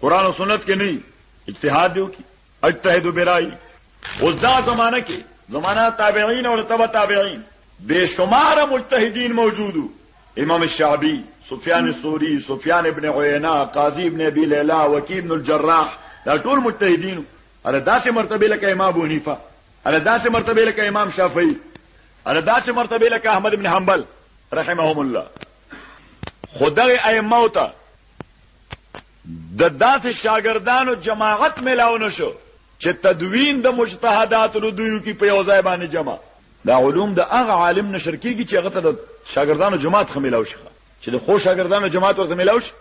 قران او سنت کې نه اجتهاد دیو کی اجتهد برای اوس دا زمانہ کې زمانہ تابعین او تبع تابعین بے شمار مجتهدین موجودو امام الشعبی سفیان الثوری سفیان ابن عیینہ قاضی ابن ابي لیلا وکی ابن الجراح دا ټول مجتهدین اره داسې مرتبه لکه امام ابو حنیفه اره داسې مرتبه لکه امام شافعی اره داسې مرتبه لکه احمد ابن حنبل رحمهم الله خدای ائمه او ته د داسې شاګردانو جماعت ملاو نشو چې تدوین د مجتهدات ردویو کې په یو ځای باندې جمع دا علوم د هغه عالم نشر کیږي چې هغه ته د شاګردانو جماعت خمیلاو شي چې د خو شاګردانو جماعت ورته ملاو شي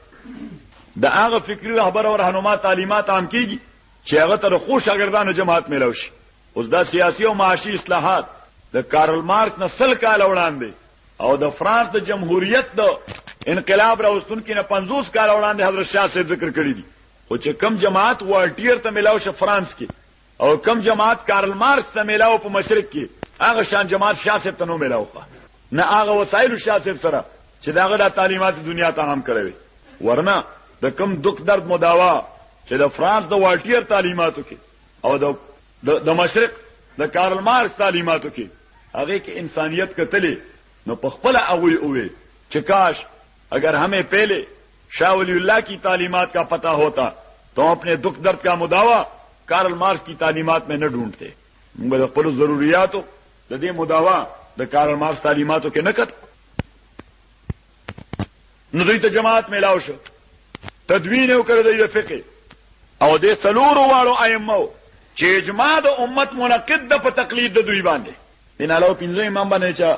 د هغه فکری رهبر او رهنما تعلیمات عام کیږي چې هغه ته خو شاګردانو جماعت ملاو شي اوس دا سیاسي او معاشي اصلاحات د کارل مارکس نه سل کال وړاندې او د فرانس د جمهوریت د انقلاب راوستون کې نه 50 کال وړاندې حضرت شاه صاحب ذکر کړی دي خو چې کم جماعت والټیر ته ملاو شه فرانس کې او کم جماعت کارل مارکس ته ملاو په مشرق کې هغه شان جماعت شاه صاحب ته نو ملاو نه هغه وسایل شاه صاحب سره چې داغه د تعلیمات دنیا ته عام کړی ورنه د کم دک درد مداوا چې د فرانس د والټیر تعلیماتو کې او د د د مشرق د کارل مارکس تعلیماتو کې هغه کې انسانيت کتلې نو په خپل اوي اوي چې کاش اگر همې پهلې شاه ولی الله کی تعلیمات کا پتا ہوتا تو اپنے دکھ درد کا مداوا کارل مارکس کی تعلیمات میں نہ ڈھونڈتے موږ د خپل ضرورتو د دې مداوا د کارل مارکس تعلیماتو کې نه کړ نو دوی ته جماعت ملاو شو تدوین یو کړ د فقه او د سلور واړو ائمه چې اجماع د امت منقد د په تقلید د دوی باندې ان علاوه پنځه امام باندې چا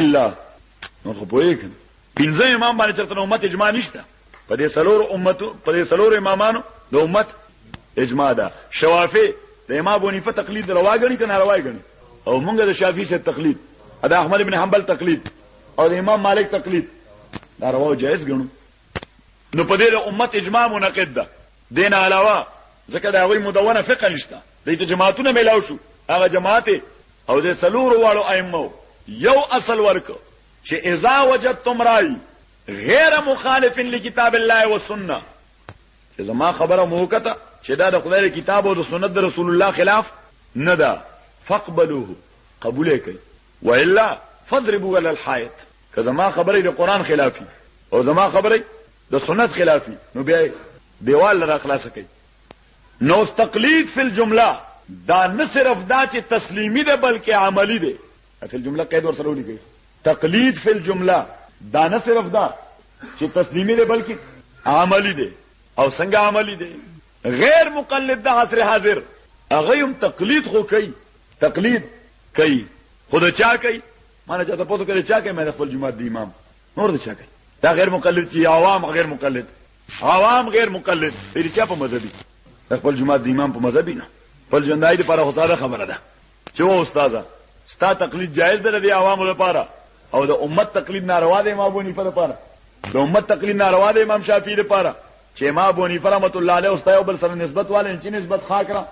الا نو خو پوهیږ پنځه امام باندې چرته امت اجماع نشته په دې سلور امت په دې سلور امامانو د امت اجماع ده شوافی د امام ابو حنیفه تقلید رواګنی کنه رواګنی او مونږ د شافعی سره تقلید ادا احمد ابن حنبل تقلید او د امام مالک تقلید دا روا او جائز ګڼو نو په دې د امت اجماع منقد ده دین علاوه ځکه دا غوي مدونه فقه نشته د دې جماعتونه ملاو شو هغه جماعت او د سلور والو ائمه یو اصل ورک چې اذا وجدتم رای غیر مخالف لکتاب الله والسنه چې زما خبره موکته چې دا د خدای کتاب او د سنت د رسول الله خلاف نه ده فقبلوه قبول کړئ والا فضربوا علی الحائط که زما خبرې د قران خلافي او زما خبرې د سنت خلافي نو بیا دیوال را خلاص کړي نو تقلید فی الجمله دا نه صرف دا چې تسلیمی ده بلکې عملی ده فی الجمله قید ور سره ولیکي تقلید فی الجمله دا نه صرف دا چې تسلیمی ده بلکې عملی ده او څنګه عملی ده غیر مقلد د عصر حاضر هغه هم تقلید خو کوي تقلید کوي خود چا کوي مانه چاته پوتو کوي چا کوي مې خپل جمعه دی امام نور د چا کوي دا غیر مقلد چې عوام غیر مقلد عوام غیر مقلد دې چا په مذهبي خپل جمعه دی امام په مذهبي نه خپل جندای لپاره خو ساده خبره ده چې و استاد ستا تقلید جایز ده د عوامو لپاره او د امت تقلید ناروا ده امام ابو حنیفه لپاره د امت تقلید ناروا ده امام شافعی لپاره چې امام ابو حنیفه رحمۃ اللہ علیہ استاد بل سره نسبت والے چې نسبت خاکرا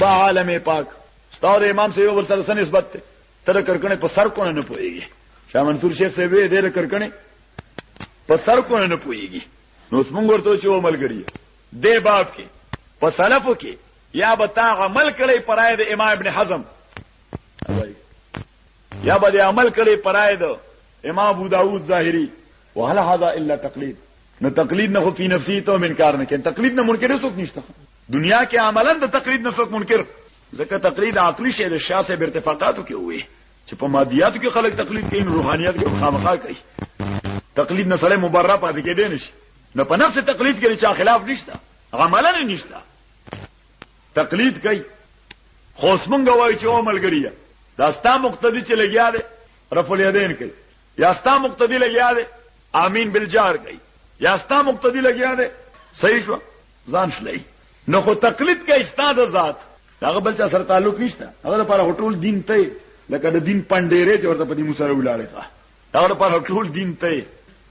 با عالم پاک استاد امام سیو بل سره نسبت ته تر کرکنه په سر کو نه پويږي شاه منصور شیخ سیو دې تر کرکنه په سر کو نه پويږي نو څنګه ورته چې عمل کړی دې باب کې په سلفو کې یا به تا عمل کړی پرای د امام ابن حزم یا به عمل کړی پرای د امام ابو داود ظاهری وهل هذا الا تقلید نو تقلید نه خو په نفسي ته انکار نه کین تقلید نه منکر څوک نشته دنیا کې عملا د تقلید نه څوک منکر ځکه تقلید عقلی شی د شاسه برتفاقاتو کې وي چې په مادیاتو کې خلک تقلید کوي روحانيات کې خامخا کوي تقلید نه سره مبرره پاتې کېدې نشي نه په نفس تقلید کې چې خلاف نشته عملا نشته تقلید کوي خو اسمنګ وای چې او ملګری دا ستا مقتدی چې لګیا دی رفع الیدین کوي یا ستا مقتدی لګیا دی امین بالجار کوي یا ستا مقتدی لګیا دی صحیح شو ځان شلای نو خو تقلید کوي ستا د ذات هغه بل څه سره تعلق نشته هغه لپاره هټول دین ته لکه د دین پندېره چې ورته په دې مسره ولاړې ښه هغه لپاره هټول دین ته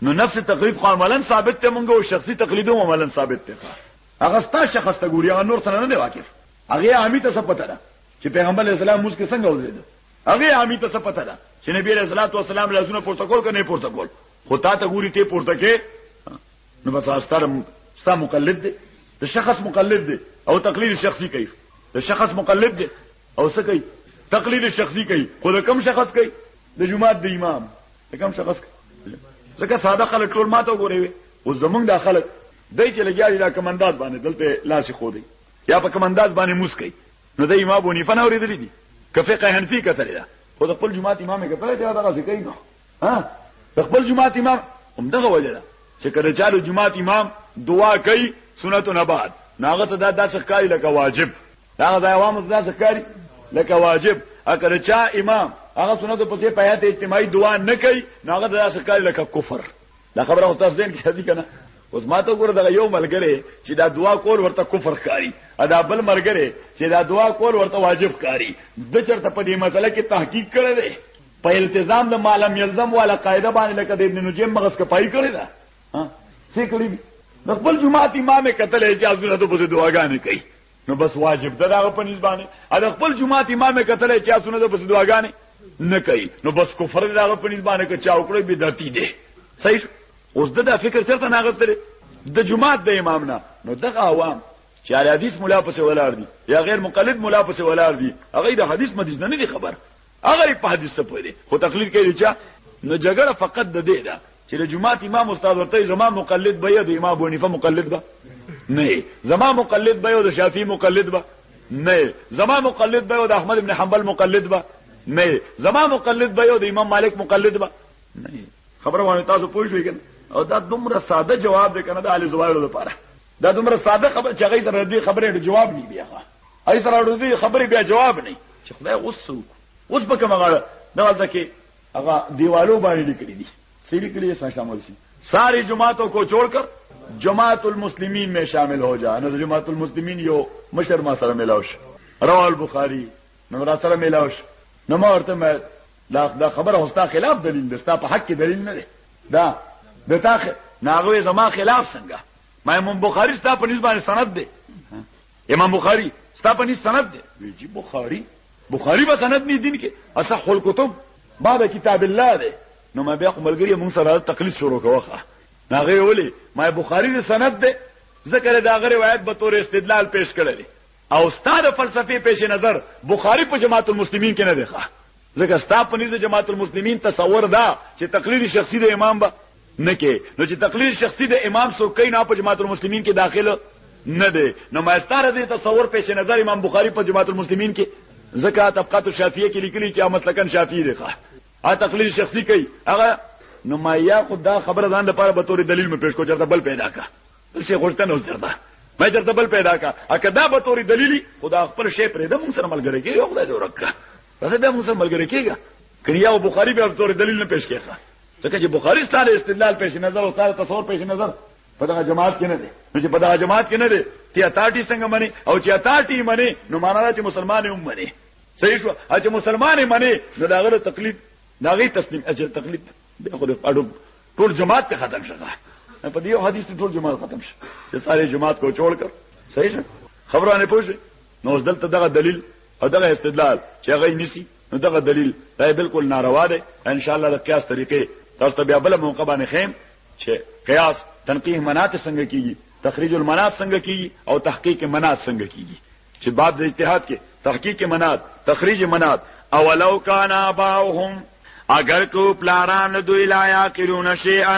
نو نفس تقلید خو عملا ثابت ته مونږه او شخصي تقلیدو عملا ثابت ته هغه ستا شخص ته ګوري هغه نور سره نه دی واقف هغه عامي ته څه پته ده چې پیغمبر علیه السلام موږ کې څنګه ودرېد هغه عامي ته څه پته ده چې نبی علیه الصلاۃ والسلام لاسونه پورته کول کنه پورته کول خو تا ته ګوري ته پورته کې نو بس ستاره ستا مقلد دی د شخص مقلد دی او تقلید شخصي کوي د شخص مقلد دی او څه کوي تقلید شخصي کوي خو د کم شخص کوي د جمعه د امام د کم شخص کوي ځکه ساده خلک ټول ماته وګوري او زمونږ د خلک دای چې لګیا دي دا کمنداز باندې دلته لاس خو دی یا په کمنداز باندې مسکی نو دای ما بونی فن اوریدلی دي که فقه حنفي کتل دا خو د خپل جماعت امام کتل چې دا څه کوي نو ها د خپل جماعت امام هم دغه وجه ده چې کله چالو جماعت امام دعا کوي سنت نه بعد ناغه ته دا داسې ښکاری لکه واجب دا ځای عوام ته داسې ښکاری لکه واجب اکر چا امام هغه سنت په څیر په هیئت اجتماعي دعا نه کوي ناغه ته داسې ښکاری لکه کفر دا خبره اوس تاسو دین کې راځي کنه اوس ماته ګوره دا یو ملګری چې دا دعا کول ورته کفر ښکاری ادا بل ملګری چې دا دعا کول ورته واجب ښکاری د چرته په دې مسله کې تحقیق کړی دی په التزام د معلم یلزم والا قاعده باندې لکه د ابن نجیم مغز کپای کړی دا ها څه کړی د خپل جماعت امام کتل اجازه نه ته په دعاګانې کوي نو بس واجب ده داغه په نسبانه ا خپل جماعت امام کتل چې اسونه د بس دعاګانې نه کوي نو بس کفر داغه په نسبانه کې چا وکړي بدعتي دي صحیح اوس دا فکر چرته نه غستره د جماعت د امام نه نو دغه عوام چې حدیث مولا پسې ولاړ دي یا غیر مقلد مولا پسې ولاړ دي هغه د حدیث مدیز نه دي خبر هغه په حدیث څه پوهیږي خو تقلید کوي چې نو جګړه فقط د دې ده چې د جمعات امام استاد ورته زما مقلد به د امام ابو حنیفه مقلد به نه زما مقلد به د شافعي مقلد به نه زما مقلد به د احمد ابن حنبل مقلد به نه زما مقلد به د امام مالک مقلد به نه خبره وانه تاسو پوه شئ کنه او دا دومره ساده جواب دی کنه د علي زوایلو لپاره دا دومره ساده خبره چې هغه سره دې خبره جواب نه دی هغه ای سره ورو دي خبرې بیا جواب نه چې خدای اوس څوک اوس په کومه غاړه نه ولته کې هغه دیوالو باندې لیکلي دي سری کلی سره شامل شي ساری جماعتوں کو جوړ کر جماعت المسلمین میں شامل ہو جا نو جماعت المسلمین یو مشر ما سره ملاو شي رواه البخاری نو را سره ملاو شي نو ما ورته ما دا دا خبره هستا خلاف دلیل دستا په حق کې دلیل نه ده دا د تا ناغوی زما خلاف څنګه ما امام بخاری ستا په نسبت سند ده امام بخاری ستا په نس سند دی وی جی بخاری بخاری به سند نه دین کې اصح الكتب بعد کتاب الله دی نو ما بیا ملګری مون سره تقلید شروع کوخه ناغه ولی ما بخاری دی سند دی ذکر دا غره روایت به تور استدلال پیش کړل او استاد فلسفي پیش نظر بخاری په جماعت المسلمین کې نه دی ښه ځکه ستا په نس جماعت المسلمین تصور دا چې تقلید شخصي د امام به نه کې نو چې تقلید شخصي د امام څوک نه په جماعت المسلمین کې داخله نه دی نو ما ستاره دې تصور پیش نظر امام بخاری په جماعت المسلمین کې زکه طبقات الشافعیه کې لیکلي چې مسلکن شافعی دی ښه ا تقلید شخصي کوي هغه نو ما یا خدا خبره ځان لپاره به تور دلیل مې پیش کو چرته بل پیدا کا شیخ غوښتنه اوس چرته ما چرته بل پیدا کا اکه دا به تور دلیلی خدا خپل شی پرې د مونږ سره ملګری کې یو خدای دې ورکړه راځه بیا موږ سره ملګری کیږه کریا او بخاری به تور دلیل نه پیش کیخه ځکه چې بخاری ستاره استدلال پیش نظر او ستاره تصور پیش نظر په دغه جماعت کې نه دی نو چې په دغه جماعت کې نه دی تی اتاټي څنګه منی او چې اتاټي منی نو معنا دا چې مسلمان هم منی صحیح شو چې مسلمان یې منی نو دا غره تقلید دا غي تسلیم اجل تقلید به خو اړو ټول جماعت ته ختم شګه په دې حدیث ته ټول جماعت ختم شي چې سارے جماعت کو جوړ کر صحیح شو خبرانه پوښي نو دلته دغه دلیل او دغه استدلال چې هغه نیسی نو دغه دلیل دا بالکل ناروا دی ان شاء الله د قیاس طریقې تاسو ته بیا بل موقع باندې خیم چې قیاس تنقیح منات څنګه کیږي تخریج المنات څنګه کیږي او تحقیق منات څنګه کیږي چې باب د اجتهاد کې تحقیق منات تخریج منات اولو کان اباهم اگر کو پلاران دوی لا یاقلون شیئا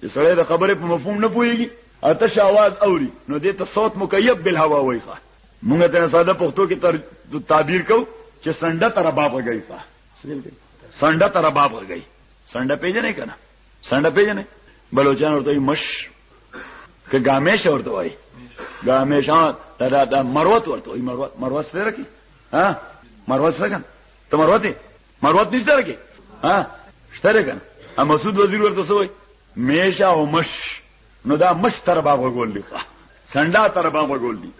چې سړی د خبرې په مفهوم نه پوهیږي او تش आवाज اوري نو دې ته صوت مکیب بل هوا وایي ښه موږ ته ساده پښتو کې تر تعبیر کو چې سنډه تر باب غږی ښه سنډه تر باب غږی سنډه پیژنې کنه سنډه پیژنې بلوچستان ورته مش که ګامیش ورته وایي ګامیش دا دا مروت ورته وایي مروت مروت سره کې ها مروت څنګه ته مروت مروت نشته رکه ها شته رکه ا مسعود وزیر ورته سوې میشا او مش نو دا مش تر باغ وګول دي سنډا تر باغ وګول دي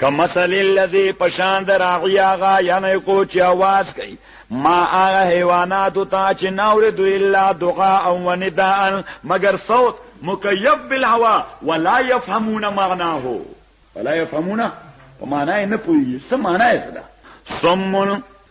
کمثل الذی پشان در اغیا غا یعنی کو چې आवाज کوي ما هغه حیوانات ته چې نور دو الا دعا او ونداء مگر صوت مکیف بالهوا ولا يفهمون معناه ولا يفهمون په معنا نه پوي څه معنا یې ده سمون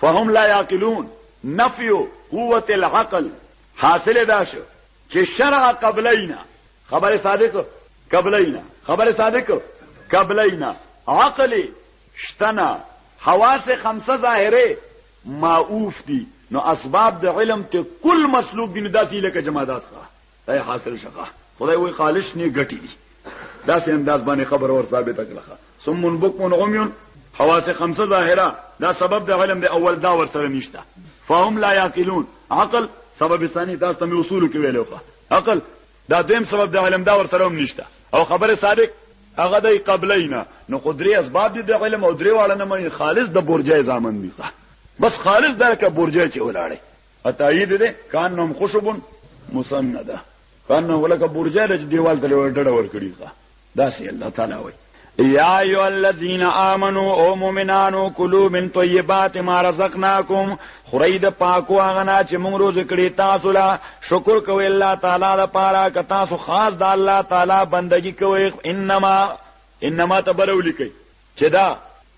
فهم لا يعقلون نفي قوت العقل حاصل دا شو چې شرع قبلینا خبر صادق قبلینا خبر صادق قبلینا عقل شتنا حواس خمسه ظاهره معوف دي نو اسباب د علم ته کل مسلوب دي داسې لکه جمادات ښه اي حاصل شقه خدای وي خالص نه ګټي دي داسې انداز باندې خبر ور ثابت کړه سمون بوکمون عميون حواس خمسه ظاهره دا سبب د علم د اول دا ور سره نشته فهم لا يعقلون عقل سبب ثاني تاسو ته اصول کې ویلوخه عقل دا دیم سبب د علم دا ور سره هم نشته او خبره صادق هغه دی قبلینا نو قدرت اسباب دي د علم او درې واړه نه مې خالص د برجه ځامن دي بس خالص درکه برجه چې ولاړې اتایید ده کانهم خشب مسنده کانه ولکه برجه د دیوال ته ډډه ور کړی ښا دا سي الله تعالی وای یا ایو الذین آمنو او مومنانو کلو من طیبات ما رزقناکم خرید پاکو اغنا چې موږ روز کړی تاسو لا شکر کوی الله تعالی لپاره ک تاسو خاص د الله تعالی بندگی کوی انما انما تبرو لکی چې دا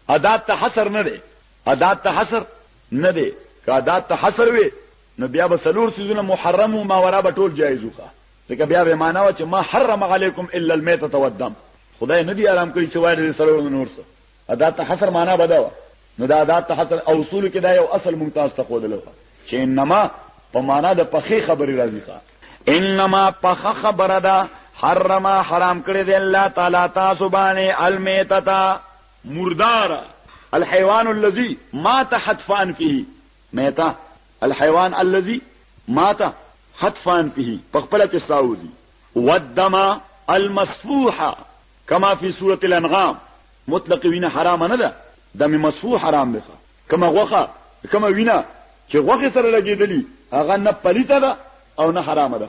ادا ته حصر نه دی ادات ته حصر نه دی که ادات ته حصر وي نو بیا به سلور سيزونه محرم او ما ورا به ټول جایز وکړه ځکه بیا به معنا و چې ما حرم علیکم الا المیتة والدم خدای نه دی آرام کړی چې وایي سلور نور څه ادات ته حصر معنا بداوه نو دا ادات ته حصر او اصول کې دا یو اصل ممتاز ته خو دلوه چې انما په معنا د پخې خبرې راځي ښا انما پخ خبره ده حرم حرام کړی دی الله تعالی تاسو باندې المیتتا مردار الحيوان الذي مات حتفان فيه ميتا الحيوان الذي مات حتفان فيه پخپل کې ساوزي والدم المسفوحه کما فی سورة الانغام مطلق وینه حرام نه ده دم مسفوح حرام ده کما غوخه کما وینه چې غوخه سره لګیدلی هغه نه پلیته ده او نه حرام ده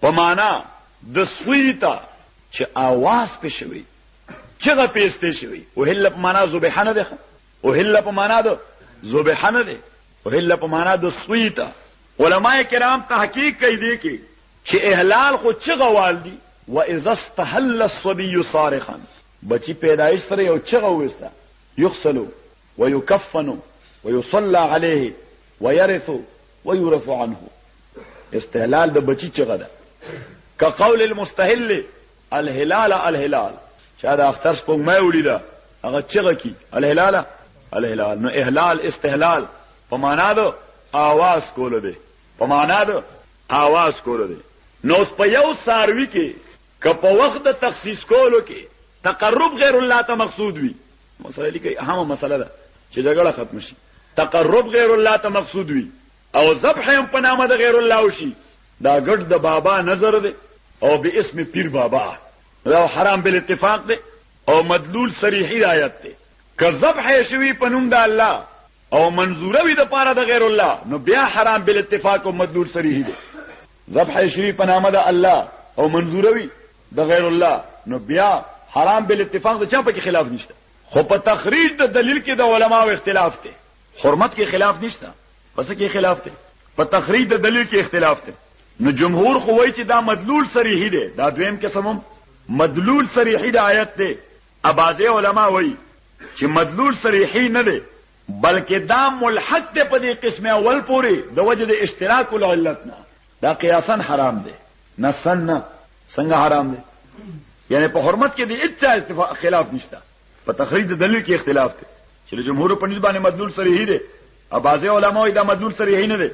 په معنا د سویتا چې आवाज په شوی چغه پیسته شوی او هله په معنا زبحانه ده او هله په معنا ده زبحانه ده او هله په معنا د سویتا علما کرام تحقیق کوي دي کې چې احلال خو چغه وال دي و اذا استحل الصبي صارخا بچی پیدایش سره یو چغه وستا یغسلو ويكفن ويصلى عليه ويرث ويورث عنه استهلال د بچی چغه ده که قول المستهل الهلال الهلال چا د اختر سپوږمۍ ولیدا هغه چغه کی الهلال الهلال نو اهلال استهلال په معنا ده आवाज کول دي په معنا ده आवाज کول دي نو په یو ساروي کې که په وخت د تخصیص کولو کې تقرب غیر الله ته مقصود وي مسله لیکي اهمه مسله ده چې جګړه ختم شي تقرب غیر الله ته مقصود وي او ذبح هم په نامه د غیر الله وشي دا ګډ د بابا نظر دی او به اسم پیر بابا دا حرام بل اتفاق دی او مدلول صریحی آیت دی که ذبح شوی په نوم د الله او منظوره وي د پاره د غیر الله نو بیا حرام بل اتفاق او مدلول صریح دی ذبح شری په نامه د الله او منظوره وي د غیر الله نو بیا حرام بل اتفاق د چا په خلاف نشته خو په تخریج د دلیل کې د علماو اختلاف دی حرمت کې خلاف نشته پس کې خلاف دی په تخریج د دلیل کې اختلاف دی نو جمهور خو وایي چې دا مدلول صریحي دی دا دویم قسم مدلول صریحي د آیت دی اباظه علما وایي چې مدلول صریحي نه دی بلکې دا ملحق دی په دې قسمه اول پوری د وجه د اشتراک العلت نه دا قیاسا حرام دی نصا نه څنګه حرام دی یعنی په حرمت کې د اچا اتفاق خلاف نشته په تخریج د دلیل کې اختلاف دی چې جمهور په نسبت باندې مدلول صریح دی او بعضی علما دا مدلول صریح نه دی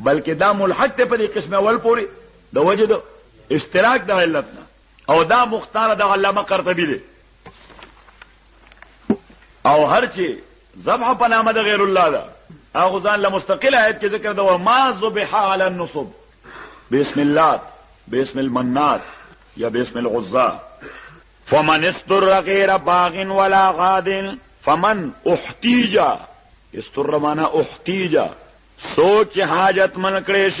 بلکې دا ملحق ته په دې قسم اول پوری د وجد اشتراک د علت نه او دا مختار د علامه قرطبي دی او هر چی ذبح په نامه د غیر الله ده هغه ځان له مستقل آیت کې ذکر دا ما ذبح علی النصب بسم الله بسم المنات یا بسم العزا فمن استر غیر باغ ولا غاد فمن احتیج استر معنا احتیج سوچ حاجت من کړیش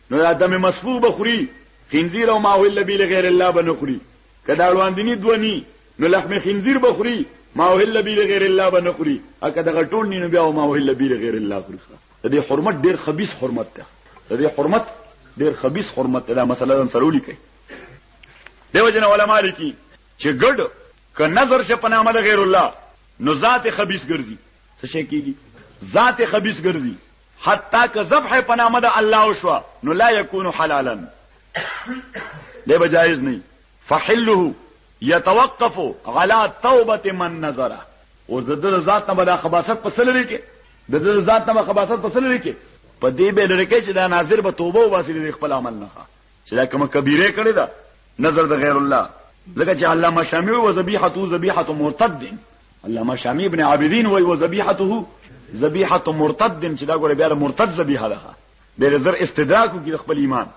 نو دا دم مسفو بخوري خنزیر او ما ویل بی لغیر الله بنخوري کدا اړواندنی دونی نو لحم خنزیر بخوري ما ویل بی لغیر الله بنخوري اګه دغه ټول نینو بیا ما ویل بی لغیر الله خوري دې حرمت ډیر خبيث حرمت ده دې حرمت ډیر خبيث حرمت ده مسله نن سره ولیکي دیو جن علماء لیکي چې ګډ ک نظر شه پنامه غیر الله نو ذات خبيث ګرځي څه شي کیږي ذات خبيث ګرځي حتی که ذبح په نامه د الله وشو نو لا يكون حلالا دی به جایز نه فحله يتوقف على توبه من نظر او د دې ذات نه بل خباست پسې لري کې د دې ذات نه خباست پسې لري کې په دې به لري کې چې دا ناظر به توبه واسي د خپل عمل نه چې دا کومه کبیره کړې ده نظر د غیر الله ځکه چې علامه شامی او ذبیحته ذبیحه مرتد دي علامه شامی ابن عابدین وای او ذبیحته ذبیحه مرتد دي چې دا ګوره بیا مرتد ذبیحه ده به زر استدراک کوي خپل ایمان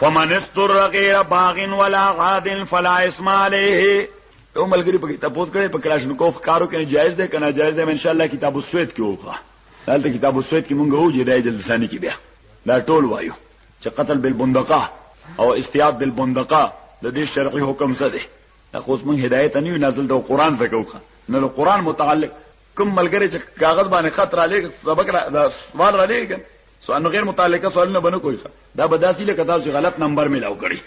فمن استر غیر باغ ولا غاد فلا اسم علیه یو ملګری په کتاب پوت کړي په کلاشنکوف کارو کې جایز ده کنه جایز ده ان شاء الله کتاب السوید کې وکړه دلته کتاب السوید کې مونږ وو جدای جلد ثانی کې بیا دا ټول وایو چې قتل بالبندقه او استیاب بالبندقه د دې شرعي حکم څه دی دا خو مونږ هدایت نه وی نازل د قران څخه وکړه نو د قران متعلق کوم ملګری چې کاغذ باندې خط را لېږ سبق را سوال را لېږ سوال غیر متعلقه سوال نه بنو کوي دا بداسي له کتاب چې غلط نمبر ملاو کړی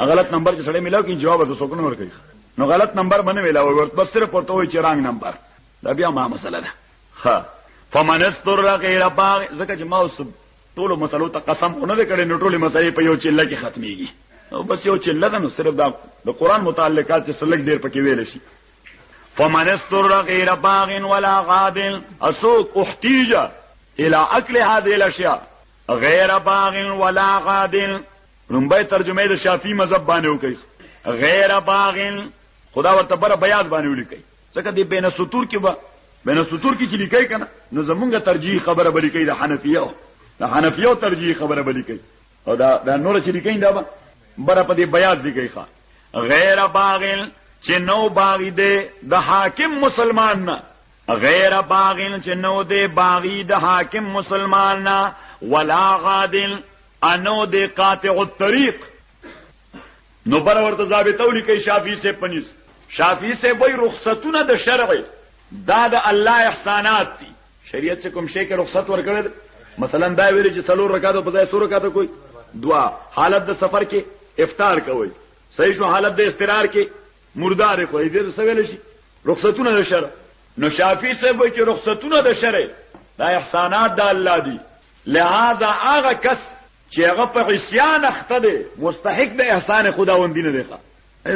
غلط نمبر چې سړی ملاو کړي جواب ورته سوکنه ور کوي نو غلط نمبر باندې ملاو ورته بس صرف ورته وي چې رنګ نمبر دا بیا ما مسله ده ها فمن استر غیر باغ زکه چې ما اوس ټول مسلو ته قسم ونه کړې نو ټول مسلې په یو چله کې ختميږي او بس یو چله ده نو صرف دا د قران متعلقات چې سلګ ډیر پکې ویل شي فمن استر غیر باغ ولا غاد اسوق احتیج الى اكل هذه الاشياء غیر باغ ولا غاد لومبه ترجمه د شافعي مذهب باندې وکړي غیر باغ خدا ورته بر بیاض باندې ولیکي ځکه د بین سطور کې به بین سطور کې چې لیکي کنه نو زمونږه ترجیح خبره بلی کوي د حنفیه د حنفیه ترجیح خبره بلی کوي او دا د نور چې لیکي دا به بره په دې بیاض دی کوي ښا غیر باغل چې نو باغی دی د حاکم مسلمان نه غیر باغل چې نو دی باغی د حاکم مسلمان نه ولا غادل انو دی قاطع الطريق نو بل ورته ضابطه ولیکي شافعي صاحب پنيز شافعي صاحب وي رخصتونه د شرع دا د الله احسانات دي شریعت چې کوم شي کې رخصت ورکړل مثلا دا ویل چې څلور رکعات په ځای څو رکعات کوي دوا حالت د سفر کې افطار کوي صحیح شو حالت د استقرار کې مردار کوي دې څه ویل شي رخصتونه د شرع نو شافعي صاحب وي چې رخصتونه د شرع دا احسانات د الله دي لہذا هغه کس چې هغه په عصيان اخته دی مستحق د احسان خداوندی نه دی ښه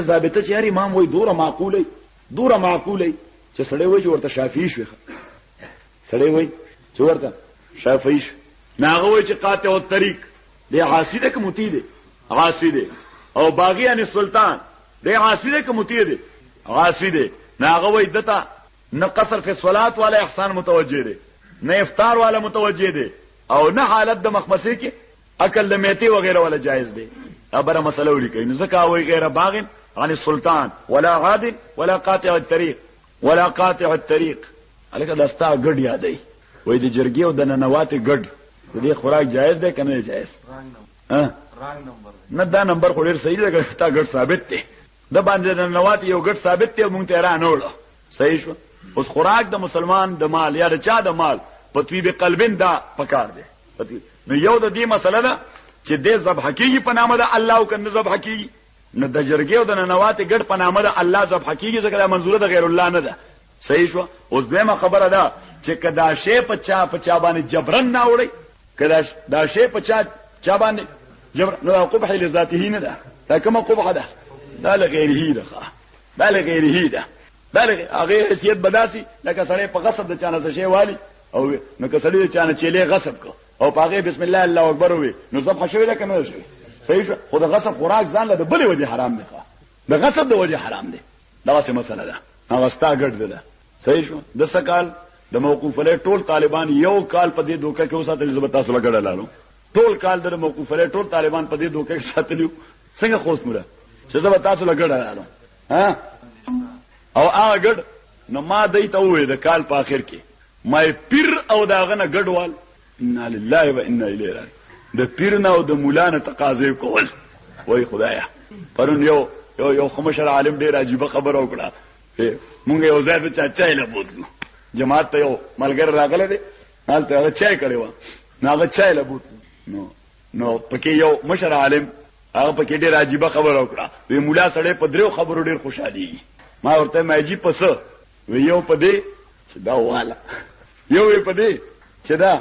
ثابته چې هر امام وای دوره معقوله دوره معقوله چې سړی وای چې ورته شافعي شوی سړی وای چې ورته شافعي شوی ناغه وای چې قاطع او طریق دی عاصی ده که متی دی عاصی دی او باغی ان سلطان دی عاصی ده که متی دی عاصی دی ناغه وای دتا نه قصر فی الصلات والا احسان متوجه دی نه افطار والا متوجه دی او نه حالت د مخمسه کې عقل د میته و غیره ولا جایز دی ابره مسله ولیکي نو زکه وای غیره باغن عن السلطان ولا عاد ولا قاطع الطريق ولا قاطع الطريق الکه دستا ګډ یادای وای د جرګي او د ننواتې ګډ دې خوراک جایز دی کنه جایز نه دا نمبر خو ډیر صحیح دی تا ګډ ثابت دی د باندې ننواتې یو ګډ ثابت دی مونږ ته را نه وړو صحیح شو اوس خوراک د مسلمان د مال یا د چا د مال په طیب قلبین دا پکار دی نو یو د دې مسله ده چې د ذبح کیږي په نامه د الله او کنه ذبح کیږي نو د جرګې او د ننوات ګډ په نامه د الله ذبح کیږي ځکه دا منظوره د غیر الله نه ده صحیح شو اوس دیمه خبره ده چې کدا شی په چا په چا باندې جبرن نه وړي کدا دا شی په چا چا باندې جبر نو قبح لذاته نه ده دا کومه قبح ده دا لغیره ده دا لغیره ده دا هغه حیثیت بداسي لکه سړی په غصب د چانه څه شی والی او نو که سړی د چانه چيلې غصب کو او پاغه بسم الله الله اکبر وي نو زب خشوي ده کنه شي صحیح شو خو د غصب خوراک ځان له بلې وجه حرام دی د غصب د وجه حرام دی دا څه مسله ده هغه ستا ګډ ده صحیح شو د سکال د موقوف علی ټول طالبان یو کال په دې دوکه کې اوسه تل زبتا سره ګډه لالو ټول کال د موقوف علی ټول طالبان په دې دوکه کې ساتلیو څنګه خوست مولا چې زه به تاسو له ګډه راځم ها او هغه ګډ نو ما دای ته وې د کال په اخر کې ما پیر او داغه نه ګډوال ان لله و انا الیه راځي د پیر نه او د مولا نه تقاضې کول وای خدایا پرون یو یو یو خمشر عالم ډیر عجیب خبر او کړه مونږ یو ځای ته چاچای له بوتلو جماعت ته یو ملګر راغله دی حالت هغه چای کړي و نو هغه چای له بوتلو نو نو پکې یو مشر عالم هغه پکې ډېر عجیب خبره وکړه وی مولا سړی په دریو خبرو ډېر خوشحالي ما ورته ما عجیب پس وی یو په دې چې دا واله یو وی په دې چې دا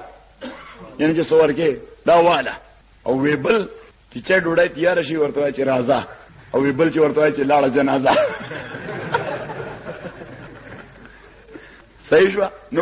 یعنی چې سوار کې دا واله او وی بل چې چا ډوډۍ تیار شي ورته چې راځه او وی بل چې ورته چې لاړه جنازه صحیح شو نو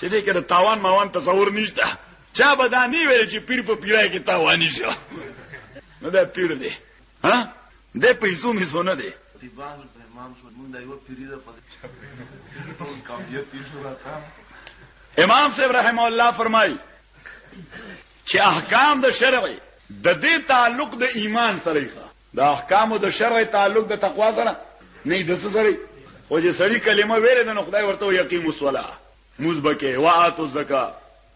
چې دې کړه تاوان ماوان تصور نشته چا به دا نه ویل چې پیر په پیرای کې تاوانی شو نو دا پیر دی ها دې پیسو می سونه دی دیوان زمام شو مونږ دا یو پیری ده پدې ټول کامیت دي شو راته امام صاحب رحم الله فرمای چې احکام د شرع د دې تعلق د ایمان سره د احکامو د شرع تعلق د تقوا سره نه د څه سره او چې سړی کلمه ویلې د خدای ورته یقیم الصلا مزبکه واتو الزکا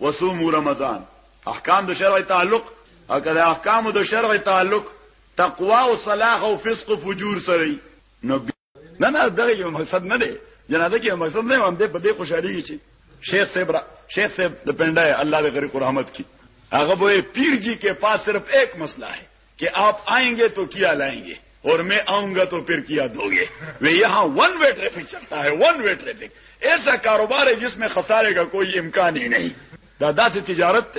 وصوم رمضان احکام د شرع تعلق او کله احکام د شرع تعلق تقوا او صلاح او فسق او فجور سره نو نه نه دغه یو مقصد نه دی جنازه کې مقصد نه هم دې په دې خوشحالي کې شیخ صاحب را شیخ صاحب د پندای الله دې غریق رحمت کی هغه به پیر جی کې پاس صرف ایک مسئلہ ہے کہ آپ آئیں گے تو کیا لائیں گے اور میں آؤں گا تو پھر کیا دو گے وہ یہاں ون وے ٹریفک چلتا ہے ون وے ٹریفک ایسا کاروبار ہے جس میں خسارے کا کوئی امکان ہی نہیں دادا سے تجارت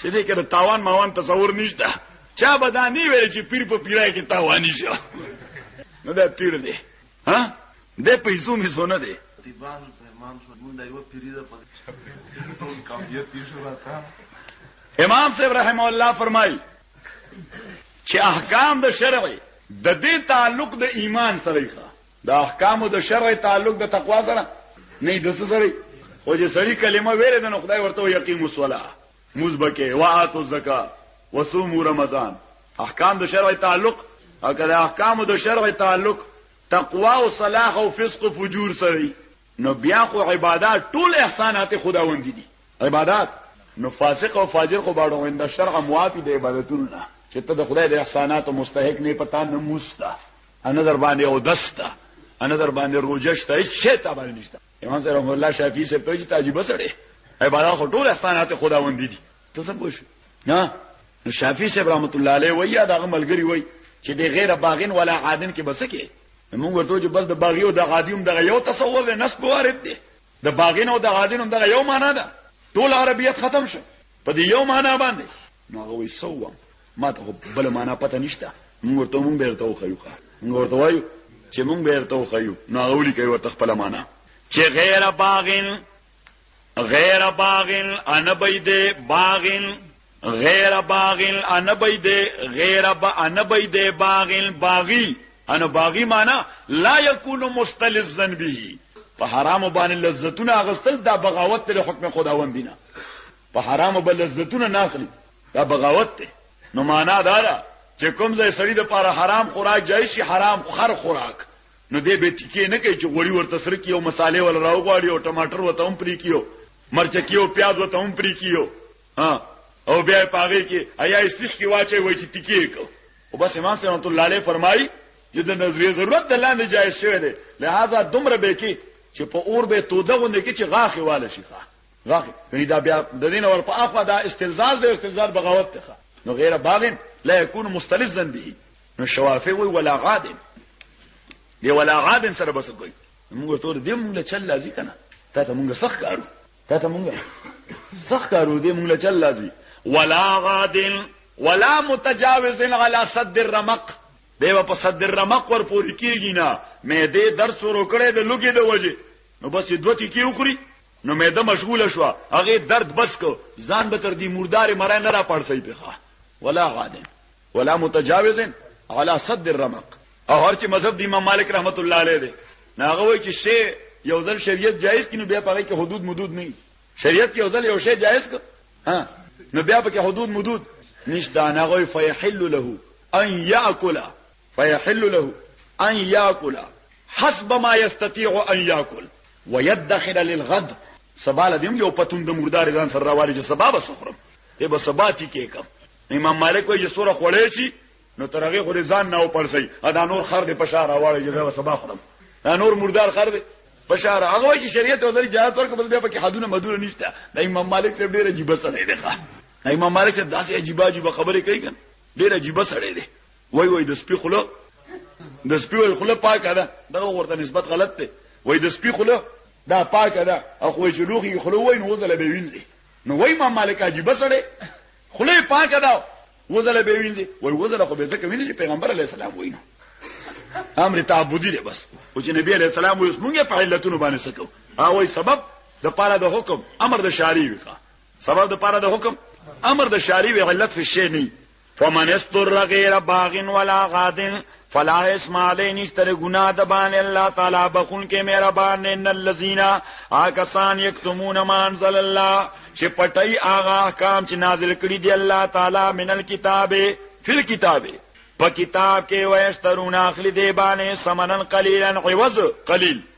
چې دې کړه تاوان ماوان تصور نشته چا به دا نه ویل چې پیر په پیرای کې تاوانی شو نو دا پیر دی ها د پیسو می سونه دی دیوان زمان شو مونږ دا یو پیری ده په ټول کامیت شو راته امام صاحب رحم الله فرمای چې احکام د شرع د دې تعلق د ایمان سره ښه د احکامو د شرع تعلق د تقوا سره نه د څه سره او چې سړی کلمه ویلې د نو خدای ورته یقیم الصلاه مزبکه واتو زکات وصوم رمضان احکام د شرع تعلق او کله احکام د شرع تعلق تقوا او صلاح او فسق او فجور سره نو بیا خو عبادت ټول احسانات خداوند دي عبادت نو فاسق او فاجر خو باړو اند شرع موافي د عبادتونو نه چې ته د خدای د احسانات او مستحق نه پتا نه موستا انا در باندې او دستا انا در باندې روجشت هیڅ شی ته باندې نشته امام سره الله شافعي سره ته چې تاجي بسړې عبادت خو ټول احسانات خداوند دي ته څه پوښ نه شافعي سره رحمت الله عليه ویا دا ملګری وای چې د غیر باغین ولا عادن کې بسکه موږ ورته چې بس د باغی او د غادیوم دغه یو تصور دی نسب وارد دی د باغین او د غادینوم دغه یو معنا ده ټول عربیت ختم شو په دې یو معنا باندې نو هغه وی سو ما ته بل معنا پته نشته موږ ورته موږ بیرته وخیو موږ ورته وایو چې موږ بیرته وخیو نو هغه ولي کوي ورته خپل معنا چې غیر باغین غیر باغن ان بيد باغن غیر باغن ان بيد غیر با ان بيد باغن باغی ان باغی معنا لا یکون مستلزن به په حرام باندې لذتونه اغستل دا بغاوت له حکم خداوند دینه په حرام بل لذتونه ناخلی دا بغاوت ته نو معنا دا ده چې کوم ځای سړی د پاره حرام خوراک جایز شي حرام خر خوراک نو دی به تیکې نه کوي چې غوړي ورته سره کیو مصالې ول راو غواړي او ټماټر وته هم پرې کیو مرچکی او پیاز وته هم پرې کیو ها او بیا پاغه کې آیا استخ کې واچي وای چې تیکې کو او بس امام صلی الله علیه وسلم فرمایي چې د نظریه ضرورت د لاندې جایز شوی دی لہذا دومره به کې چې په اور به توده غونډه کې چې غاخې واله شي ښه غاخې کني دا بیا د دین ور په اخوا دا استلزاز د استلزاز بغاوت ته نو غیر باغن لا يكون مستلزا به نو شوافی وی ولا غادن دی ولا غادن سره بس کوي موږ تور دې موږ له چل لازم کنه تا ته موږ سخ کارو تا ته موږ سخ کارو دې موږ له چل لازم ولا غادن ولا متجاوز على صد الرمق دیو په صد الرمق ور پوری کیږي نه مې دې درس ورو کړې د لوګي د وجه نو بس دوتی کی وخوري نو مې ده مشغوله شو هغه درد بس کو ځان به تر دې مردار مرای نه را پړسې په ولا غادن ولا متجاوز علی صد الرمق او هر چې مذهب دی امام مالک رحمت الله علیه دی ناغه وای چې شی یو ځل شریعت جایز کینو بیا پاره کې حدود مدود نه شریعت یو ځل یو شی جایز ک ها نو بیا پکې حدود مدود نشته ناغه فیحل له ان یاکل فیحل له ان یاکل حسب ما یستطيع ان یاکل ويدخر للغد سباله دیم یو پتون د مردار ځان سره راوالي چې سبا به سخرم ته به سبا چې کې کم امام مالک وایي چې سوره خوړې شي نو ترغه خو ځان نه وپړسي دا نور خر دې پشار راوړي چې دا سبا خورم دا نور مردار خر دې پشار هغه وایي چې شریعت او درې جهاد ورکړي بل بیا پکې حدونه مدونه نشته دا امام مالک څه ډېر عجیب سره دی ښا امام مالک څه داسې عجیب عجیب خبرې کوي کنه ډېر عجیب سره دی وای وای د سپي خلو د سپي وای خلو پاکه ده دا ورته نسبت غلط دی وای د سپي خلو دا پاکه ده اخو چې لوخي خلو وای نو زله به وینځي نو وای امام مالک عجیب سره خوله یې پاکه ده وزله به وینځي وای وزله خو به ځکه ویني چې پیغمبر علی السلام ویني امر تعبدي دی بس او چې نبی علی السلام وایي موږ په علتونو باندې سکو او وای سبب د پاره د حکم امر د شاری وي سبب د پاره د حکم امر د شاری وي علت فی شی نه فمن استر غیر باغ ولا غادن فلا اسم علی نشتر گناہ دبان اللہ تعالی بخون کے میرا بان ان اللذین آکسان یکتمون ما انزل اللہ چه پټی آغا احکام چه نازل کړی دی اللہ تعالی من الكتاب فی الكتاب په کتاب کې واشترون اخلی دی باندې سمنن قلیلا عوض قلیل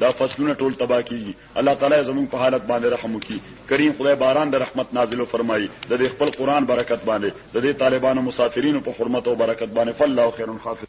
دا فصلونه ټول تبا کیږي الله تعالی زموږ په حالت باندې رحم وکړي کریم خدای باران د رحمت نازل فرمایي د دې خپل قران برکت باندې د دې طالبانو مسافرینو په حرمت او برکت باندې فالله خیر حافظ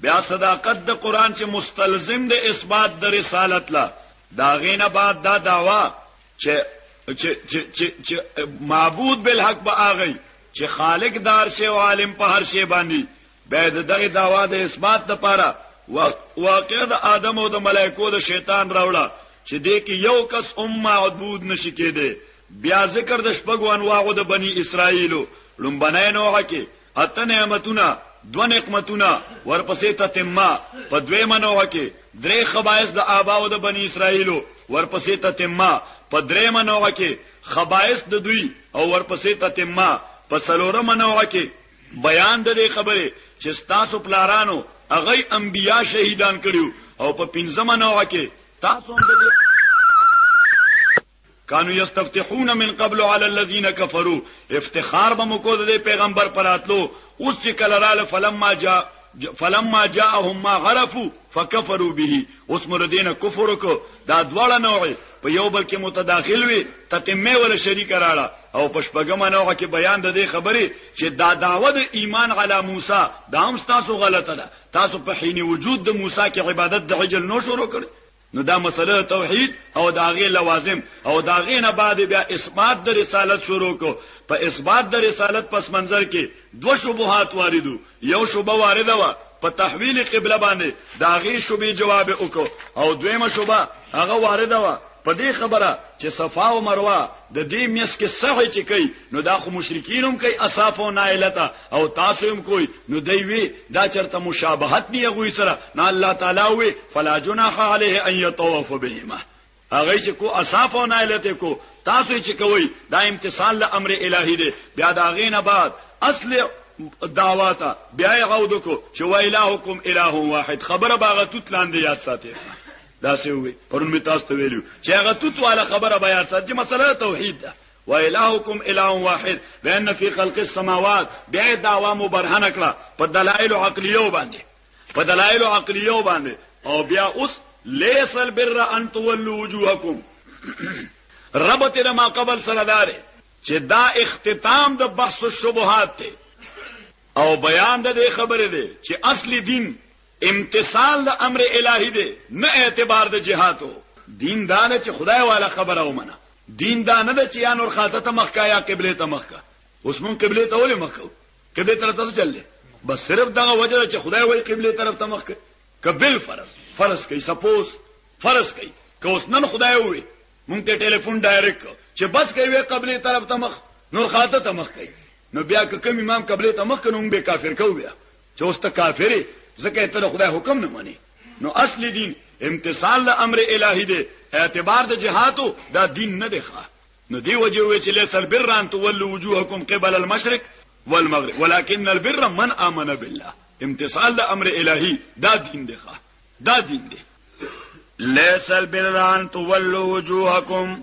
بیا صداقت د قران چې مستلزم د اثبات د رسالت لا دا غینه بعد دا داوا چې چې معبود بل حق به اغی چې خالق دار شی او عالم په هر شی باندې به دغه داوا د اثبات لپاره واقع د آدم او د ملائکو د شیطان راوړه چې دې کې یو کس ام معبود نشي کېده بیا ذکر د شپږو انواعو د بنی اسرائیلو لومبنه نوعه کې اته نعمتونه دو نقمتونه ورپسې تتمه په دویمه نوع کې درې خبایس د آباو د بنی اسرائیلو ورپسې تتمه په دریمه نوع کې خبایس د دوی او ورپسې تتمه په سلورمه نوع کې بیان د دې خبره چې تاسو پلارانو هغه انبیا شهیدان کړیو او په پنځمه نوع کې تاسو هم د کانو یستفتحون من قبل علی الذین کفروا افتخار به مکو د پیغمبر پراتلو اوس چې کله رااله فلما جاء فلما جاءهم ما عرفوا فكفروا به اوس مردینه کفر وکړه دا دواړه نوعي په یو بل کې متداخل وي تتمه ولا شریک راړه او پشپګم نوع کې بیان د دې خبرې چې دا داوه د ایمان علی موسی دا هم تاسو غلطه ده تاسو په حین وجود د موسی کې عبادت د عجل نو شروع کړی نو دا مسله توحید او دا غي لوازم او دا غي نه بعد بیا اثبات د رسالت شروع کو په اثبات د رسالت پس منظر کې دو شبهات واردو یو شبه وارد وا په تحویل قبله باندې دا غي شبه جواب وکاو او دویمه شبه هغه وارد وا په دې خبره چې صفا او مروه د دې میس کې صحه چې کوي نو دا خو مشرکین هم کوي اصافو نایلته او تاسو هم کوی نو دی وی دا چرته مشابهت نه غوي سره نه الله تعالی وی فلا جناح علیه ان یطوف بهما هغه چې کو اصاف او نایلت کو تاسو چې کوی دا امتصال له امر الهی دی بیا دا غینه بعد اصل دعواتا بیا غوډو کو چې وای الهکم اله واحد خبره باغه توت لاندې یاد ساتي دا څه وي پرون می تاسو ته ویلو چې هغه توت والا خبره بیا ساتي مسله توحید ده و الهکم اله واحد وان فی خلق السماوات بیا داوا مبرهنه کړه په دلایل عقلیو باندې په دلایل عقلیو باندې او بیا اوس لیس البر ان تولوا وجوهکم رب تیر ما قبل سره دار چې دا اختتام د بحث الشبهات ته او بیان د دې خبره ده چې اصلي دین امتثال د امر الهی دی نه اعتبار د جهاتو دین دا نه چې خدای والا خبره ومنه دین دا نه چې یا نور خاطه ته مخکا یا قبله ته مخکا اوس مونږ قبله ته ولې مخکو قبله طرف ته چللې بس صرف دغه وجه چې خدای وایي قبله طرف ته مخکې کبل فرض فرض کوي سپوز فرض کوي که اوس نن خدای وي مونږ ته ټلیفون ډایرکټ چې بس کوي قبله طرف ته مخ نور خاطه ته مخ کوي نو بیا که کوم امام قبله ته مخ کنه به کافر کو بیا چې اوس ته کافر یې ځکه ته د خدای حکم نه منې نو اصلي دین امتصال د امر الهي دی اعتبار د جهاتو دا دین نه دی ښه نو دی وجه وی چې لیس البر ان تولوا وجوهکم قبل المشرق والمغرب ولكن البر من امن بالله امتصال د امر الهي دا دین دی ښه دا دین دی لیس البر ان تولوا وجوهکم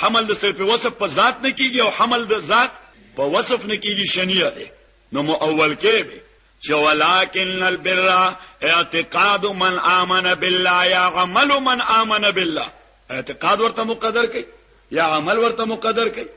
حمل د سر په وصف په ذات نه کیږي او حمل د ذات په وصف نه کیږي شنیه ده نو مو اول کې به چې ولکن البر اعتقاد من امن بالله یا عمل من امن بالله اعتقاد ورته مقدر کړي یا عمل ورته مقدر کړي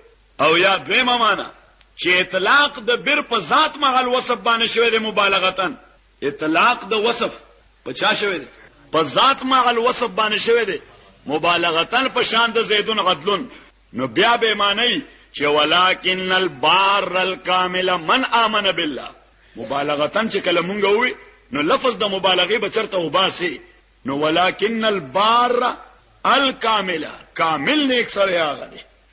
او یا دویمه معنا چې اطلاق د بر په ذات مغل وصف باندې شوی د مبالغتن اطلاق د وصف په چا شوی دی په ذات مع الوصف باندې شوی دی مبالغتن په شان د زیدون عدلن نو بیا به معنی چې ولکن البار الکامل من امن بالله مبالغتن چې کله مونږ وې نو لفظ د مبالغه بچرته وباسي نو ولکن البار الکامل کامل نیک سره هغه دی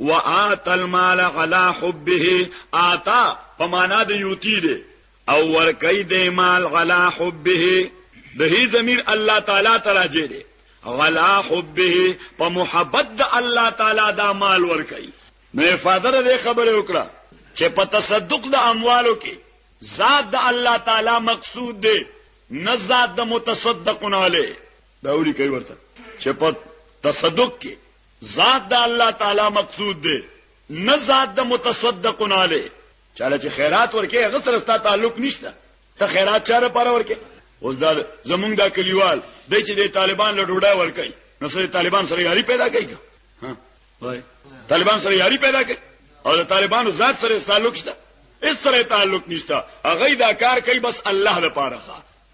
وآت المال علی حبه آتا په معنا د یوتی دی او ورکی دی مال علی حبه د هی ضمیر الله تعالی تراجه دی علی حبه په محبت د الله تعالی دا مال ورکی نو افاده د خبره وکړه چې په تصدق د اموالو کې ذات د الله تعالی مقصود دی نه ذات د متصدقون علی دا وری کوي ورته چې په تصدق کې ذات د الله تعالی مقصود دی نه ذات د متصدقون علی چاله چې خیرات ورکه هغه سره ستاسو تعلق نشته ته خیرات چاره پاره ورکه اوس دا زمونږ دا کلیوال د چې د طالبان له ډوډۍ ورکړي نو سره طالبان سره یاري پیدا کوي ها وای طالبان سره یاري پیدا کوي او د طالبانو ذات سره تعلق شته اس سره تعلق نشته هغه دا کار کوي بس الله لپاره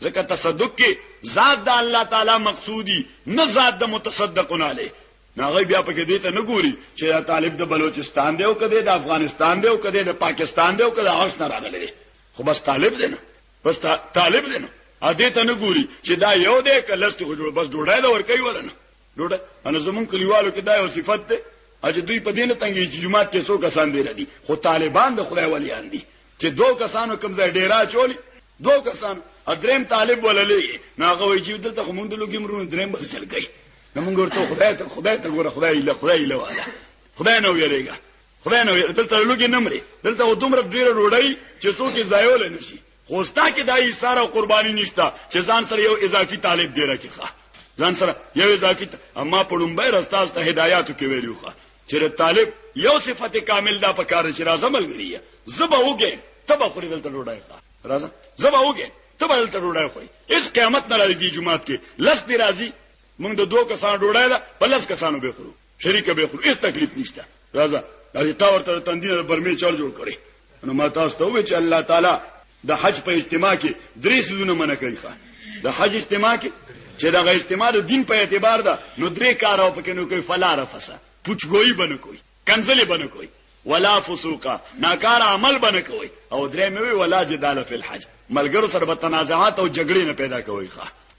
ځکه تصدق کې ذات د الله تعالی مقصودی نه ذات د متصدقون علی ناغه بیا پکې دې ته نه ګوري چې دا طالب د بلوچستان دی او کده د افغانستان دی او کده د پاکستان دی او کده اوس نه راغلی خو بس طالب دی نه بس طالب دی نه ا دې ته نه ګوري چې دا یو دی کلست خو جوړ بس ډوډۍ لور کوي ورنه ډوډۍ ان زمون کلیوالو کې دا یو صفت ده اجه دوی په دې نه تنګي چې جمعه کې څو کسان دی ردي خو طالبان د خدای ولیان دي چې دوو کسانو کوم ځای ډیره اچولې، دوو کسانو او درېیم طالب وله لېږي، نو هغه وایي چې دلته خو مونږ د لوګي مرو، درېیم به څه چل کوي؟ نو مونږ ورته خدای ته خدای ته ګوره، خدای ایله خدای ایله واله، خدای نه ویرېږه، خدای نه ویرېږه، دلته لوګي نه مري، دلته خو دومره ډېره ډوډۍ چې څوک یې ځایولی نه شي، خو ستا کې دا ایثار او قرباني نشته چې ځان سره یو اضافي طالب دېره کې ښه ځان سره یو اضافي اما په لومبۍ ورځ تاسو ته هدایاتو کې ویلي وو چې د طالب یو صفت کامل دا پکار چې راځه ملګریه زبا وګې تبه خوري دلته ډوډۍ ښه راځه زبا وګې تبه دلته ډوډۍ خوري اس قیامت نه راځي دی جمعات کې لس دی راځي موږ د دوه کسان ډوډۍ ده په لس کسانو به خورو شریک به خورو اس تکلیف نشته راځه راځي تا ورته تندینه برمه چل جوړ کړي نو ما تاسو ته وی چې الله تعالی د حج په اجتماع کې درې سيزونه منع کوي ښا د حج اجتماع کې چې دغه اجتماع د دین په اعتبار ده نو درې کار او پکې نو کوي فلا رفسا پوچګوي بنه کوي کنزلې بنه کوي ولا فسوقا ناکار عمل بنه کوي او درې مې وی ولا جدال فی الحج ملګرو سره به تنازعات او جګړې نه پیدا کوي ښا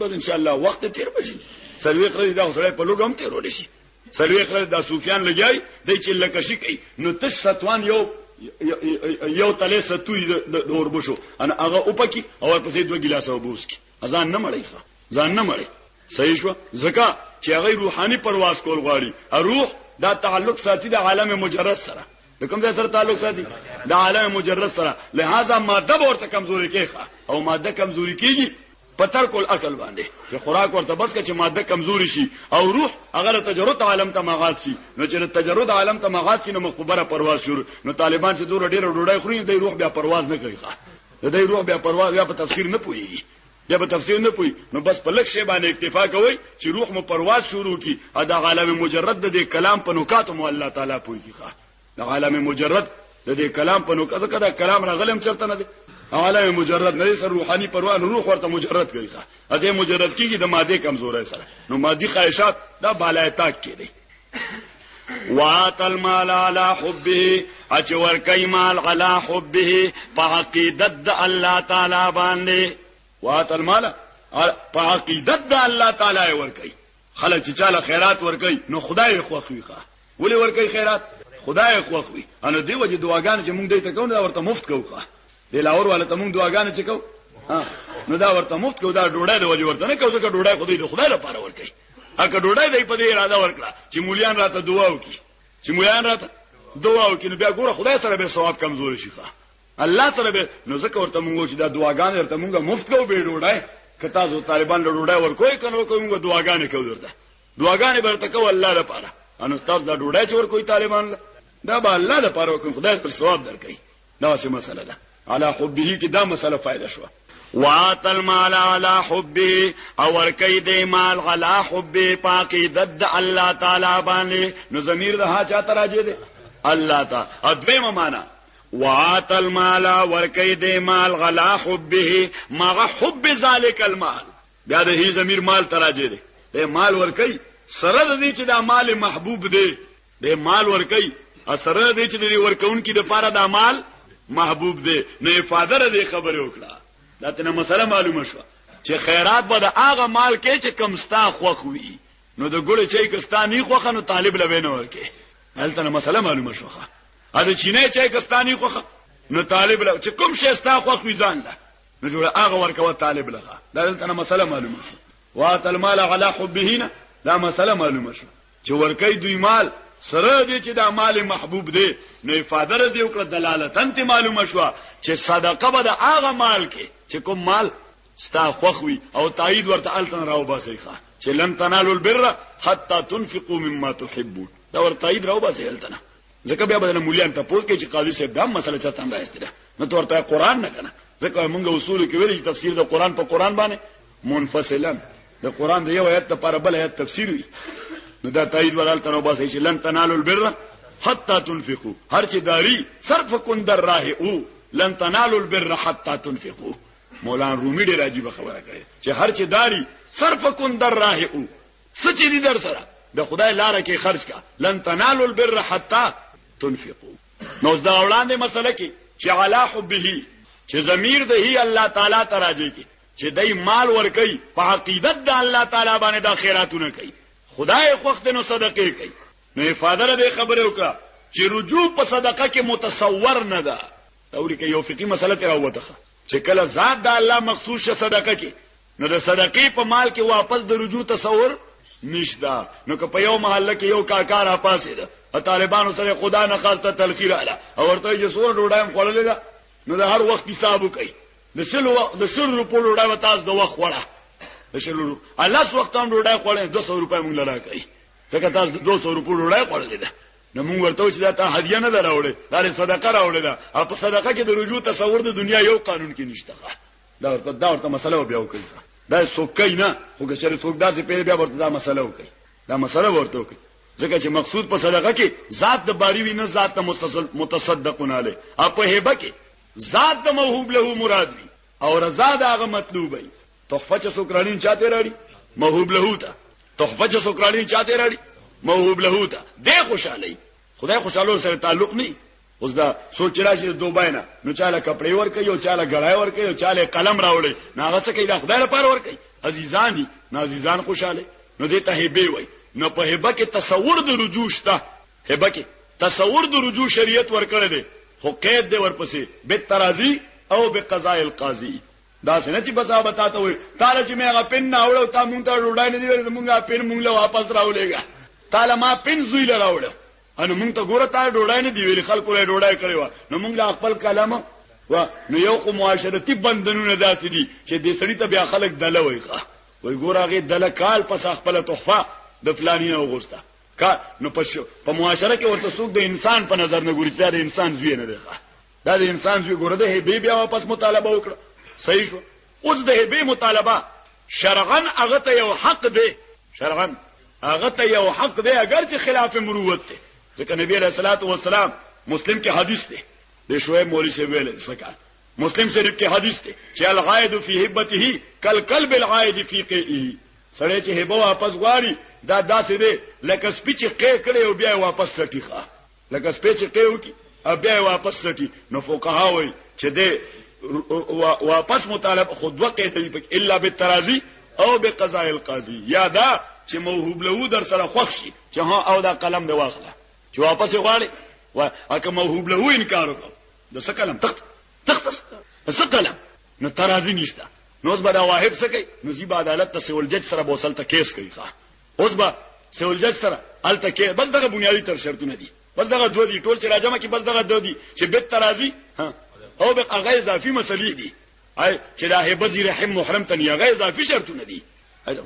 بس ان شاء الله وخت تیر بشي سلوي خرج دا سره په لوګم تیرول شي سلوي خرج دا سفیان لګي د چې لکه شي کوي نو تش ستوان یو یو تله ستوي د اوربشو انا هغه اوپکی او په سید و ګلاس او بوس کی ازان نه مړی ښه ځان نه مړی صحیح شو زکا چې هغه روحاني پرواز کول غواړي روح دا تعلق ساتي د عالم مجرد سره د کوم ځای سره تعلق ساتي د عالم مجرد سره لہذا ماده ورته کمزوري کیخه او ماده کمزوري کیږي په ترک العقل باندې چې خوراک ورته بس کچې ماده کمزوري شي او روح هغه تجرد عالم ته مغاد شي نو چې تجرد عالم ته مغاد شي نو مخبره پرواز شروع نو طالبان چې دور ډېر ډوډۍ خوري د روح بیا پرواز نه کوي ښه د روح بیا پرواز بیا په تفسیر نه پوي بیا په تفسیر نه پوي نو بس په لک شی باندې اکتفا کوي چې روح مو پرواز شروع کی ادا عالم مجرد د کلام په نکات مو الله تعالی پوي ښه د عالم مجرد د دې کلام په نو کده کده کلام را غلم چرته نه دی عالم مجرد نه سر روحاني پروان روح ورته مجرد کوي ښه اته مجرد کیږي د ماده کمزورې سره نو مادي خواهشات دا بالای تاک کړي واتل مال علی حبه اچ ور کای مال علی حبه په عقیدت د الله تعالی باندې واتل مال په عقیدت د الله تعالی ور کای خلک چې چاله خیرات ورکوي نو خدای خوښ وي ښا ولې ورکوي خیرات خدای خوښ وي ان دی وجه دعاګان چې موږ دې ته کوو دا ورته مفت کوو ښا د لاور والا ته موږ دعاګان چې کوو نو دا ورته مفت کوو دا ډوډۍ د وجه ورته نه کوو ځکه ډوډۍ خدای د خدای لپاره ورکوي اګه ډوډۍ دې په دې اراده ورکړه چې مولیان راته دعا وکړي چې مولیان راته دعا وکړي نو بیا ګوره خدای سره به ثواب کمزوري شي ښا الله سره به نو ځکه ورته مونږ چې دا دعاګانې ورته مونږ مفت کو به ډوډۍ که تاسو طالبان له ډوډۍ ورکوي کنو کوم دعاګانې کو درته دعاګانې برته کو الله لپاره ان استاد دا ډوډۍ چې ورکوي طالبان له دا به الله لپاره وکړي خدای پر ثواب درکړي دا څه مسله ده علا حبه کې دا مسله فائدہ شو واتل مال علا حبه او ورکی دی مال علا حبه پاکی دد الله تعالی باندې نو ضمیر ده چا تراجه دی الله تعالی ادمه معنا وات المال ورکی دی مال غلا حبه مغه حب ذالک المال بیا د هی ضمیر مال تراجه دی دی مال ورکی سره د دې چې دا مال محبوب دی دی مال ورکی سره د دې چې د ورکون کې د پاره دا مال محبوب دی نه افاده دی خبره وکړه دا تنه مسله معلومه شو چې خیرات به د هغه مال کې چې کم ستا خوخ وي نو د ګړې چې کستانی خوخه نو طالب لوي نه ورکه هلته مسله معلومه شوخه ا د چینه چای کستانی خوخه نو طالب له چې کوم شي ستا خو خو ځان له نو جوړه هغه ورکوه طالب له دا دلته مسله معلومه شو وات المال على حبهنا دا مسله معلومه شو چې ورکې دوی مال سره دې چې دا مال محبوب دی نو افاده دې وکړه دلالتن ته معلومه شو چې صدقه به د هغه مال کې چې کوم مال ستا خوخوي او تایید ورته التن راو باسي ښا چې لن تنالو البر حتا تنفقوا مما تحبون دا ور تایید راو باسي التن ځکه بیا بدل مولیان ته پوښتنه کوي چې قاضي صاحب دا مسله چا څنګه راځي ده نو تورته قران نه کنه ځکه موږ اصول کې ویل چې تفسیر د قران په قران باندې منفصلا د قران د یو آیت لپاره بل آیت تفسیر وي نو دا تایید ولال تنو باسي چې لن تنالوا البر حتا تنفقوا هر چې داری صرف کن در راه او لن تنالوا البر حتا تنفقوا مولانا رومي ډیر عجیب خبره کوي چې هر چې داری صرف کن در راه او څه چې دي در سره د خدای لار کې خرج کا لن تنالوا البر حتا تنفقوا نو دا وړاندې مسله کې چې علا حبه چې ضمیر د هی الله تعالی ته راځي کې چې دای مال ور کوي په عقیدت د الله تعالی باندې د خیراتونه کوي خدای خوخت نو صدقه کوي نو افاده به خبره وکړه چې رجوع په صدقه کې متصور نه ده توري کې یو فقہی مسله تر وته چې کله ذات د الله مخصوص صدقه کې نو د صدقې په مال کې واپس د رجوع تصور نشدا نو که په یو محله کې یو کاکار اپاسې ده او طالبانو سره خدا نه خاصه تلخیر اله او ورته یې سور ډوډایم خړلې ده نو د هر وخت حساب کوي د سلو د سلو روپو ډوډۍ تاسو د وخت وړه د سلو روپو الله سو وخت هم ډوډۍ خړلې 200 روپۍ مونږ لرا کوي ځکه تاسو 200 روپو ډوډۍ خړلې ده نو مونږ ورته چې دا ته هدیه نه دراوړې دا صدقه راوړې ده او په صدقه کې د رجوع تصور د دنیا یو قانون کې نشته دا دا ورته مسله بیا وکړي دا سوکای نه خو که چېرې څوک داسې پیل بیا ورته دا مسله وکړي دا مسله ورته وکړي ځکه چې مقصود په صدقه کې ذات د باری وی نه ذات ته متصدقون علی او په هبه کې ذات د موهوب له مراد وی او رضا دا هغه مطلوب وي تحفه چې سوکرانین چاته راړي موهوب له ته تحفه چې سوکرانین چاته راړي موهوب له ته د خوشالۍ خدای خوشاله سره تعلق نه اوس دا سوچ راشي د دوبای نه نو چاله کپڑے ور کوي او چاله غړای ور کوي او چاله قلم راوړي نه هغه څه کوي د خدای لپاره ور کوي عزیزان دي نه عزیزان خوشاله نو دې ته هبه وای نو په هبه کې تصور د رجوع شته هبه کې تصور د رجوع شریعت ور کړی دی خو قید دی ورپسې به ترازی او به قضاء القاضی دا څنګه چې بس هغه تاسو وي تعالی چې مې هغه پن نه وړو تا مونږ ته ډوډۍ نه دی ورته مونږه پن مونږ له واپس راولېګا تعالی ما پن زوی لراوړو انو مونږ ته ګوره تا ډوډۍ نه دی ویلي خلکو له ډوډۍ کړي و نو مونږ له خپل کلام و نو یو خو معاشرتي بندنونه داسې دي چې د سړی ته بیا خلک دله وایي وای ګوره هغه دله کال پس خپل تحفه د فلانی نه وغوسته کا نو پس په معاشره کې ورته څوک د انسان په نظر نه ګوري دا د انسان زوی نه دی دا د انسان زوی ګوره د هی بیا واپس مطالبه وکړه صحیح شو اوس د هبې مطالبه شرعا هغه ته یو حق دی شرعا هغه ته یو حق دی اگر چې خلاف مروت دی ځکه نبی علیہ الصلوۃ والسلام مسلم کې حدیث دی د شعیب مولوی سے ویل سکا مسلم شریف کې حدیث دی چې الغائد فی هبته کل قلب الغائد فی قیه سړی چې هبه واپس غواړي دا داسې دی لکه سپی چې قې کړي او بیا واپس سټیخه لکه سپې چې قیو کی او بیا واپس سټي نو فقها وای چې دې واپس مطالب خود وقې دی پک الا بالترازی او بقضاء القاضي یا دا چې موهوب له در سره خوښ شي چې ها او دا قلم به واخله چې واپس غواړي وا اکه موهوب له انکار وکړ د څه قلم تخت تخت څه قلم نو ترازی نشته نو اوس به دا واهب سکی نو زی به عدالت ته سول جج سره بوسل ته کیس کوي ښا اوس به سول جج سره الته کې بس دغه بنیادی تر شرطونه دي بس دغه دوه دي ټول چې راځم کې بس دغه دوه دي چې به ترازی ها او به هغه اضافي مسلې دي اي چې دا هي بزي رحم محرم ته نه هغه اضافي شرطونه دي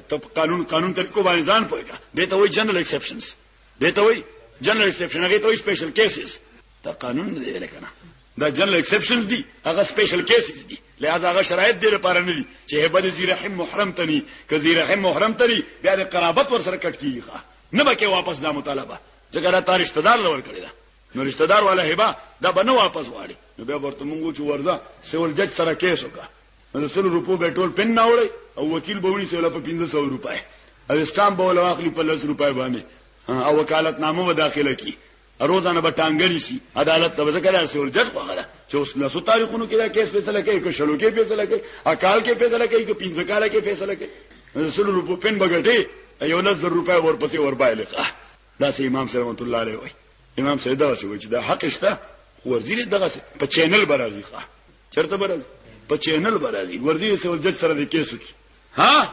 ته قانون قانون تر کو باندې ځان پوهه به ته وای جنرال ایکسپشنز به ته وای جنرال ایکسپشن هغه ته وای سپیشل کیسز ته قانون نه دی لکه نه دا جنرال ایکسپشنز دي هغه سپیشل کیسز دي لہذا هغه شرایط دي لپاره نه دي چې هبل زی رحم محرم تني که زی رحم محرم تني بیا د قرابت ور سره کټ کیږي نه به کې واپس دا مطالبه ځکه دا تاریخ تدار لور کړی دا نو رشتہ دار والا هبا دا بنه واپس واړي نو بیا ورته مونږ چې ورځه سیول جج سره کیس وکا نو سل روپو به ټول پن نه وړي او وکیل به ونی سیول په 1500 روپای او اسټام به ولا واخلي په 100 روپای باندې او وکالت نامه و داخله کی روزانه به ټانګلی سي عدالت ته ځکه راځي ول جټ خوخه چې اوس لاسو تاریخونو کې دا کیس فیصله کوي که شلو کې فیصله کوي اکال کې فیصله کوي که پنځه کال کې فیصله کوي رسول روپو پن بغټي یو لز روپیا ورپسې وربایل دا سي امام صلی الله علیه وای امام سید دا وسو چې دا حق شته وزیر دغه په چینل برازي ښه چرته برازي په چینل برازي وزیر سره جج سره د کیسو کی ها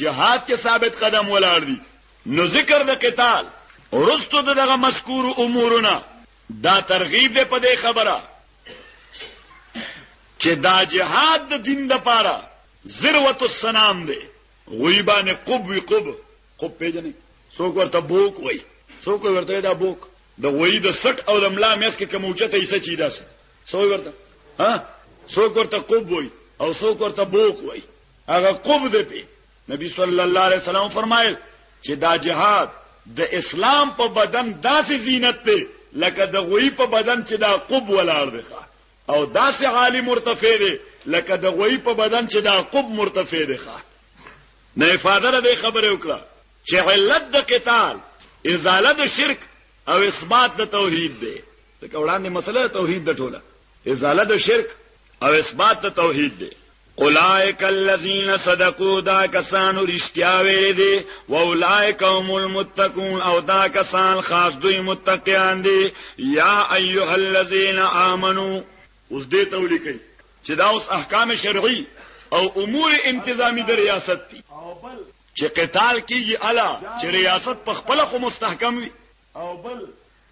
جهاد کې ثابت قدم ولاړ دي نو ذکر د قتال ورستو دغه مذکور امورونه دا ترغیب ده په دې خبره چې دا جهاد د دین د پاره ذروت السلام دی غیبان قب وی قب قب پیجنې څوک ورته بوک وای څوک ورته دا بوک د وای د سټ او د ملا میس کې کوم اوچته یې سچې داسه څوک ورته ها څوک ورته قب وای او څوک ورته بوک وای هغه قبضه ته نبی صلی الله علیه وسلم فرمایل چې دا جهاد د اسلام په بدن داسې زینت دی لکه د غوی په بدن چې دا قب ولار دی او داسې عالی مرتفع دی لکه د غوی په بدن چې دا قب مرتفع دی ښا نه افاده ده خبره وکړه چې علت د قتال ازاله د شرک او اثبات د توحید دی ځکه وړاندې مسله توحید د ټوله ازاله د شرک او اثبات د توحید دی اولائک الذین صدقوا دا کسانو رښتیا ویل دي او اولائک هم المتقون او دا کسان خاص دوی متقیان دي یا ایها الذین آمنو اوس دې ته ولیکي چې دا اوس احکام شرعي او امور انتظامی د ریاست دي چې قتال کیږي الا چې ریاست په خپل خو مستحکم وي او بل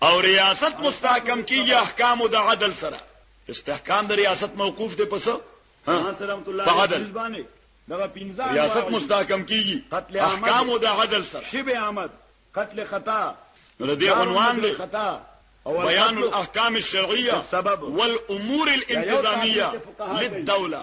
او ریاست مستحکم کیږي احکام د عدل سره استحکام د ریاست موقوف دی پس ها سلام الله په عدل باندې دغه پنځه ریاست مستحکم کیږي احکام د عدل سره شبه احمد قتل خطا نو دې عنوان دی خطا او بیان الاحکام الشرعیه والامور الانتظامیه للدوله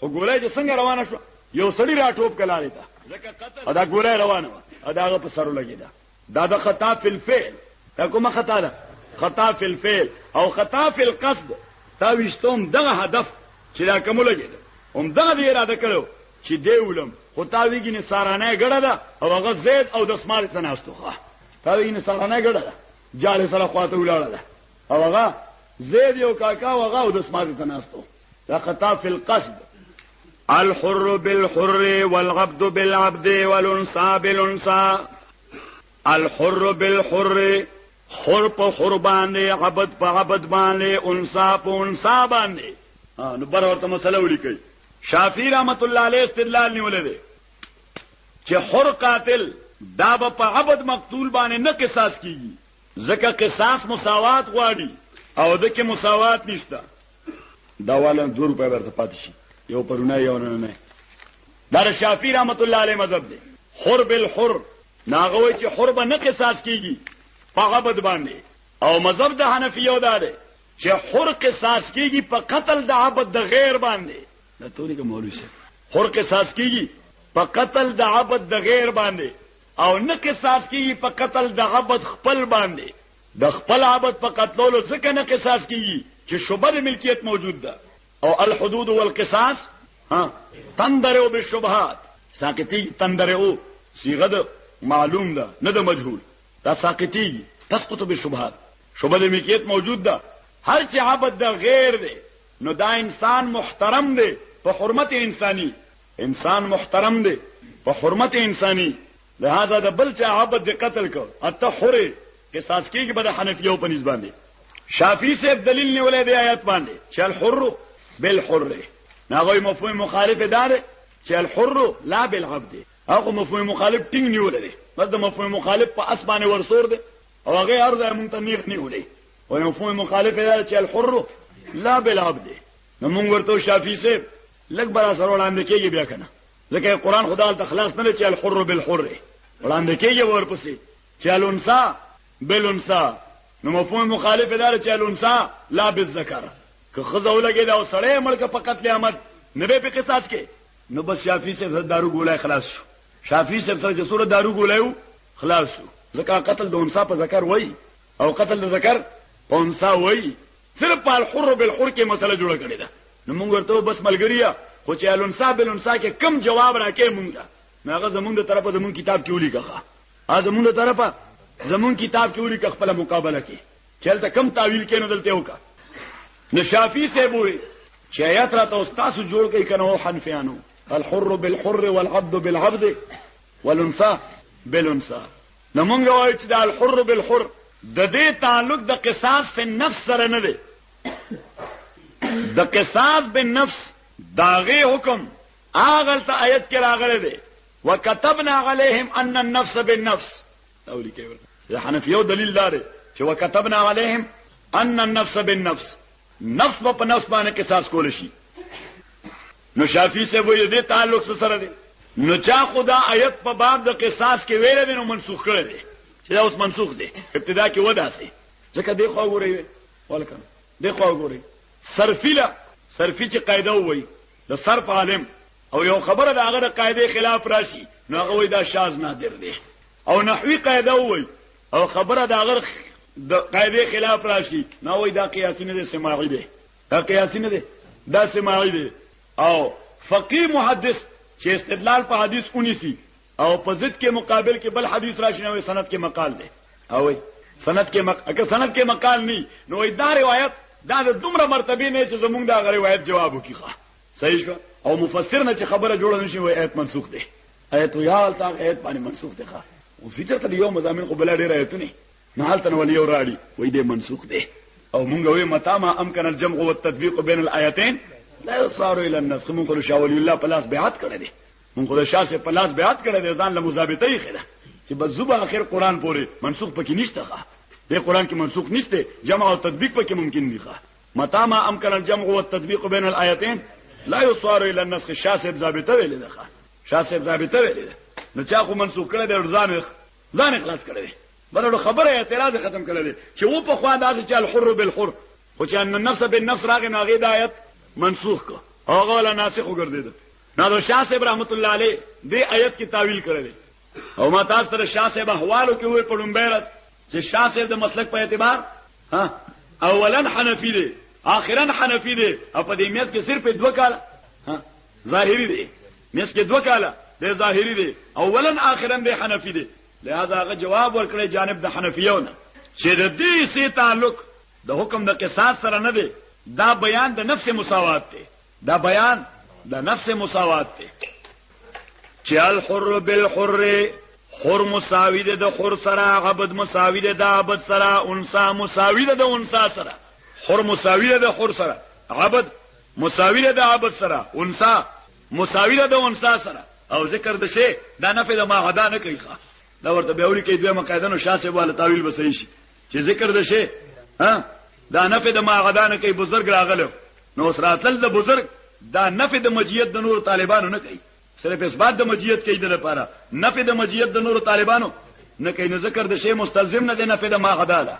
خو ګولای چې څنګه روانه شو یو سړی را ټوپ کلاله تا او دا ګولای روانه او داغه په سر لګی دا دا د خطا فی الفعل دا کومه خطا ده خطا فی الفعل او خطا فی القصد تا وشتوم دغه هدف چې دا کوم لګی دا هم دغه دی اراده کړو چې دی ولم خو تا ویګی نه سارانه ګړه ده او هغه زید او د اسمال سناستو ښه تا ویګی نه سارانه ګړه ده جاله سره خواته ولاړه ده او هغه زید یو کاکا او هغه د اسمال سناستو لقطا فی القصد الحر بالحر والعبد بالعبد والانسا بالانسا الحر بالحر حر په حر باندې عبد په عبد باندې انسا په انسا باندې نو بر ورته مسله ولیکي شافعي رحمت الله علیه استدلال نیولې ده چې حر قاتل دا په عبد مقتول باندې نه قصاص کیږي ځکه قصاص مساوات غواړي او دکې مساوات نشته دا والا دو روپے برته پاتې شي یو پرونه یو نه نه دا شافعي رحمت الله علیه مذهب دی حر بالحر ناغوي چې حر به نه قصاص کیږي په غبد باندې او مذهب د حنفیو دا دی چې حر قصاص کیږي په قتل د عبد د غیر باندې دا توري کوم مولوی شه حر قصاص کیږي په قتل د عبد د غیر باندې او نه قصاص کیږي په قتل د عبد خپل باندې د خپل عبد په قتلولو ځکه نه قصاص کیږي چې شبه د ملکیت موجود ده او الحدود والقصاص ها تندرو بالشبهات ساقطي تندرو صيغه ده معلوم ده نه ده مجهول دا ساقطي تسقط بالشبهات شبه د ملکیت موجود ده هر چې عبد ده غیر ده نو دا انسان محترم ده په حرمت انساني انسان محترم دی په حرمت انساني لهذا د بل چا عبد د قتل کو اته حره قصاص کیږي بد حنفیو په نسبت باندې شافعی صاحب دلیل نیولې دی آیات باندې چې الحر بالحر ناغوی مفهوم مخالف دار چې الحر لا بالعبد هغه مفهوم مخالف ټینګ نیولې دی بس د مفهوم مخالف په اسمانه ورسور دی او هغه ارزه مونږ ته نیغ نیولې او مفهوم مخالف دار چې الحر لا بالعبد نو مونږ ورته شافعی صاحب لګ برا سره وړاندې کېږي بیا کنه ځکه قران خدای ته خلاص نه چې الحر بالحر وړاندې کېږي ورپسې چې الانسا بالانسا نو مفهوم مخالف دار چې الانسا لا بالذکر که خزه ولګي دا سړی ملک په قتل احمد نه به په قصاص کې نو بس شافعي صاحب سره دارو ګولای خلاص شو شافعي صاحب سره چې سور دارو ګولایو خلاص شو ځکه قتل د انسا په ذکر وای او قتل د ذکر په انسا وای صرف په الحر بالحر کې مسله جوړه کړې ده نو موږ ورته بس ملګریا خو چې الانسا بالانسا کې کم جواب راکې موږ ته نو هغه زمونږ د طرفه زمونږ کتاب کې ولیکه ها زمونږ د طرفه زمونږ کتاب کې ولیکه خپل مقابله کې چلته کم تعویل کې نه دلته وکا نو شافعي صاحب وي چې آیات را ته استاد جوړ کوي کنه او حنفیانو الحر بالحر والعبد بالعبد والانثى بالانثى نو مونږ وایو چې د الحر بالحر د دې تعلق د قصاص په نفس سره نه دی د قصاص به نفس داغه حکم اغل ته آیت کې راغلی دی وکتبنا علیهم ان النفس بالنفس او لیکي ورته حنفیو دلیل دار چې وکتبنا علیهم ان النفس بالنفس نفس په نفس باندې قصاص کول شي نو شافعي صاحب وایي دې تعلق څه سره دی نو چا خدا آیت په باب د قصاص کې ویل دي نو منسوخ کړی دی چې دا اوس منسوخ دی ابتدا کې ودا سي ځکه دی خو غوري ولکه دی خو غوري صرفي لا صرفي چې قاعده وایي د صرف عالم او یو خبره د هغه د قاعده خلاف راشي نو هغه وایي دا شاز نادر دی او نحوی قاعده وایي او خبره د هغه د قاعده خلاف راشي نو وایي دا قیاس نه دی سماعي دی دا قیاسی نه دی دا سماعی دی او فقی محدث چې استدلال په حدیث اونی سی او په ضد کې مقابل کې بل حدیث راشي نو سند کې مقال دی او سند کې مق... اگر سند کې مقال ني نو دا روایت دا د دومره مرتبه نه چې زمونږ دا غری روایت جواب وکیخه صحیح شو او مفسر نه چې خبره جوړه نشي وای ایت منسوخ دی ایت یال تا ایت باندې منسوخ دی ښا او سیټه ته یو مزامین خو بل ډیر ایتونه نو هلته نو یو راړي وای دې منسوخ دی او مونږ وې متا ما امکان الجمع او التطبيق بین الايتين لا يصار الى النسخ مونږ له شاول الله پلاس بیعت کړی دی مونږ له شاسه پلاس بیعت کړی دی ځان له مزابطه یې خره چې بس زوبه اخر قران پورې منسوخ پکې نشته ښه دې قران کې منسوخ نشته جمع او تطبيق پکې ممکن دی ښه متا ما امکان الجمع او التطبيق بین الايتين لا يصار الى النسخ شاسه ضابطه ویل ده ښه شاسه ضابطه ویل ده نو چا خو منسوخ کړی دی ځان ځان خلاص کړی دی بلړو خبره اعتراض ختم کړی دی چې و په خوا داسې چې الحر بالحر خو چې ان النفس بالنفس راغی نو هغه د آیت منسوخ کو هغه ولا ناسخ وګرځید نو د شاه صاحب رحمت الله علیه دې آیت کې تعویل کړی دی او ما تاسو ته شاه صاحب احوالو کې وې پړمبیرس چې شاه صاحب د مسلک په اعتبار ها اولا حنفی دی اخرا حنفی دی او په دې میت کې صرف دوه کال ها ظاهری دی مېس کې دوه کاله د ظاهري دی اولا اخرا د حنفي دی لہذا هغه جواب ورکړي جانب د حنفیو نه چې د دې سي تعلق د حکم د قصاص سره نه دی دا بیان د نفس مساوات دی دا بیان د نفس مساوات دی چې الحر بالحر حر مساوی ده د حر سره عبد مساوی ده د عبد سره انسا مساوی ده د انسا سره حر مساوی ده د حر سره عبد مساوي ده د عبد سره انثا مساوي ده د انثا سره او ذکر د شی دا نفي د ما حدا نه کوي ښا دا ورته به وړي کې دوه مقاعده نو شاسه والا تعویل به صحیح شي چې ذکر د شی ها دا نفي د ما حدا نه کوي بزرګ راغلو نو سراتل د بزرګ دا نفي د مجیت د نور طالبانو نه کوي صرف اثبات د مجیت کوي د لپاره نفي د مجیت د نورو طالبانو نه کوي نو ذکر د شی مستلزم نه د نفي د ما غدا ده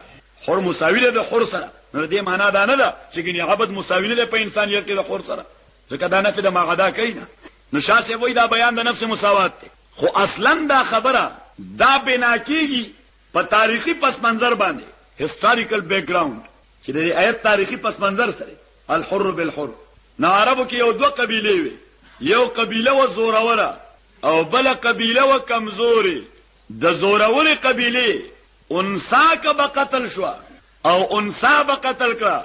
حر مساوی ده د حر سره نو دې معنا دا نه ده چې ګنې عبد مساوی نه ده په انسانیت کې د حر سره ځکه دا نفي د ما غدا کوي نه نو شاسه وای دا بیان د نفس مساوات دی خو اصلا دا خبره دا بنا کیږي په تاریخي پس منظر باندې هیستوریکل بیک ګراوند چې د آیت تاریخي پس منظر سره الحر بالحر نه عربو کې یو دوه قبیلې وي یو قبیله و زوروره او بل قبیله و کمزوري د زوروري قبیله انسا که به قتل شو او انسا به قتل کړه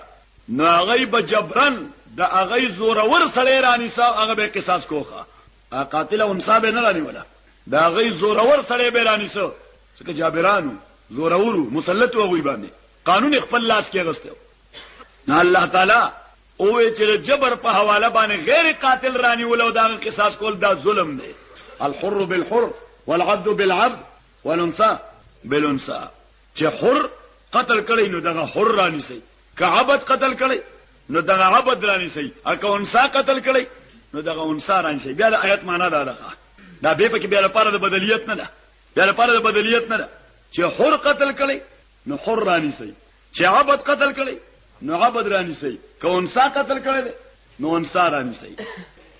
نو هغه به جبرن د هغه زورور سړی رانی سا هغه به قصاص کوخه قاتل انسا به نه رانی ولا دا غي زورور سړی به رانی سو څکه جابرانو زورورو مسلط وغوي باندې قانون خپل لاس کې غستو نه الله تعالی او چې جبر په حواله باندې غیر قاتل رانی ولو دا قصاص کول دا ظلم دی الحر بالحر والعبد بالعبد والانثى بالانثى چې حر قتل کړي نو دغه حر رانی سي که عبد قتل کړي نو دغه عبد رانی سي او که انثى قتل کړي نو دغه انثى رانی سي بیا د آیت معنا دا ده دا به پکې بیا لپاره د بدلیت نه ده بیا لپاره د بدلیت نه ده چې حر قتل کړي نو حر رانی سي چې عبد قتل کړي نو عبد رانی سي که انسا قتل کړي نو انسا رانی سي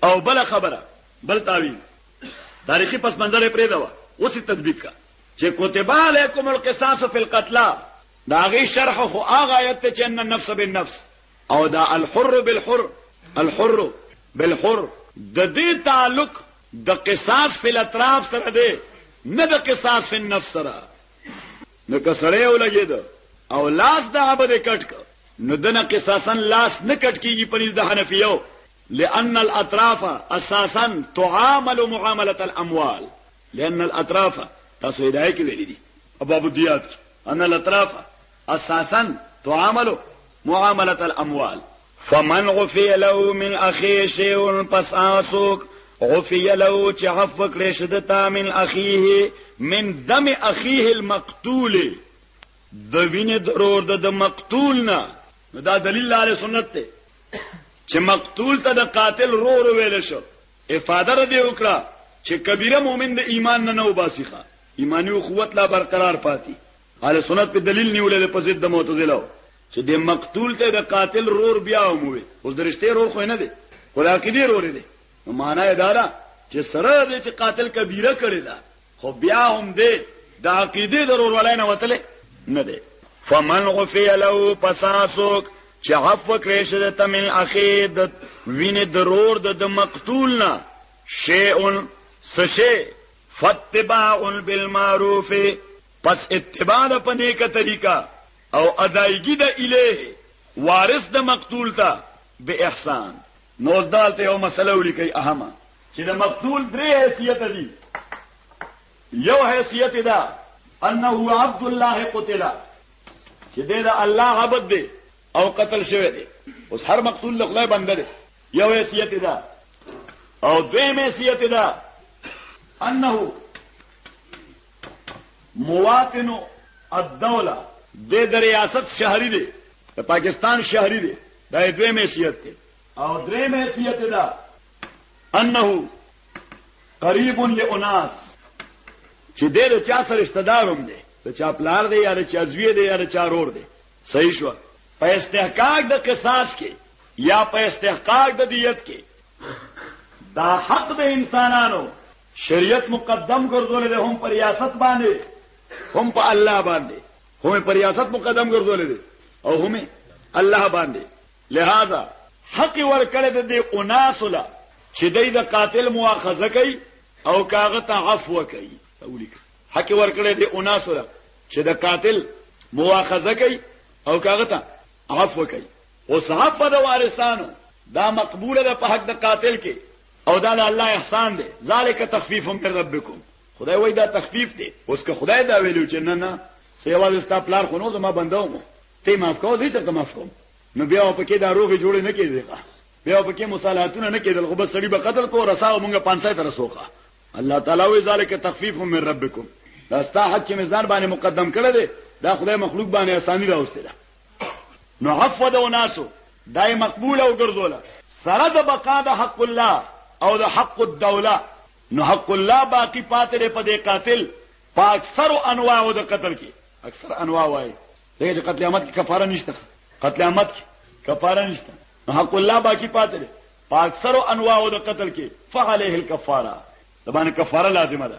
او بل خبره بل تعویل تاریخي پس منظر پرې دا اوس تطبیق کا چې کوتبه علیکم القصاص فی القتلى دا غي شرح خو هغه آیت چې ان النفس بالنفس او دا الحر بالحر الحر بالحر د دې تعلق د قصاص فی الاطراف سره دی نه د قصاص فی النفس سره نو کسړې ولګید او لاس د هغه د کټ نو دنه قصاصا لاس نه کټ کیږي په نس د حنفیو لأن الاطراف اساسا تعامل معامله الاموال لأن الاطراف تاسو هدايه کې ویلي دي ابواب الديات ان الاطراف اساسا تعامل معامله الاموال فمن غفی له من اخی شیون پس آسوک غفی له چه حفو کرشدتا من اخیه من دم اخیه المقتول دوین درور د مقتول نا دا دلیل لار سنت ته چې مقتول ته د قاتل رو رو ویل شو افاده را دی وکړه چې کبیره مؤمن د ایمان نه نو باسیخه ایمانی او قوت لا برقرار پاتی اهل سنت په دلیل نیولې په ضد د معتزله چې د مقتول ته د قاتل رور بیا هم وي اوس د رشته رور خو نه دی خو د عقیدې رور دی نو معنا یې دا ده چې سره دې چې قاتل کبیره کړی دا خو بیا هم دې د عقیده ضرور ولای نه وتله نه دی فمن غفی له پساسوک چې عفو کړی شه د تمن اخی د وینې ضرور د مقتول نه شیء سشی فتباع بالمعروف پس اتباع په نیکه طریقه او ادایګی د الیه وارث د مقتول ته به احسان نو دالته یو مسله ولیکي اهمه چې د مقتول درې حیثیت دي یو حیثیت دا انه عبد الله قتل چې د الله عبد دی او قتل شوی دی اوس هر مقتول له خدای بنده دی یو حیثیت دا او دویم حیثیت دا انه مواطن الدوله دې د ریاست شهري دی د پاکستان شهري دی دا دوی میسیت دی او درې میسیت دا انه قریب لاناس چې دې د چا سره رشتہ داروم دی د چا پلار دی یا د چا زوی دی یا د چا رور دی صحیح شو په استحقاق د قصاص کې یا په استحقاق د دیت کې دا حق د انسانانو شریعت مقدم ګرځولې ده هم پر ریاست باندې هم په الله باندې هم پر ریاست مقدم ګرځولې ده او هم الله باندې لہذا حق ورکړې ده د اناس لا چې دای د قاتل مؤاخذه کوي او کاغه ته عفو کوي اولیک حق ورکړې ده اناس لا چې د قاتل مؤاخذه کوي او کاغه ته عفو کوي او صحابه د وارثانو دا مقبوله ده په حق د قاتل کې او دا د الله احسان دی ذالک تخفیف من ربکم خدای وای دا تخفیف دی اوس که خدای دا ویلو چې نه نه سیواز استا پلار خو نو زما بندوم ته معاف کو دې ته معاف کوم نو بیا په کې دا روغه جوړ نه کېږي بیا په کې مصالحاتونه نه کېدل خو بس سړي به قتل کو رساو مونږه 500 تر سوخه الله تعالی وی ذالک تخفیف من ربکم دا ستا حق چې مزار باندې مقدم کړی دی دا خدای مخلوق باندې اسانی راوستي دا نو عفو د ناسو دای مقبول او ګرځوله سره د بقا د حق الله او د حق الدوله نو حق الله باقی پاتې دی په دې قاتل په اکثر انواعو د قتل کې اکثر انواع وای دغه قتل عامت کې کفاره نشته قتل عامت کې کفاره نشته نو حق الله باقی پاتې دی په اکثر انواعو د قتل کې فعليه الكفاره دبان کفاره لازمه ده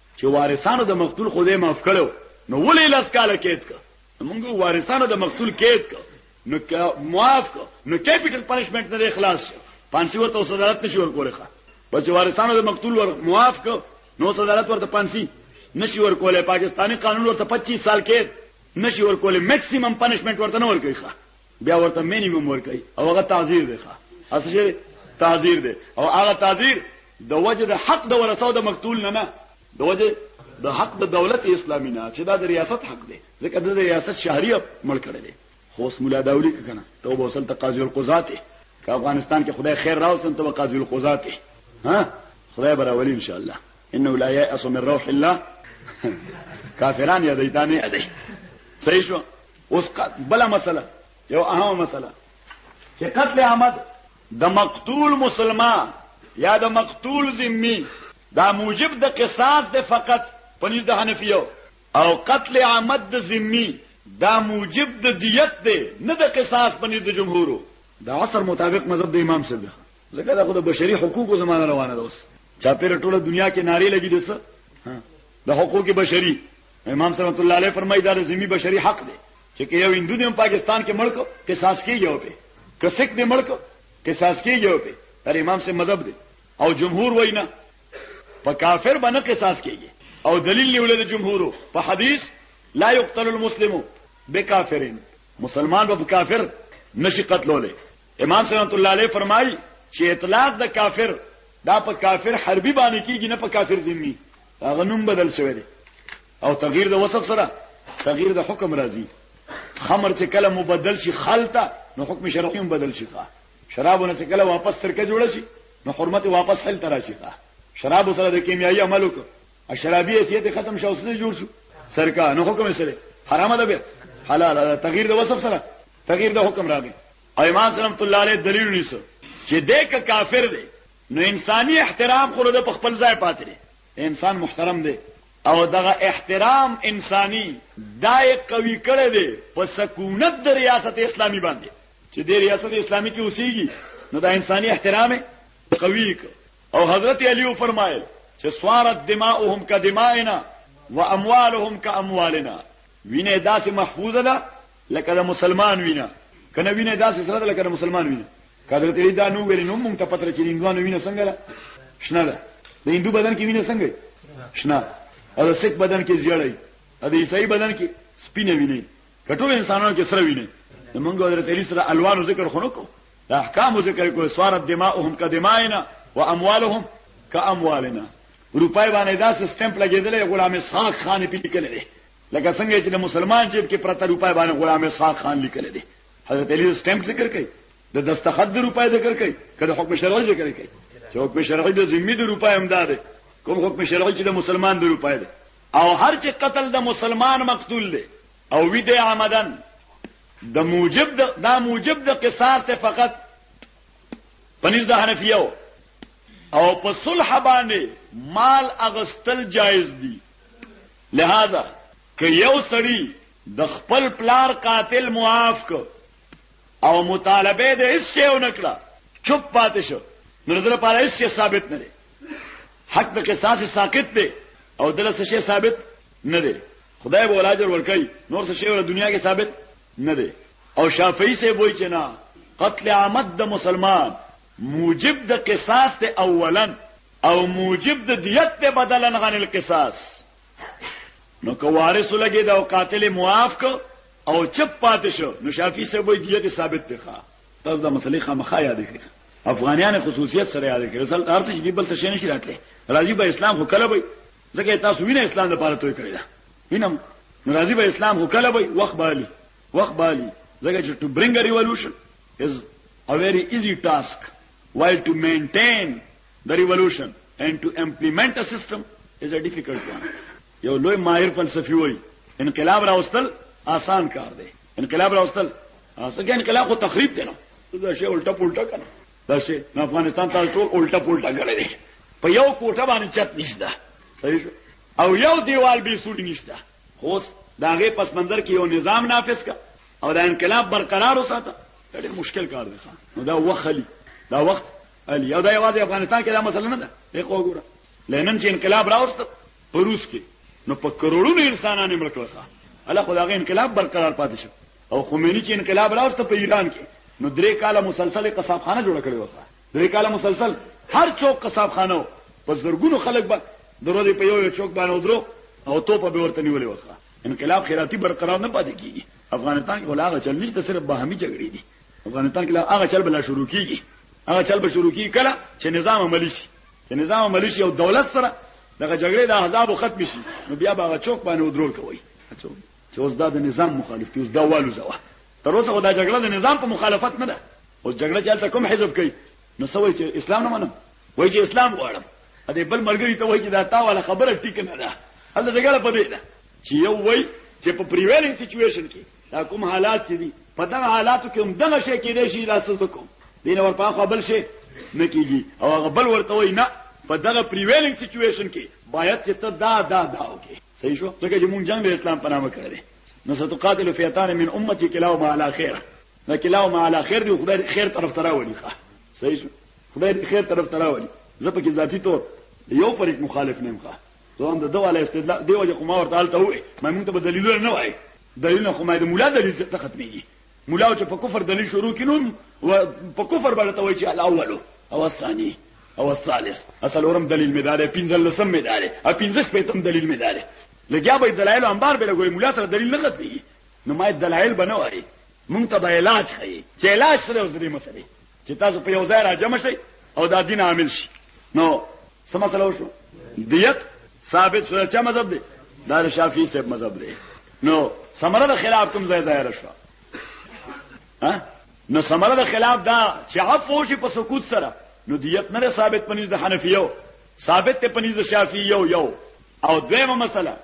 چې وارثانو د مقتول خدای معاف کړو نو ولې لاس کاله کېد کا موږ وارثانو د مقتول کېد کا نو معاف کا نو کیپټل پنشمنت نه اخلاص پانسی وته اوس عدالت نشي ورکولې ښه بس وارثانو د مقتول ور معاف کا نو اوس عدالت ورته پانسی نشي ورکولې پاکستانی قانون ورته 25 سال کېد نشي ورکولې میکسیمم پنشمنت ورته نه ورکوي ښه بیا ورته مینیمم ورکړي او هغه تعذير دی ښه اصل شي تعذير دی او هغه تعذير د وجه د حق د ورثو د مقتول نه نه د وجه د حق د دولت اسلامي نه چې دا د ریاست حق دی ځکه د ریاست شهري مړ کړی دی خو اوس مولا داولی کنه ته به وصل تقاضي القضات که افغانستان کې خدای خیر راوستن ته قاضي القضات ها خدای براولي ان شاء الله انه لا يأس من روح الله کافران یادیتانه یادی صحیح شو اوس بل مسله یو اهم مسله چې قتل احمد د مقتول مسلمان یا د مقتول ذمي دا موجب د قصاص د فقط پنځ د حنفیو او قتل احمد د ذمي دا موجب د دیت دی نه د قصاص پنځ د جمهورو د عصر مطابق مذهب د امام صاحب ځکه دا خو د بشري حقوقو زمانه روانه ده اوس چا پیر ټوله دنیا کې ناری لګی دسه د حقوق بشري امام سنت الله علیه فرمایي دا لازمي بشري حق دی چې که یو هندو دیم پاکستان کې مړ کو قصاص کیږي او په کسک دې مړ کو قصاص کیږي او په تر امام سے مذهب دی او جمهور وینا په کافر باندې قصاص کیږي او دلیل نیول د جمهورو په حدیث لا یقتل المسلم بکافرین مسلمان به کافر نشي قتلوله امام سنت الله علیه فرمایي چې اطلاق د کافر دا په کافر حربي باندې کیږي نه په کافر ذمي هغه نوم بدل شوی دی او تغییر د وصف سره تغییر د حکم راځي خمر چې کله مبدل شي خالتا نو حکم شرعي هم بدل شي کا شرابونه چې کله واپس سرکه جوړ شي نو حرمت واپس حل تر شي کا شراب سره د کیمیاوي عمل وکړه شرابي حیثیت ختم شو سره جوړ شو سرکه نو حکم سره حرام ده به حلال تغییر د وصف سره تغییر د حکم راغی او امام سلام الله علیه دلیل نیسو چې دک کافر دی نو انساني احترام خو د خپل ځای پاتې دی انسان محترم دی او دغه احترام انساني دای قوي کړی دی په سکونت د ریاست اسلامی باندې چې د ریاست اسلامی کې اوسېږي نو دا انساني احترام قوي او حضرت علی فرمایل چې سوارت دماؤهم کدمائنا واموالهم کاموالنا وینه داسې محفوظه ده لکه د مسلمان وینه کنه وینه داسې سره لکه د مسلمان وینه کله ته دا نو ویل نو مونږ ته پتر چې هندوانو وینه څنګه ده شنه ده د هندو بدن کې وینه څنګه شنه او د سک بدن کې زیړی او د عیسائی بدن کې سپینه وینه کټول انسانانو کې سره وینه مونږ حضرت علی سره الوانو ذکر خونو کو د احکام ذکر کو سوارت دماؤهم کدمائنا واموالهم کاموالنا روپای باندې دا سیستم لګیدل غلام اسحاق خان پیټ کړل لکه څنګه چې د مسلمان جیب کې پرته روپای باندې غلام اسحاق خان لیکل دي حضرت علی سټمپ ذکر کوي د دستخط د روپای ذکر کوي کله حکم شرعي ذکر کوي چې حکم شرعي د ذمہ د روپای هم ده کوم حکم شرعي چې د مسلمان د روپای ده او هر چې قتل د مسلمان مقتول دی او وی دی عمدن د موجب د دا موجب د قصاص ته فقط پنځ د حنفیو او په صلح باندې مال اغستل جایز دي لهذا که یو سړي د خپل پلار قاتل معاف کو او مطالبه د هیڅ یو نکړه چپ پاتې شو نو دغه لپاره هیڅ ثابت نه دی حق د قصاص ساقط دی او دله څه شی ثابت نه دی خدای به ولاجر ورکړي نور څه شی ور دنیا کې ثابت نه دی او شافعي سه وای چې نه قتل عامد د مسلمان موجب د قصاص ته اولن او موجب د دیت ته بدلن غن القصاص نو که وارث لګي دا قاتل معاف کو او چپ پاتې شو نو شافعي سه وې دیت ثابت دی ښا تاسو دا مسلې خامخا یاد کړئ افغانان خصوصیت سره یاد کړئ اصل هر څه دی بل څه نشي راتله راځي به اسلام خو کله وي ځکه تاسو وینئ اسلام د پاره توې کړی دا وینم راځي به اسلام خو کله وي وخت بالي وخت بالي ځکه چې ټو برینګ ریولوشن از ا ویری ایزی ټاسک While to maintain the revolution and to implement a system is a difficult one. یو لوی ماهر فلسفي وای انقلاب راوستل آسان کار دی انقلاب راوستل اسکه انقلاب خو تخریب دی نو دا شی الټا پلټا کنه دا شی نه افغانستان ته ټول الټا پلټا کړی دی په یو کوټه باندې چت نشته صحیح او یو دیوال به سود نشته خو اوس د هغې پس منظر کې یو نظام نافذ کا او دا انقلاب برقرار وساته دا ډېر مشکل کار دی نو دا وخلی دا وخت الی او دا یوازې افغانستان کې دا مسله نه ده یې خو وګوره لنن چې انقلاب راوست په روس کې نو په کروڑونو انسانانو مړ کړل الله خدای انقلاب برقرار پاتې شو او خمینی چې انقلاب راوست په ایران کې نو درې کاله مسلسل قصابخانه جوړ کړې وکړه درې کاله مسلسل هر چوک قصاب خانه و په زرګونو خلک به درو دی په یو یو چوک باندې ودرو او تو په ورته نیولې وخه انقلاب خیراتی برقرار نه پاتې کیږي افغانستان کې ولاغه چل نشته صرف باهمي جګړې دي افغانستان کې هغه چل بل شروع کیږي هغه چل به شروع کیږي کله چې نظام عملی شي چې نظام عملی شي او دولت سره دغه جګړې د احزاب ختم شي نو بیا به هغه چوک باندې ودرول کوي چې اوس دا د نظام مخالف دي اوس دا والو زوه تر اوسه خو دا جګړه د نظام په مخالفت نه ده اوس جګړه چې هلته کوم حزب کوي نو څه وایي چې اسلام نه منم وایي چې اسلام غواړم ا دې بل مرګري ته وایي چې دا تا والا خبره ټیک نه ده هلته جګړه پدې ده چې یو وایي چې په پریویلینګ سچويشن کې دا کوم حالات دي په دغه حالاتو کې هم دغه شی کېدای شي لاسو کوم دین ور په خپل شي نه کیږي او هغه بل ورته وای نه په دغه پریویلینګ سچويشن کې باید چې ته دا دا دا وکې صحیح شو ځکه چې مونږ جنگ د اسلام په نامه کړی نو ستقاتل فیتان من امتی کلاهما علی خیر دا کلاهما علی خیر دی خدای خیر طرف ته راولي ښه صحیح شو خدای خیر طرف ته راولي زه په کې ذاتی طور یو فریق مخالف نه یم ښه زه هم د دوه علی استدلال دی وجه کومه ورته حالت وې مې مونږ ته دلیل نه وای دلیل خو مې د مولا دلیل ته ختمېږي مولاو چې په کفر دلیل شروع کینوم و په کفر باندې وای چې الاول او الثاني او الثالث اصلورم دلیل می دار پنځل لسم می دار ا پنځش په تم دلیل می دار لګیا به دلایل انبار به لګوي مولا سره دلیل نه غتلی نو ما دلایل بنواري مونږ ته به علاج خي چې علاج سره اوس دې مسلې چې تاسو په یو ځای راجم شئ او دا دین عامل شي نو سم مسله وشو دیت ثابت شو چې مذهب دی دا شافعي صاحب مذهب دی نو سمره د خلاف کوم ځای ظاهر شو ها نو سمره د خلاف دا چې عفو شي په سکوت سره نو دیت نه ثابت پنځ د حنفیو ثابت ته پنځ د شافعیو یو او دیمه مسله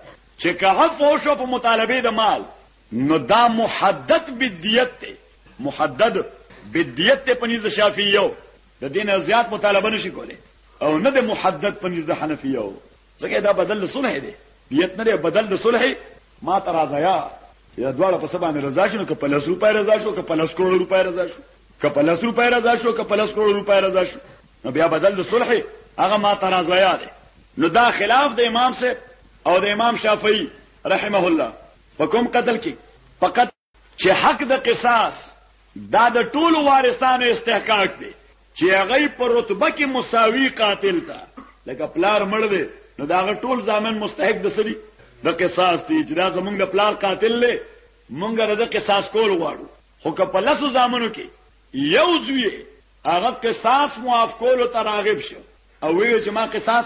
چې که عفو شو په مطالبه د مال نو دا محدد بدیت ته محدد بدیت ته پنځ شافعیو د دین زیات مطالبه نشي کوله او نه د محدد پنځ د حنفیو ځکه دا بدل صلح دی دیت نه بدل د صلح ما ترازایا یا دواړه په سبا نه رضا شنو که په لس روپۍ رضا شو که په لس کروڑ روپۍ رضا شو که په لس روپۍ رضا شو که په لس کروڑ روپۍ رضا شو نو بیا بدل د صلح هغه ما ترازایا دی نو دا خلاف د امام سے او د امام شافعی رحمه الله په کوم قتل کې فقط چې حق د قصاص دا د ټولو وارثانو استحقاق دی چې هغه په رتبه کې مساوي قاتل تا لکه پلار مړ دی نو دا ټول ځامن مستحق د سړي د قصاص دی چې دا زمونږ د پلار قاتل دی مونږ د قصاص کول غواړو خو که په لاسو ځامنو کې یو ځوی هغه قصاص معاف کولو ته راغب شو او ویل چې ما قصاص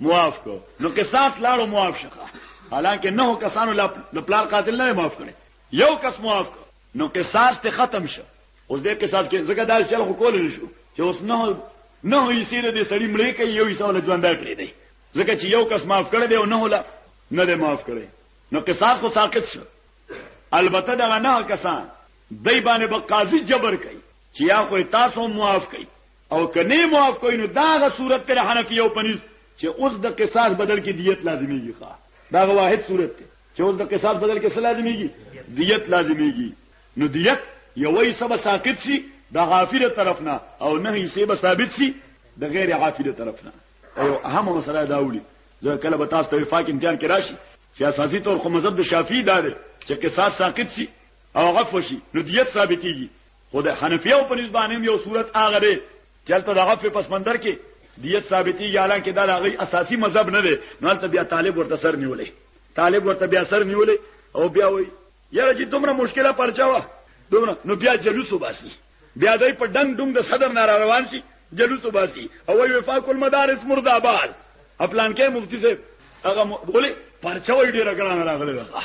معاف کو نو قصاص لاړو معاف شخه حالانکه نه کسانو لا پلار قاتل نه معاف کړي یو کس معاف کو نو قصاص ته ختم شو اوس دې قصاص کې زګه دال چل خو کول نه شو چې اوس نه نه یې سیره دې سړی مړې کوي یو یې سوال ژوند کړی دی زګه چې یو کس معاف کړی دی او نه ولا نه دې معاف کړی نو قصاص خو ساقط شو البته دا نه کسان دای باندې به قاضي جبر کوي چې یا خو تاسو معاف کړئ او کنه معاف کړئ نو داغه صورت تر حنفی او پنځ چې اوس د قصاص بدل کې دیت لازمیږي ښا داغه واحد صورت ته چې اوس د قصاص بدل کې څه لازمیږي دیت لازمیږي نو دیت یوې سبا ساقط شي د غافل طرف نه او نه یې سبا ثابت شي د غیر غافل طرف نه او اهم مسله دا وړي ځکه کله به تاسو ته وفاق امتحان کې راشي چې اساسي طور خو مذهب د شافعي دا دی چې قصاص ساقط شي او غفو شي نو دیت ثابتېږي خو د حنفیو په نسبت باندې یو صورت هغه دی چې هلته د عفو په سمندر کې دیت ثابتېږي حالانکه دا د هغوی اساسي مذهب نه دی نو هلته بیا طالب ورته سر نیولی طالب ورته بیا سر نیولی او بیا وایي یاره چې دومره مشکله پرچا وه دومره نو بیا جلوس وباسي بیا دوی په ډنګ ډونګ د صدر نه روان شي جلوس وباسي او وایي وفاق المدارس مرد آباد پلان کې مفتی صاحب هغه ولې پرچا وایي ډېره ګرانه راغله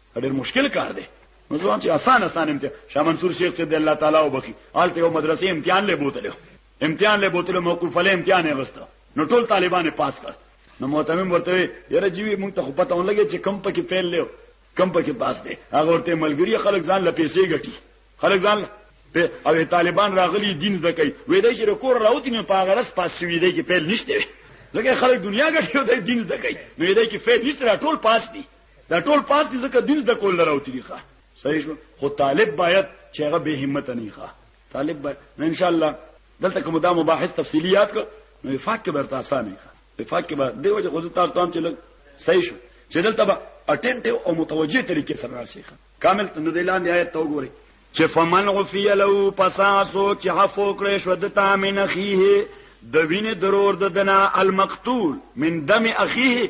ډېر مشکل کار دی نو ځوان چې آسان آسان امتحان شاه منصور شیخ سید الله تعالی وبخي آلته یو مدرسې امتحان له بوتلو امتحان له بوتلو موقوف له امتحان یې غوښته نو ټول طالبان پاس کړ نو مهتمم ورته یره جیوی مونږ ته خو پته ون لګی چې کم پکې فیل لیو کم پکې پاس دی هغه ورته ملګری خلک ځان له پیسې ګټي خلک ځان په او طالبان راغلي دین زکای وې دای چې کور راوتی نو په هغه رس پاس شوی دی چې فیل نشته ځکه خلک دنیا ګټي او دین زکای نو دای کې فیل نشته ټول پاس دي دا ټول پاس دي ځکه دین د کول راوتی دي ښه صحیح شو خو طالب باید چې هغه به همت نه ښه طالب باید نو ان شاء الله دلته کوم دا مباحث تفصیلیات کو نو وفاق کې برته اسانه ښه وفاق کې به دی وجه خو تاسو ته هم چې صحیح شو چې دلته به اټینټیو او متوجه طریقې سره راشي کامل نو د لاندې آیت ته وګورئ چې فمن غفی له پساسو چې حفو کړې شو د تامن اخیه د وینې درور د دنا المقتول من دم اخیه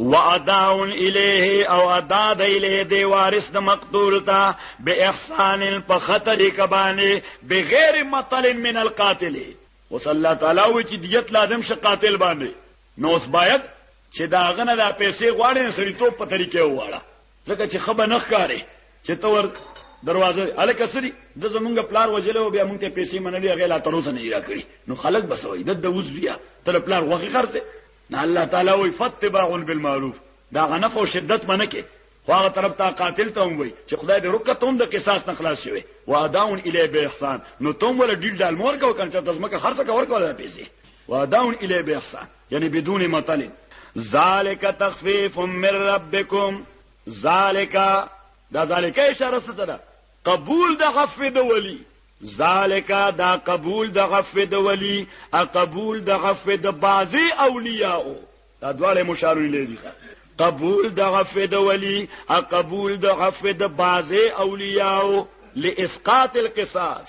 واداون الیه او ادا د الیه دی وارث د مقتول تا به احسان په خطر کبانه بغیر مطل من القاتل وصلی الله تعالی و چې دیت لازم ش قاتل باندې نو اوس باید چې دا غنه د پیسې غواړي سړی ته په طریقې وواړه ځکه چې خبر نه ښکارې چې تور دروازه الکه سری د زمونږ پلار وجلو بیا مونږ ته پیسې منلې غیلا تروسه نه را کړی نو خلک بسوي د د اوس بیا تل پلار وخی خرڅه نه الله تعالی وی فتباع بالمعروف دا غنف او شدت باندې کې خو هغه طرف ته قاتل ته وی چې خدای دې رکته هم د قصاص نه خلاص شي و اداون الی به احسان نو تم ول ډیل دال مور کو کنه چې تاسو مکه خرڅ کا ورکو دا پیسې و اداون الی به احسان یعنی بدون مطلع ذالک تخفیف من ربکم ذالک دا ذالک اشاره ستده قبول د عفو د ولی ذالک دا قبول د عفو د ولی ا قبول د عفو د بازي اولیاء دا دواړه مشارو لیدي قبول د عفو د ولی ا قبول د عفو د بازي اولیاء لاسقاط القصاص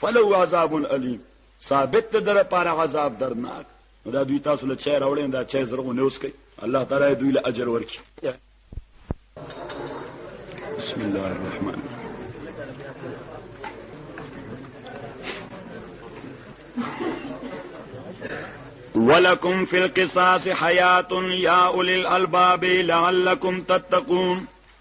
فلو عذاب الیم ثابت ته در پاره عذاب درناک نو دا دوی تاسو له چا راوړین دا چا زرغو نه اوس کوي الله تعالی دوی له اجر ورکړي بسم الله الرحمن ولکم فی القصاص حیات یا اولی الالباب لعلکم تتقون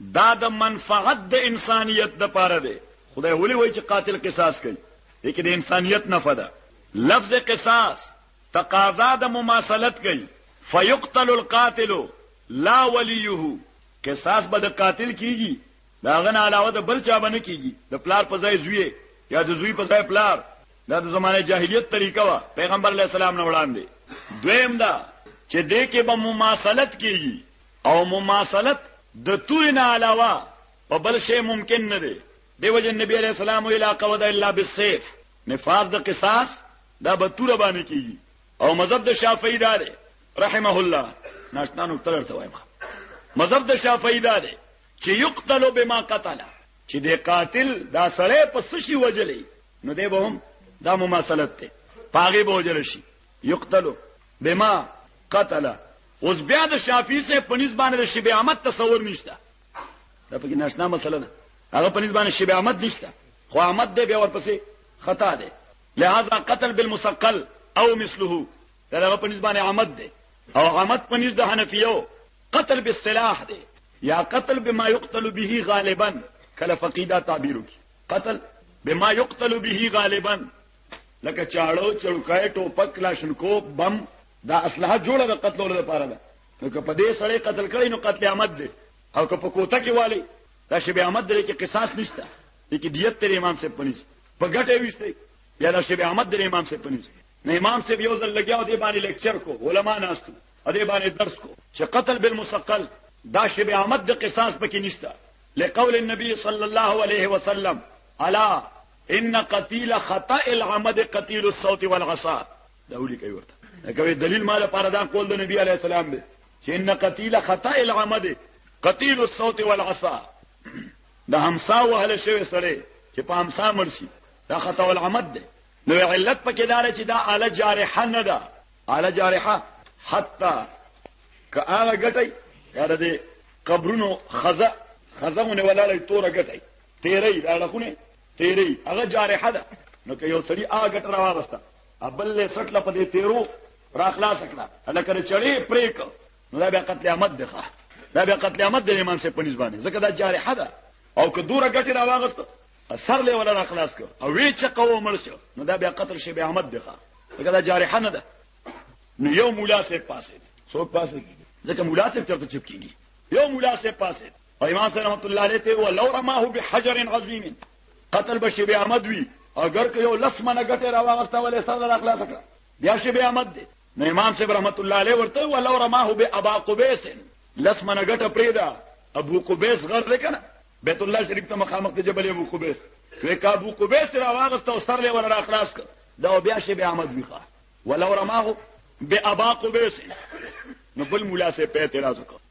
دا د منفعت د انسانیت د پاره دی خدای ولي وای چې قاتل قصاص کوي لیکن د انسانیت نه فدا لفظ قصاص تقاضا د مماثلت کوي فیقتل القاتل لا ولیه قصاص به د قاتل کیږي دا غن علاوه د بل چا باندې کیږي د پلار په ځای زوی یا د زوی په ځای پلار دا د زمانه جاهلیت طریقه وا پیغمبر علی السلام نه وړاندې دویم دا چې دې کې به مماثلت کیږي او مماثلت د توی نه علاوه په بل شی ممکن نه دی دیو جن نبی علیہ السلام ویلا قود الا بالسيف نفاذ د قصاص دا به تور باندې کیږي او مذهب د شافعی دار رحمه الله ناشنا نو تر ته وایم مذهب د شافعی دار چې یقتل بما قتل چې د قاتل دا سړی په سشي وجلې نو دی به هم دا مماثلت ته پاغي به وجل شي یقتل بما قتل اوس بیا د شافعي صاحب په نسبت باندې د شبه عمد تصور نشته دا پکې ناشنا مسله ده هغه په نسبت باندې شبه عمد نشته خو عمد دی بیا ورپسې خطا دی لہذا قتل بالمسقل او مثله دا هغه په نسبت باندې عمد دی او عمد په نسبت د حنفیو قتل بالسلاح دی یا قتل بما يقتل به غالبا کله فقیدا تعبیر کی قتل بما يقتل به غالبا لکه چاړو چړکای ټوپک لاشنکو بم دا اسلحه جوړه د قتلولو لپاره ده نو که په دې سړی قتل کړي نو قتل عامد دی او که په کوته کې والی دا شی به عامد لري کې قصاص نشته لیکي دیت تر امام صاحب پنځ په ګټه وشته یا دا شی به عامد در امام صاحب پنځ نه امام صاحب یو ځل لګیا او دې باندې لیکچر کو علما ناستو او دې باندې درس کو چې قتل بالمسقل دا شی به عامد د قصاص پکې نشته لقول النبي صلى الله عليه وسلم الا ان قتيل خطا العمد قتيل الصوت والعصا دا ولي کوي ورته کوي دلیل ما لپاره دا قول د نبی علی السلام دی چې ان قتیل خطا العمد قتیل الصوت والعصا دا همسا وهله شوی سره چې په همسا مرشي دا خطا العمد دی نو علت پکې دار چې دا اله جارحه نه ده اله جارحه حتا که هغه ګټي یاره دې قبرونو خزه خزهونه ولاله توره ګټي تیرې دا لخونه تیرې هغه جارحه ده نو که یو سړی هغه ګټ راوسته ابل له سټله په دې تیرو را خلاص کړه الکه چړې پریک نو دا بیا قتل عامت دی ښه دا بیا قتل عامت دی امام صاحب په نسبانه ځکه دا جارحه ده او که دوره ګټه را واغست سر له ولا را خلاص کړ او وی چې قوم مرشه نو دا بیا قتل شی بیا عامت دی ښه ځکه دا جارحه نه ده نو یو مولا صاحب پاسه څوک پاسه کیږي ځکه مولا صاحب چرته چپ کیږي یو مولا صاحب پاسه او امام صاحب رحمت الله علیه ته ولو رماه بحجر عظیم قتل بشی به احمد وی اگر که یو لس منه ګټه را واغسته ولې سر را خلاص کړه بیا شی به احمد دی نو امام صاحب رحمت الله علیه ورته ولو رماه به ابا قبیس لس منه ګټه پریدا ابو قبیس غر دی کنه بیت الله شریف ته مخامخ ته جبل ابو قبیس وی کا ابو قبیس را واغسته او سر له ور را خلاص کړه دا بیا شی به احمد وی ولو رماه به ابا قبیس نو بل مولا سے په اعتراض وکړ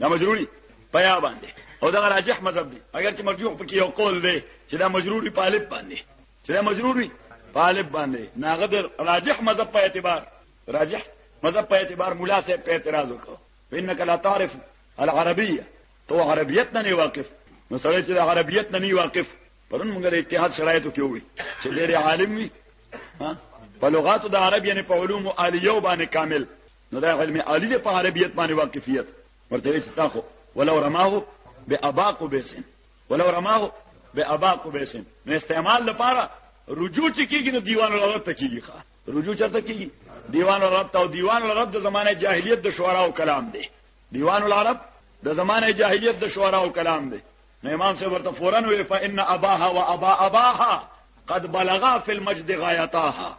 دا مجروری پیا باندې او دا راجح مذهب دی اگر چې مرجوح پکې یو قول دی چې دا مجروری پالب باندې چې دا مجروری پالب باندې ناغه د راجح مذهب په اعتبار راجح مذهب په اعتبار مولا صاحب په اعتراض وکړ انك لا تعرف العربيه تو عربیت نه واقف نو سره چې د عربیت نه واقف پرون موږ د اتحاد شرایطو کې وي چې ډېر عالم وي په لغاتو د عرب یعنی په علوم عالیه باندې کامل نو دا علم عالی دی په عربیت باندې واقفیت ورته چې تا خو ولو رماه باباق بیسن ولو رماه باباق بیسن نو استعمال لپاره رجوع چې کیږي نو دیوان العرب ته کیږي ښا رجوع چرته کیږي دیوان العرب ته او دیوان العرب د زمانه جاهلیت د شعرا او کلام دی دیوان العرب د زمانه جاهلیت د شعرا او کلام دی نو امام صاحب ورته فورا وی فإن اباها وابا اباها قد بلغا في المجد غايتها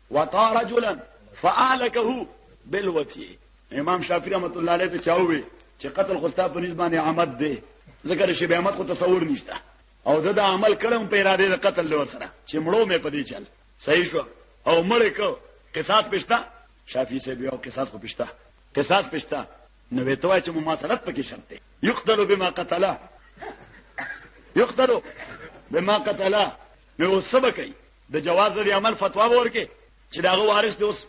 وقا رجلا فاهلكه بالوتی امام شافعی رحمت الله علیه ته چاوي چې قتل خوستا په نسبانه عمد دی ذکر شی به عمد خو تصور نشته او دا, دا عمل کړم په اراده د قتل له سره چې مړو مې پدې چل صحیح شو او مړ کو قصاص پښتا شافعی سے بیا قصاص خو پښتا قصاص پښتا نو وی توای چې مماثلت پکې شرط دی یقتل بما قتلا یقتل بما قتلا نو سبقای د جواز لري عمل فتوا ورکه چې داغه وارث دی اوس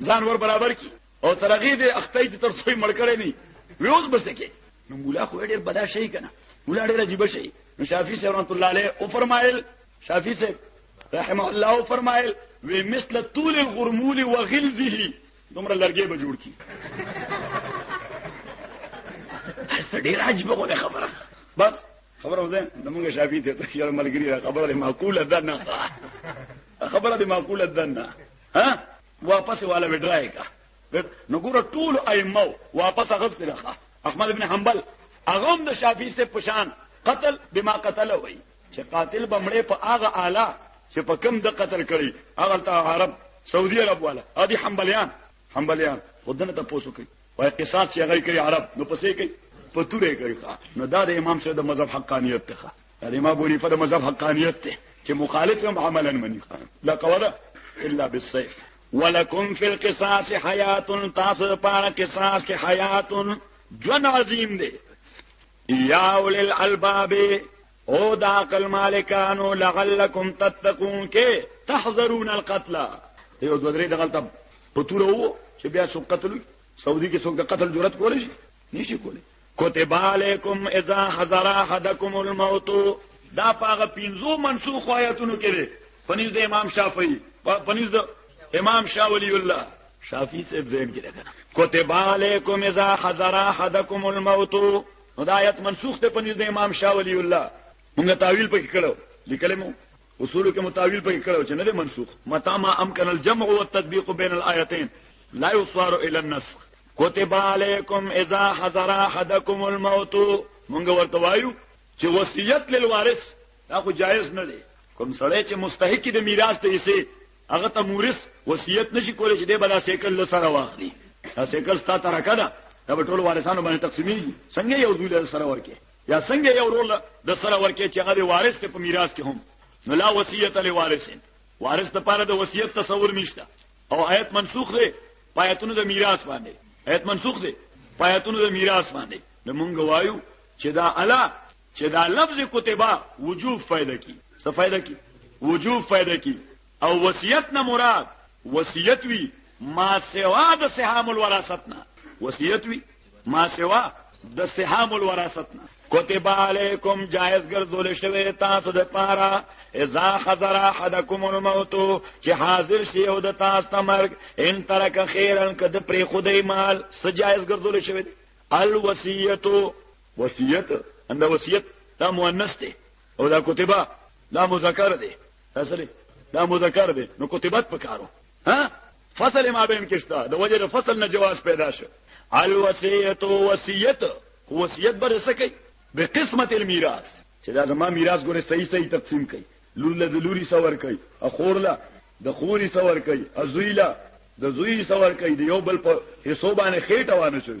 ځان ور برابر کی او ترغی دې اخته دې تر څوی مړ کړي نه وی اوس بس کې نو مولا خو ډېر بدا شي کنه مولا ډېر عجیب شي نو شافعي صاحب رحمت الله علیه او فرمایل شافعي صاحب رحم الله او فرمایل وی مثل طول الغرمول وغلزه دومره لرګي به جوړ کی څه ډېر عجیب غوړه خبره بس خبره ده نو موږ شافعي ته تخیل ملګری خبره معقوله ده نه خبره دې معقوله ده نه ها واپس والا وډرای کا نو ګور ټول ائمه واپس غزت راخه احمد ابن حنبل هغه هم د شافعي سره پشان قتل بما قتل وای چې قاتل بمړې په هغه اعلی چې په کم د قتل کړي هغه ته عرب سعودي عرب والا ادي حنبليان حنبليان خودنه ته پوسو کوي وای قصاص چې هغه کوي عرب نو پسې کوي په توره کوي نو دا د امام صاحب د مذهب حقانیت ته دا د امام ابو حنیفه د مذهب حقانیت ته چې مخالف هم عملا منی لا قوله الا بالسيف ولکم فی القصاص حیات تاسو لپاره قصاص کې حیات جن عظیم دی یا اول الالباب او دا عقل مالکانو لعلکم تتقون کې تحذرون القتل یو دوه درې دغه ته پتور وو چې بیا څوک قتل سعودي کې څوک د قتل جرأت کولی شي نشي کولی کتب علیکم اذا حضر احدکم الموت دا پاغه پینزو منسوخ آیاتونو کې دي پنځ د امام شافعي پنځ د امام شاه ولی الله شافعي صاحب زین کې ده کتب علیکم اذا حضر احدکم الموت نو دا آیت منسوخ ته پنځ د امام شاه ولی الله موږ تعویل پکې کړو لیکلمو اصول کې متاویل پکې کړو چې نه ده منسوخ متا ما امکن الجمع والتطبيق بين الايتين لا يصار الى النسخ كتب عليكم اذا حضر احدكم الموت موږ ورته وایو چې وصیت للوارث دا خو جایز نه دی کوم سړی چې مستحق دی میراث ته یې هغه ته مورث وصیت نشي کولای چې د بلا سیکل له سره واخلي دا سیکل ستا ترکه ده دا به ټول وارثانو باندې تقسیمېږي څنګه یو دوی له سره ورکه یا څنګه یو رول د سره ورکه چې هغه وارث ته په میراث کې هم نو لا وصیت له وارثین وارث ته پاره د وصیت تصور نشته او آیت منسوخ دی پایتونو د میراث باندې آیت منسوخ دی پایتونو د میراث باندې نو مونږ وایو چې دا الا چې دا لفظ کتبه وجوب فائدہ کی څه فائدہ کی وجوب فائدہ کی او وصیت نه مراد وصیت وی ما سوا د سهام الوراثت نه وصیت وی ما سوا د سهام الوراثت نه کتب علیکم جائز ګرځول شوی تاسو د پاره اذا حضر احدکم الموت چې حاضر شي او د تاسو ته مرګ ان ترک خیرن کده پری خدای مال سجایز ګرځول شوی الوصیتو وصیت ان دا وصیت دا مؤنث دی او دا کتبه دا مذکر دی اصل دا مذکر دی نو کتبت پکارو ها فصل ما بین کشتا د وجه د فصل نه جواز پیدا شو الوصیت وصیت وصیت بر سکی به قسمت المیراث چې دا زما میراث ګوره صحیح صحیح تقسیم کړي لول د لوري سور کوي اخورلا د خوري سور کوي ازویلا د زوی سور کوي د یو بل په حسابانه خېټه وانه شوی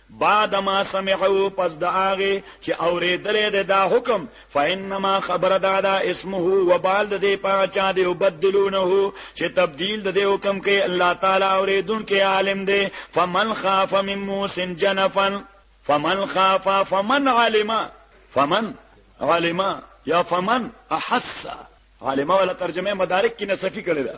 بعد ما سمعو پس د هغه چې اورېدلې ده دا حکم فإنما خبر دا دا اسمه وبال د دې پاچا دی وبدلونه چې تبديل د دې حکم کې الله تعالی اورېدونکو عالم دی فمن خاف من موسن جنفا فمن خاف فمن علم فمن علم یا فمن احس علم ولا ترجمه مدارک کې نصفی کړی دا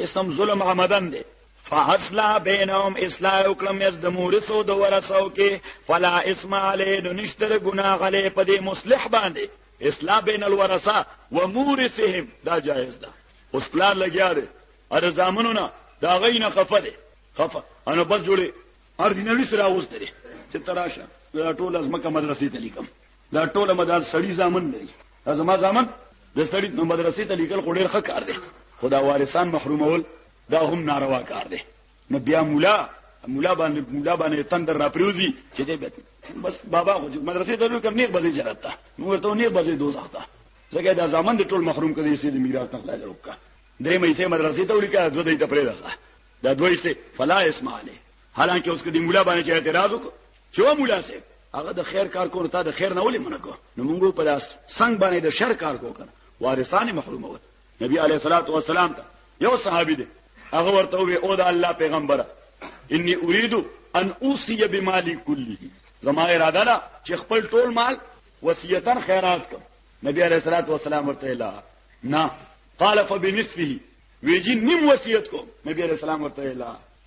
اسم ظلم عمدن دی فاصلح بینهم اصلاح وکړم یز د مورثو د ورثو کې فلا اسم علی نو نشتر ګناه علی په دې مصلح باندې اصلاح بین الورثه و مورثهم دا جایز ده اوس پلان لګیا دی ار زامنو نه دا غینه خفه دی خفه انا بس جوړي ارزینوي سره اوس درې چې تراشه ټول از مکه مدرسې ته لیکم دا ټوله مدار سړی ځامن لري دا زما ځامن د سړی نو مدرسې ته لیکل خو ډېر ښه کار دی خدا وارثان محرومول دا هم ناروا کار دی نو بیا مولا مولا باندې مولا باندې تندر را پریوزی چې دې بت بس بابا خو مدرسې ته لور کمنې بځې جنت ته نو ورته نه بځې دوزخ ته ځکه دا ځامن د ټول محروم کړي چې د میراث نه خلاص وکړه درې مې سه مدرسې ته ولیکه دوی ته پرې ده دا دوی سه فلا اسمعاله حالانکه اوس کدي مولا باندې اعتراض وکړ چې و مولا سه هغه د خیر کار کول ته د خیر نه ولې منع کو نو موږ په لاس څنګه باندې د شر کار کو کنه وارثان محروم ول نبی علیه الصلاۃ والسلام ته یو صحابي دی هغه ورته وی او د الله پیغمبره انی اريد ان اوصي بمالي كله زما اراده ده چې خپل ټول مال وصیتن خیرات کړ نبی علیہ الصلوۃ والسلام ورته لا نه قال فبنصفه ویجی نیم وصیت کو نبی علیہ السلام ورته لا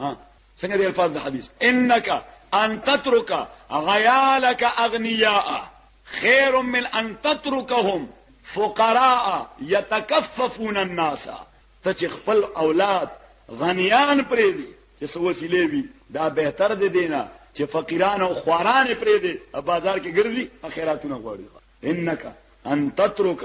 ها څنګه دی الفاظ د حدیث انک ان تترک غیالک اغنیاء خیر من ان تترکهم فقراء يتكففون الناس ته چې خپل اولاد غنیان پرې دي چې سو وسیلې وي دا بهتر دي دینه چې فقیران او خواران پرې دي بازار کې ګرځي اخیراتونه غواړي انک ان تترک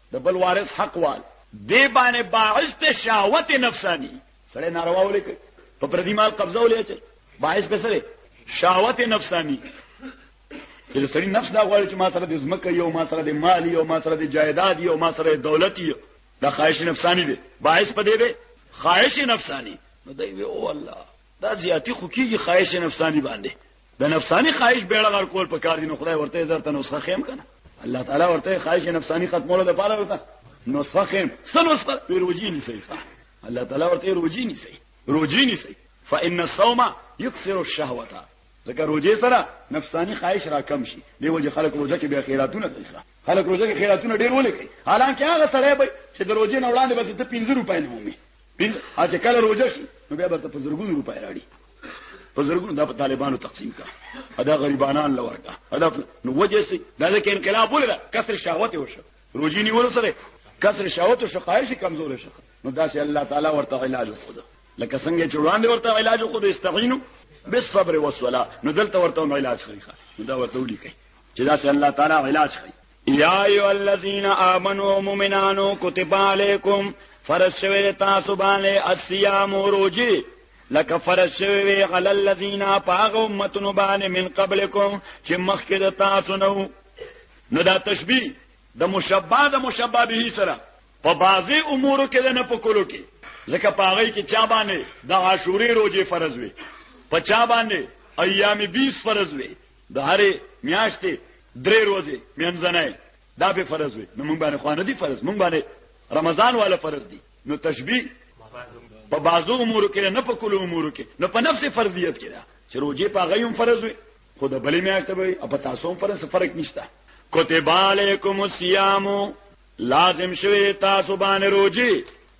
د بل وارث حق وال دی باندې باعث ته شهوت نفسانی سړی ناروا ولې کوي په پردي مال قبضه ولې چي باعث به سره شهوت نفسانی چې سړی نفس دا غواړي چې ما سره د زمکه یو ما سره د مال یو ما سره د جایداد یو ما سره د دولت یو دا خواهش نفسانی دی باعث په دې به خواهش نفسانی نو دی وی او الله دا زیاتی خو کیږي خواهش نفسانی باندې د نفسانی خواهش بیړه غر کول په کار دي نو خدای ورته زرته نسخه خیم کنه الله تعالی ورته خواهش نفسانی ختمولو د پاره ورته نسخه خیم سن نسخه روجی نسی الله تعالی ورته روجی نسی روجی نسی فإن الصوم يكسر الشهوه ځکه روزه سره نفسانی خواهش را کم شي دی وجه خلک روزه کې بیا خیراتونه کوي خلک روزه کې خیراتونه ډیر ولې کوي حالانکه هغه سړی به چې د روزې نه وړاندې به ته 50 روپۍ نه ومي پنځه اته کله روزه شي نو بیا به ته په زرګونو روپۍ راړي په زرګونو دا په طالبانو تقسیم کا ادا غریبانان لور کا ادا نو وجه سي دا ځکه انقلاب ولا کسر شهوت وشو روزي نیول سره کسر شهوت او شقایش کمزور شو نو دا سي الله تعالی ورته علاج وکړو لکه څنګه چې وړاندې ورته علاج وکړو استعینو بالصبر والصلاه نو دلته ورته علاج خلیخه نو دا ورته ولیکي چې دا سي الله تعالی علاج خلیخه یا ایو الذین آمنو مومنانو کتب علیکم فرض شوی تاسو باندې الصيام روزي لکه فرض شوی علی الذین پاغ امتن باندې من قبلکم چې مخکې د تاسو نو نو دا تشبیه د مشبہ د مشبہ به سره په بعضی امور کې نه پکولو کې ځکه پاغی کې چا باندې د عاشوري روزي فرض وي په چا باندې ایام 20 فرض وي د هرې میاشتې درې ورځې منځنۍ دا به فرض وي نو موږ باندې خو نه دي فرض موږ باندې رمضان والا فرض دي نو تشبیه په بازو امور کې نه په کلو امور کې نه په نفس فرضیت کې دا چې روزه په غيوم فرض وي خو د بلې میاشت به او په تاسو هم فرض فرق نشته کتب علیکم الصیام لازم شوی تاسو باندې روزي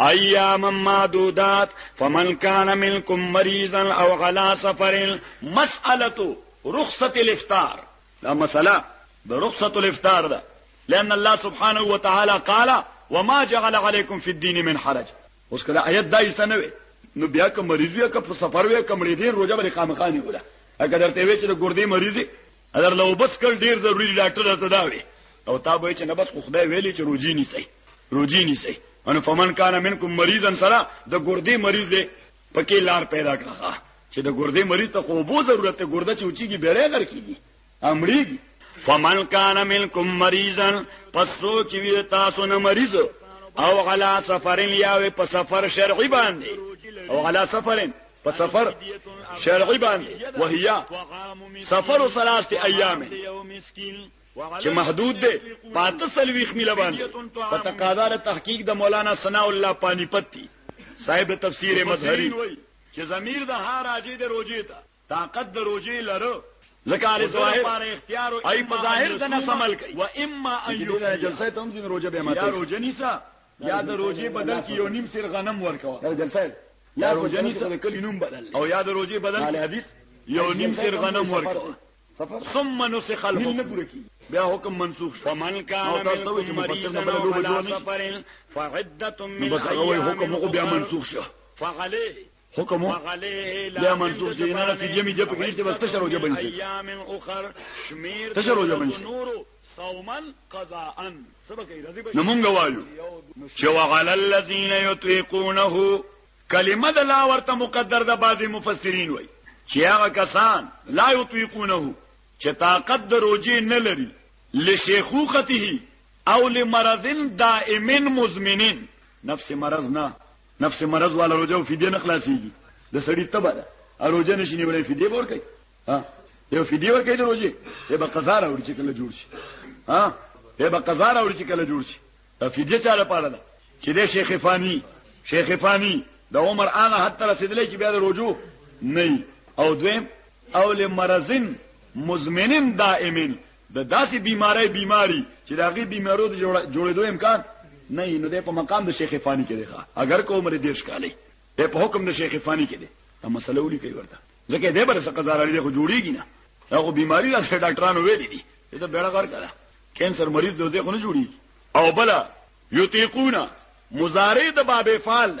ایاما معدودات فمن کان منکم مریضا او علا سفر مسئلتو رخصت الافطار دا مسئله د رخصت الافطار ده لأن الله سبحانه وتعالى قال وما جعل عليكم في الدين من حرج اوس کله آیت دا یې سنوي نو بیا که مریض وي که په سفر وي که مړې دي روزه باندې خامخاني ولا اګه درته وی چې د ګردې مریض اگر لو بس کل ډیر ضروری دی ډاکټر درته دا وی او تا به چې نه بس خو خدای ویلی چې روزي نه سي روزي نه سي ان فمن کان منکم مریضا سرا د ګردې مریض دی پکې لار پیدا کړه چې د ګردې مریض ته خو بو ضرورت ته ګرده چوچیږي بیره غر کیږي امریږي فمن کان منکم مریضا پس سوچ وی تاسو نه مریض او علا سفرین یاوی په سفر شرعی باندې او علا سفرین په سفر شرعي باندې وهیا سفر ثلاثه ایام چې محدود دی پاته سلويخ مله باندې په تقاضا د تحقیق د مولانا ثناء الله پانی پتی صاحب تفسیر مظهری چې ضمیر د ها راځي د روزي ته طاقت د روزي لره ځکه علي ظاهر اختیار او ای په ظاهر د نس عمل کوي و اما ان یو جلسه ته هم ځین روزه به ماته روزه نیسه یا د روجې بدل کې یو نیم سیر غنم ورکوه دا جلسه یا روجه نیسه د کلی نوم بدل او یا د روجې بدل کې حدیث یو نیم سیر غنم ورکوه ثم نسخ الحكم بیا حکم منسوخ شو فمن كان تاسو چې مفسر نه بللو به جوړ نه فعدته من بس هغه حکم خو بیا منسوخ شو فعليه حکم بیا منسوخ شي نه فی جمی جب کې اشته بس تشرو جبن شي ایام اخر شمیر تشرو جبن شي صوما قضاء سبق رضی بشي نمونګ وایو چې وعلى الذين يطيقونه کلمه د لا ورته مقدر د بعضی مفسرین وای چې هغه کسان لا يطيقونه چې طاقت د روزي نه لري لشيخوخته او لمرض دائم مزمنين نفس مرض نه نفس مرض والا روزه او فدیه نه خلاصيږي د سړی تبه ده روزه نشي نیولای فدیه ور کوي ها یو فدیه ور کوي د روزه یې به قضا راوړي چې کله جوړ شي ها یې به قضا راوړي چې کله جوړ شي فدیه چا لپاره ده چې د شیخ فانی شیخ فانی د عمر هغه حد تر رسیدلې چې بیا د روزو نه او دویم او لمرزن مزمنن دائمن د داسې بیماری بیماری چې د هغې بیمارو د جوړېدو امکان نه نو دی په مقام د شیخ فانی کې دی ښه اگر کو عمر دیرش کالی دی په حکم د شیخ فانی کې دی دا مسله ولي کوي ورته ځکه دی بر څه قضا لري خو جوړیږي نه هغه بیماری لا سره ډاکټرانو ویلي دي دا بیړه غر کړه کینسر مریض دی خو نه جوړیږي او بل یطيقون مضارع د باب فعل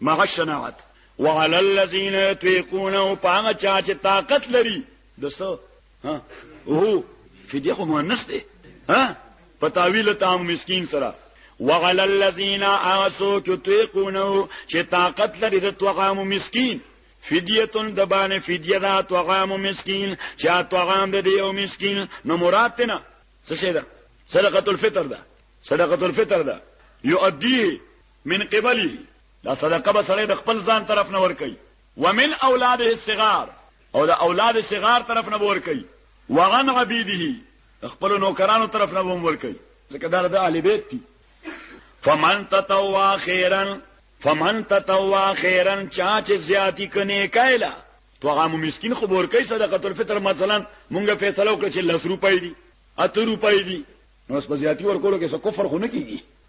مع الشناعت وعلى الذين يطيقون او پاغه چا چې طاقت لري دسو ها او فدیه خو مؤنث دی ها په تعویل تام مسکین سره وعلى الذين اسو يطيقون چې طاقت لري د توغام مسکین فدیتون د باندې فدیه دا توغام مسکین چې توغام د یو مسکین نو مراد نه څه شه ده صدقه الفطر ده صدقه الفطر ده يؤديه من قبله دا صدقه به سړی د خپل ځان طرف نه ور کوي ومن اولاده الصغار او د اولاد صغار طرف نه ور کوي وغن عبيده خپل نوکرانو طرف نه هم ور کوي ځکه دا د اهل بیت دي فمن تطوع خيرا فمن تطوع خيرا چا چې زیاتی کني کایلا تو هغه مسكين خو ور کوي صدقه الفطر مثلا مونږه فیصله وکړه چې 10 روپۍ دي اته روپۍ دي نو اس په زیاتی ورکولو کې څه کفر خو نه کیږي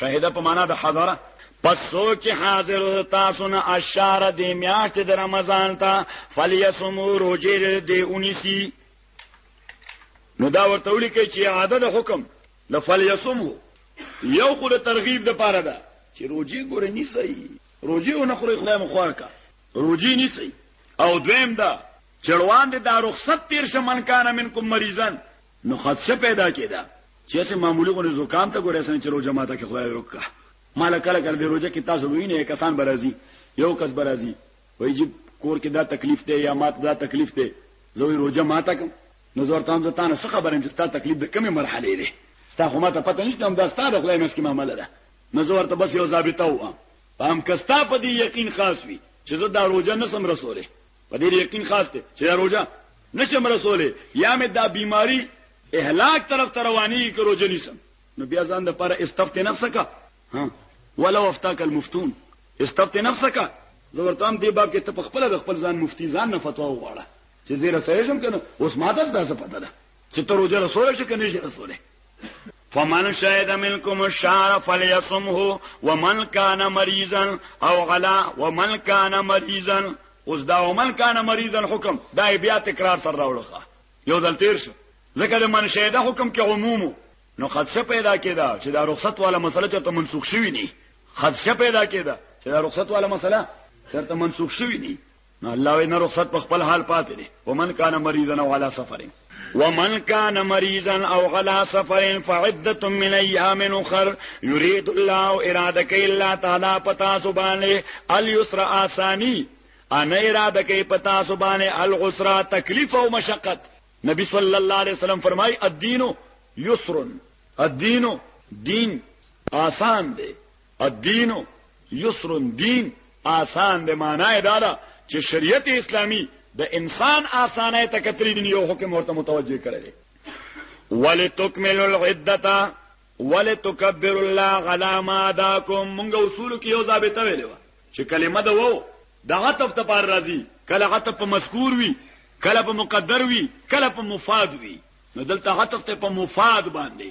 شهده په معنا د حضره پس سوچ حاضر تاسو نه اشاره د میاشت د رمضان ته فلیسمو روجه د اونیسی نو دا ورته ولیکي چې عادت حکم د فلیسمو یو خو د ترغیب د پاره ده چې روجي ګورې نیسي روجي ونه خوري خدای مخوار کا روجي نیسي او دویم دا چړوان د دا رخصت تیر شمن کان منکم مریضان نو خدشه پیدا کېده چې اسې معمولی غونې زکام ته ګورې سنې چې روجه ماته کې خدای وکړه مال کله کله د روجه کې تاسو وینئ کسان برازي یو کس برازي وایي چې کور کې دا تکلیف دی یا ماته دا تکلیف دی زه وی روجه ماته کوم نو زه ورته هم زه تا نه څه خبر یم چې ستا تکلیف د کومې مرحلې دی ستا خو ماته پته نشته همدا ستا د خدای مسکې معامله ده نو زه ورته بس یو ضابطه وم په هم که ستا په دې یقین خاص وي چې زه دا روجه نه سم رسولی په دې یقین خاص دی چې دا روجه نه شم رسولی یا مې دا بیماری اهلاک طرف ته روانیږي که روژه نیسم نو بیا ځان دپاره استفت نفسکه ولو افتاک المفتون استفت نفسکه زه ورته هم دې باب کې ته په خپله د خپل ځان مفتي ځان نه فتوا وغواړه چې زه رسولی شم که نه اوس ما ته داسې پته ده چې ته روژه رسولی شې که نه شې رسولی فمن شهد منكم الشهر فليصمه ومن كان مريضا او غلا ومن كان مريضا اوس دا ومن كان مريضا حکم دا بیا تکرار سره راوړخه یو ځل تیر شو ځکه د من شهد حکم کې عمومو نو خدشه پیدا کېده چې دا رخصت والا مسله چرته منسوخ شوی نه خدشه پیدا کېده چې دا رخصت والا مسله چرته منسوخ شوی نه نو الله وی نه رخصت په خپل حال پاتې دي ومن کان مریضا او علی سفر ومن كان مريضا او على سفر فعده من ايام اخر يريد الله اراده کوي الله تعالی پتا سبحانه اليسر اساني ان اراده کوي پتا سبحانه العسر تکلیف او مشقت نبی صلی الله علیه وسلم فرمای الدین یسر الدین دین آسان دی الدین یسر دین آسان د معنی دا ده چې شریعت اسلامی د انسان آسانه ته کتري دی یو حکم ورته متوجه کړی دی ولتکمل العدته ولتکبر الله غلا ما داکم موږ اصول کې یو ضابطه ویلو چې کلمه دا وو د عطف ته پر راضی کله عطف په مذکور وی کله په مقدر وی کله په مفاد وی نو دلته عطف ته په مفاد باندې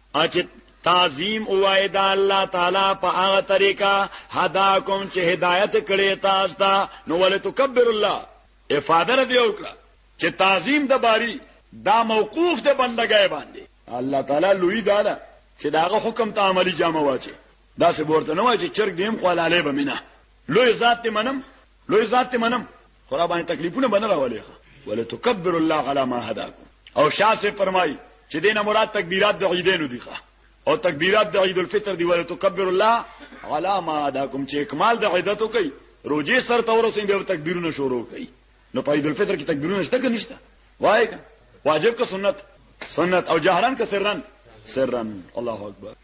اچت تعظیم اوای دا الله تعالی په هغه طریقه هدا کوم چې هدایت کړي تاسو ته نو ول تکبر الله افاده دی وکړه چې تعظیم د باری دا موقوف د بندګۍ باندې الله تعالی لوی دا ده چې داغه حکم ته عملی جامه واچي دا څه ورته نه وای چې چرګ دیم خو لاله بمینه لوی ذات منم لوی ذات ته منم خو را باندې تکلیفونه بنه راولې ولا تکبر الله علی ما هداکم او شاسه فرمای چې دینه مراد تکبیرات د عیدینو دي او تکبیرات د عید الفطر دی ولا تکبر الله علی ما هداکم چې اکمال د عیدتو کوي روزه سر ته ورسې به تکبیرونه شروع کوي نو په عید الفطر کې تکبیرونه شته که نشته وای واجب که سنت سنت او جهرن که سرن سرن الله اکبر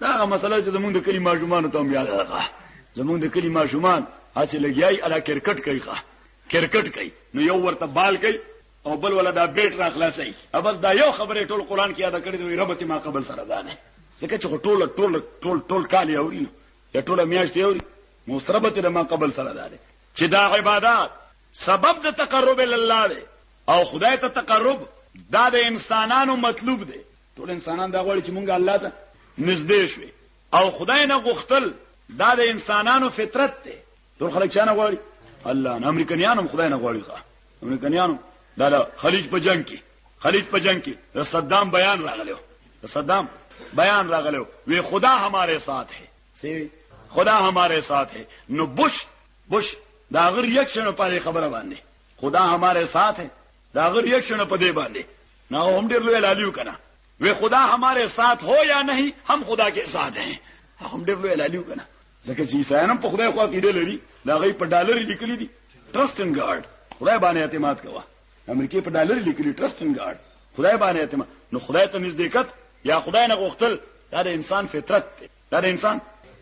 دا هغه مسله چې زمونږ د کلی ماشومان ته هم یاد راغله زمونږ د کلی ماشومان هڅه لګیای الا کرکټ کوي ښه کرکټ کوي نو یو ورته بال کوي او بل ولا دا بیٹ را خلاصي بس دا یو خبره ټول قران کې یاد کړی دی رب ته ما قبل سره ده نه ځکه چې ټول ټول ټول ټول کال یوري یا ټول میاشت یوري نو سره به ته ما قبل سره ده چې دا عبادت سبب د تقرب الله دی او خدای ته تقرب دا د انسانانو مطلوب دی ټول انسانان دا غواړي چې مونږ الله ته نږدې شو او خدای نه غوښتل دا د انسانانو فطرت دی ټول خلک چا نه غواړي الله نه امریکایان هم خدای نه غواړي ښا امریکایان دا د خلیج په جنگ کې خلیج په جنگ کې د صدام بیان راغلی و د صدام بیان راغلی و وی خدا ہمارے ساتھ ہے سی خدا ہمارے ساتھ ہے نو بش بش دا غیر یک شنو پاره خبره باندې خدا ہمارے ساتھ ہے دا غو ریاکشن په دې باندې نه هم ډیر لوی لالیو کنه وی خدا ہمارے ساتھ ہو یا نہیں ہم خدا کے ساتھ ہیں هم ډیر لوی لالیو کنه ځکه چې عیسایانم په خدای خو عقیده لري دا غي په ډالر لیکلي دي ټرست ان ګارد خدای باندې اعتماد کوه امریکای په ډالر لیکلي ټرست ان ګارد خدای باندې اعتماد نو خدای ته نزدېکت یا خدای نه غوښتل دا د انسان فطرت دی دا د انسان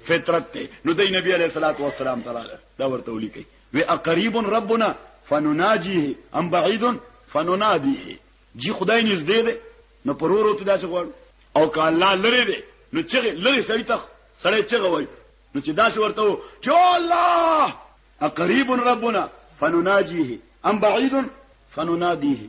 فطرت دی نو د نبی علیه الصلاۃ والسلام تعالی دا ورته ولیکي وی اقریب ربنا فنناجیه ام بعید فننادیه جی خدای نږدې دی نو پرورو ته داسې غواړو او که الله لري دی نو چې لري سړی ته سړی چې غوي نو چې داسې ورته و چې الله اقریب ربنا فنناجیه ام بعید فننادیه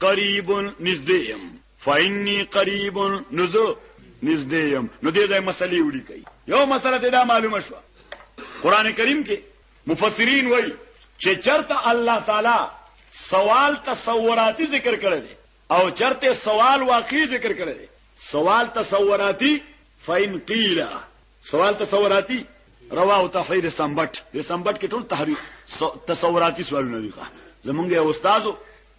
قریب نږدې يم فإني قریب نزو نږدې يم نو دې ځای مسلې وړي کوي یو مسله ته دا معلومه شو قران کریم کې مفسرین وایي چې چرته الله تعالی سوال تصوراتي ذکر کړی دی او چرته سوال واقعي ذکر کړی دی سوال تصوراتي فإن قيل سوال تصوراتي رواه تحریر سمبټ د سمبټ کې ټول تحریر تصوراتي سوالونه دي زمونږ یو استاد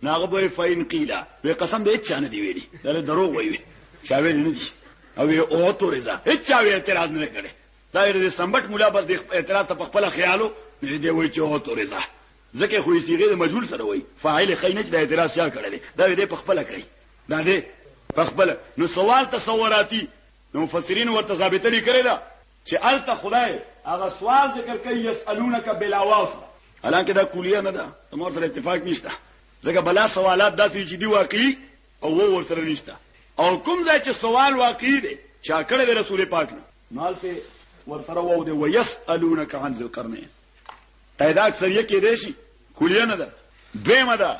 ناغه به فین قیلا به قسم به چانه دی ویلي دا درو وایي چا ویل نه دي او یو او تو رضا هیڅ چا وی اعتراض نه کړي دا د سمبټ مولا بس د اعتراض ته خپل خیالو نه دی وایي چې او تو رضا ځکه خو یې صيغه د مجهول سره وایي فاعل خینه چې د اعتراض چا کړی دا دې په خپل کوي دا دې په خپل نو سوال تصوراتي نو مفسرین ورته ضابطه لیکلې ده چې الته خدای هغه سوال ذکر کوي یسالونک بلا واسطه حالانکه دا کلیه نه ده تمور سره اتفاق نشته ځکه بلا سوالات داسې چې دی واقعي او وو ور سره نشته او کوم ځای چې سوال واقعي دی چا کړه د رسول پاک نه مالته ور سره وو دی ويسالونک عن ذل قرنین پیدا اکثریه کې دی شي کلیه نه ده دویمه ده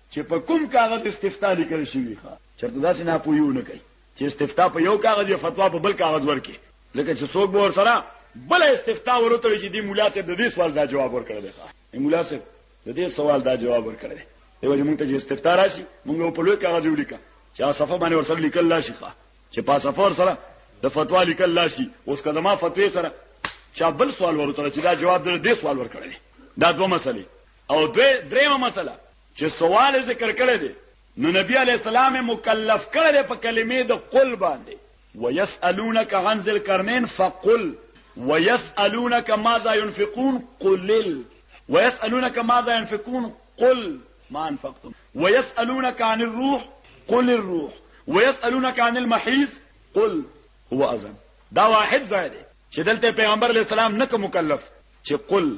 چې په کوم کاغذ استفتاء لیکل شوی ښه چرته داسې نه پوي ونه کوي چې استفتاء په یو کاغذ یا فتوا په بل کاغذ ورکړي ځکه چې څوک به ور سره بل استفتاء ورته وي چې دی مولا صاحب د دې سوال دا جواب ورکړي دی ښه مولا صاحب د دې سوال دا جواب ورکړي دی یو چې موږ ته استفتاء راشي موږ په لوی کاغذ ولیکا چې صفه باندې ور سره لیکل لا شي ښه چې په صفه ور سره د فتوا لیکل لا شي اوس کله ما فتوی سره چا بل سوال ورته چې دا جواب د دې سوال ورکړي دا دوه مسلې او دوی دریمه مسله چې سوال ذکر کړی دی نو نبی علی السلام مکلف کړی دی په کلمې د قل باندې ويسالونك عن ذل قرنين فقل ويسالونك ماذا ينفقون قل ويسالونك ماذا ينفقون قل ما انفقتم ويسالونك عن الروح قل الروح ويسالونك عن المحيض قل هو اذن دا واحد ځای دی چې دلته پیغمبر علی السلام نه کوم مکلف چې قل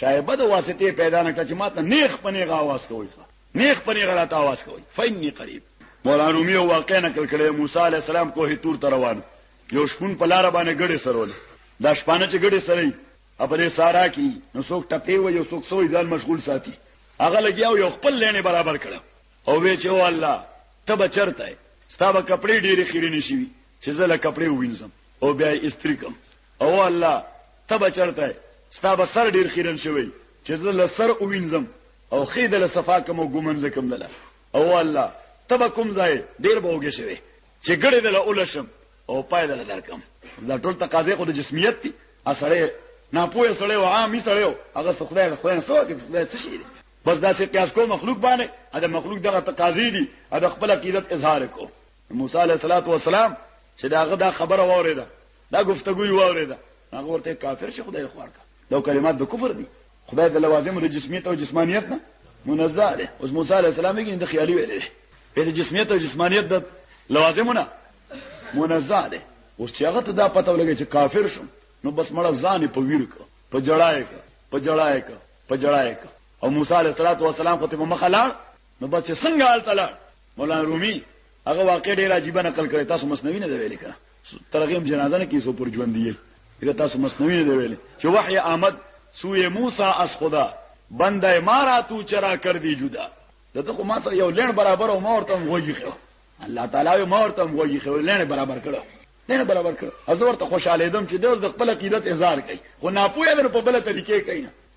شایبه د واسطه پیدا نه کړ چې ماته نیخ پنی غاواز کوي نیخ پنی غلط आवाज کوي فینی قریب مولانا رومي واقعا نقل کړي موسی عليه السلام کوه تور ته روان یو شپون په لار باندې ګړې سرول دا شپانه چې ګړې سرې په دې سارا کې نو څوک ټپې و یو څوک سوې ځان مشغول ساتي هغه لګیاو یو خپل لینې برابر کړ او وی چې او الله ته بچرته ستابه کپڑے ډېری خیرې نشي چې زله کپڑے وینځم او بیا استری کوم او الله ته به چرته ستا به سر ډیر خیرن شوی چې زه له سر وینځم او خې د له صفا کوم او ګمن زکم لاله او الله ته به کوم ځای ډیر به وګه شوی چې ګړې د له اولشم او پای د له درکم دا ټول تقاضې خو د جسمیت دي اسړې نه پوهه سړې او عامي سړې هغه څه خدای له خدای سره کې خدای څه شي بس دا چې قیاس کو مخلوق باندې دا مخلوق دغه تقاضې دي دا خپل عقیدت اظهار کو موسی علیه الصلاۃ والسلام چې داغه دا خبره واوریده دا گفتگو یې واوریده هغه ورته کافر شي خدای خوار کا دا کلمات د کفر دي خدای د لوازم د جسمیت او جسمانیت نه منزه ده اوس موسی علیه السلام یې د خیالي ویل دي د جسمیت او جسمانیت د لوازمونه منزه ده اوس چې هغه ته دا پته ولګي چې کافر شو نو بس مړه ځان په ویر کو په جړای کو په جړای کو په جړای کو او موسی علیه السلام خو ته مخه لاړ نو بس چې څنګه حال تعالی مولانا رومي هغه واقع ډیر عجیب نقل کړی تاسو مسنوی نه دی ویل کړه ترغیم جنازه نه کیسو پر ژوند دی دا تاسو مسنوی نه دی ویل چې وحی آمد سوی موسی اس خدا بنده مارا تو چرا کر دی جدا دته خو ما سره یو لړ برابر او ما ورته وږي خو الله تعالی ما ورته وږي خو لړ برابر کړو نه برابر کړو حضور ته خوشاله دم چې د خپل عقیدت اظهار کوي خو ناپوهه په بل طریقې کوي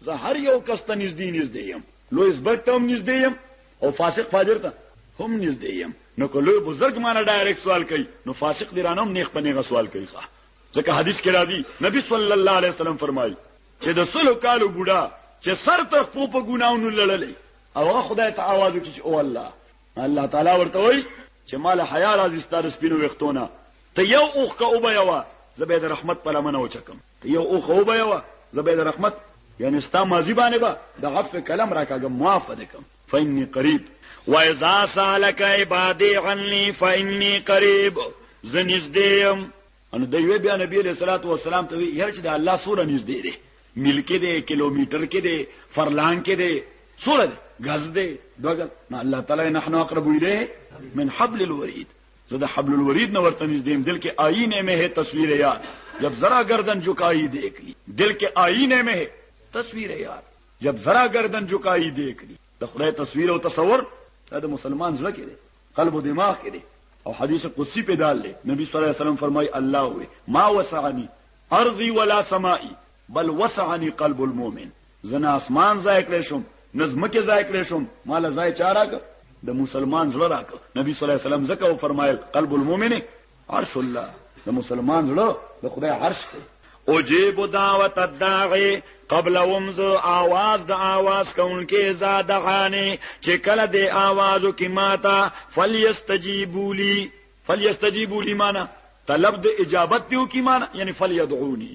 زه هر یو کس ته نږدې نږدې یم لوی زبر ته هم نږدې یم او فاسق فاجر ته هم نږدې یم نو که لوی بزرګ مانه ډایرکټ سوال کوي نو فاسق دی رانه هم نیخ پنیغه سوال کوي ښه ځکه حدیث کې راځي نبی صلی الله علیه وسلم فرمایي چې د سلو کالو بوډا چې سر ته خپل په ګناونو لړلې او خدای ته आवाज وکړي او الله الله تعالی ورته وایي چې مال حیا راځي ستاره سپینو وختونه ته یو اوخ کا او بیا وا زبې د رحمت په لمنه وچکم ته یو او خو به یو زبید رحمت یعنی ستا ماضی باندې با د عفو کلم راکاګه معاف دې کوم فإني قريب وإذا سالك عبادي عني فإني قريب زنزدیم ان د یو بیا نبی علیہ الصلوۃ والسلام ته یې چې د الله سوره نږدې دی ملک دې کیلومتر کې دې فرلان کې دې سوره غز دې دغه الله تعالی نحنو اقرب الیه من حبل الورید زه د حبل الورید نه ورته نږدې یم دل کې آیینه مې هي تصویر یار جب ذرا گردن جھکائی دیکھ لی دل کې آیینه مې هي تصویر یار جب ذرا گردن جھکائی دیکھ لی د خدای تصویر او تصور دا د مسلمان زړه کې دی قلب او دماغ کې دی او حدیث قدسی په دال دی نبی صلی الله علیه وسلم فرمای الله وی ما وسعنی ارضی ولا سمائی بل وسعني قلب المؤمن زنا اسمان ځای کړې شم نظمکه ځای کړې شم مال ځای چا راک د مسلمان زړه راک نبی صلی الله علیه وسلم زکه فرمایل قلب المؤمن عرش الله د مسلمان زړه د خدای عرش دی اجیب دعوت الداعی قبل ومز آواز د آواز کونکي زاد غاني چې کله د آوازو کې ماتا فلیستجیبوا لی فلیستجیبوا لی معنا طلب د اجابت دیو کی معنا یعنی فلیدعونی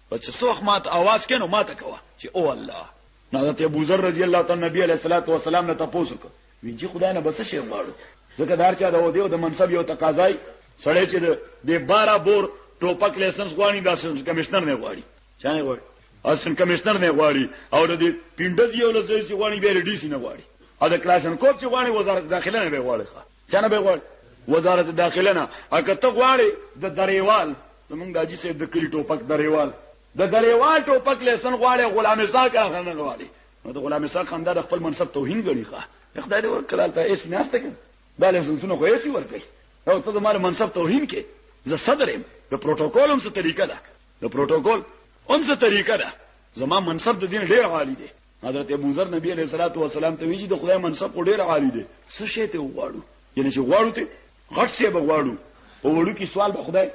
په چې څوخ مات आवाज کینو ماته کوه چې او الله حضرت ابو ذر رضی الله تعالی نبی علیہ الصلوۃ والسلام نه تاسو کو وینځي خدای نه بس شي غواړو ځکه دار چا دا و دیو د منصب یو تقاضای سړی چې د 12 بور ټوپک لایسنس غواړي دا سن کمشنر نه غواړي چا نه غواړي اسن کمشنر نه غواړي او د پیندز یو لزې غواړي به ډی سی نه غواړي او د کلاشن کوپ چې غواړي وزارت داخله نه غواړي چانه به غواړي وزارت داخله نه اګه ته غواړي د دریوال زمونږ د اجي سیب د کلی ټوپک دریوال د دریوال ټوپک لیسن غواړي غلام اسحاق هغه نه غواړي نو د غلام اسحاق هم د خپل منصب توهین غړي ښه خدای دې ورکړل ته ایس نهسته کړ دا لیسنسونه خو ایسي ورکړي او ته زموږ منصب توهین کې زه صدر يم د پروتوکول هم څه طریقه ده د پروتوکول هم څه طریقه ده زموږ منصب د دین ډیر عالی دی حضرت ابو ذر نبی علیہ الصلوۃ والسلام ته ویجی د خدای منصب کو ډیر عالی دی څه شی ته وغواړو یعنی چې غواړو ته غټ څه به غواړو او وړو کې سوال به خدای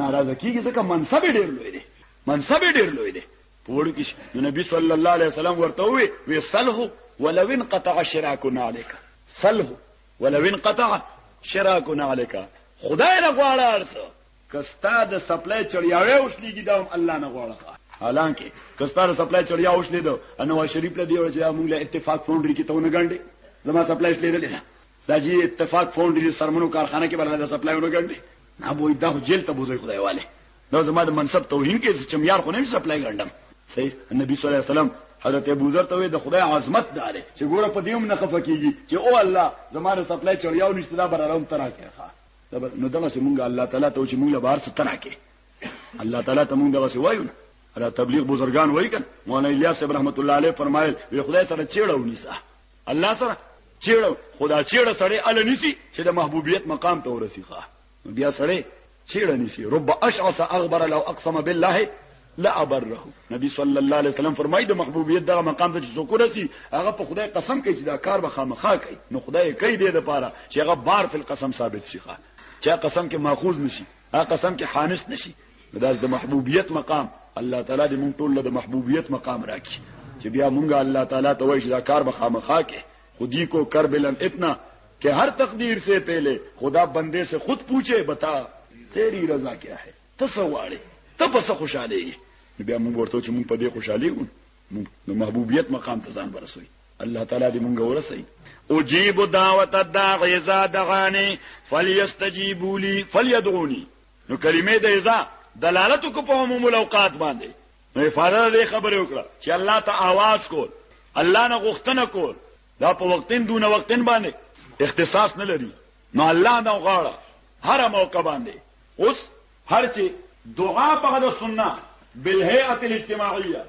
ناراضه کیږي ځکه منصب ډیر لوی دی منصب ډیر لوی دی په وړو کې نو نبی صلی الله علیه وسلم ورته وی وی صلح ولو انقطع شراکنا عليك صلح ولو انقطع شراکنا عليك خدای نه غواړه که ستا د سپلای چړیاوی وشلیږي دا هم الله نه غواړه حالانکه که ستا د سپلای چړیا وشلې دو انو شریف له دی او چې موږ له اتفاق فاونډری کې ته نه ګڼډې زما سپلای شلې دلې دا جی اتفاق فاونډری سرمنو کارخانه کې بلنه د سپلای ونه ګڼډې نه بوې دا جیل ته بوزي خدای والے نو زما د منصب توهین کې چې میار خو نه سپلای ګڼډم صحیح نبی صلی الله علیه وسلم حضرت ابو ذر ته د خدای عظمت داله چې ګوره په دې هم نه خفقېږي چې او الله زما د سپلای چړیاو نشته دا برالم ترا کې ښه نو دغه سي مونږه الله تعالی ته چې مونږ له بار څخه تراکه الله تعالی ته مونږ دغه سي وایو را تبلیغ بزرگان وای کن مولانا الیاس رحمت الله علیه فرمایل وی خدای سره چیړو نیسه الله سره چیړو خدا چیړه سره ال نیسی چې د محبوبیت مقام ته ورسیخه بیا سره چیړه نیسی رب اشعص اغبر لو اقسم بالله لا ابره نبی صلی الله علیه وسلم فرمایي د محبوبیت دغه مقام ته چې څوک رسی هغه په خدای قسم کوي چې دا کار به خامخا کوي نو خدای کوي دې لپاره چې هغه بار فل قسم ثابت شي ښه چې قسم کې ماخوذ نشي هغه قسم کې حانس نشي دا د محبوبیت مقام الله تعالی دې مونږ ټول د محبوبیت مقام راکړي چې بیا مونږ الله تعالی ته وایي چې دا کار به خامخا کوي خودی کو کر بلن اتنا کہ ہر تقدیر سے پہلے خدا بندے سے خود پوچھے بتا تیری رضا کیا ہے ته څه غواړې ته په څه خوشالېږې نو بیا موږ ورته چې موږ په دې خوشالېږو موږ د محبوبیت مقام ته ځان ورسوي الله تعالی دې مونږ ورسي او جيب دعوت الداعي اذا دعاني فليستجيبوا لي فليدعوني نو کلمه د اذا دلالت کو په عموم الاوقات باندې نو افاده دې خبره وکړه چې الله ته आवाज کول الله نه غوښتنه کول دا په وختین دون وختین باندې اختصاص نه لري نو الله نه غواړه هر موقع باندې اوس هر چې دعا بعد السنه بالهيئه الاجتماعيه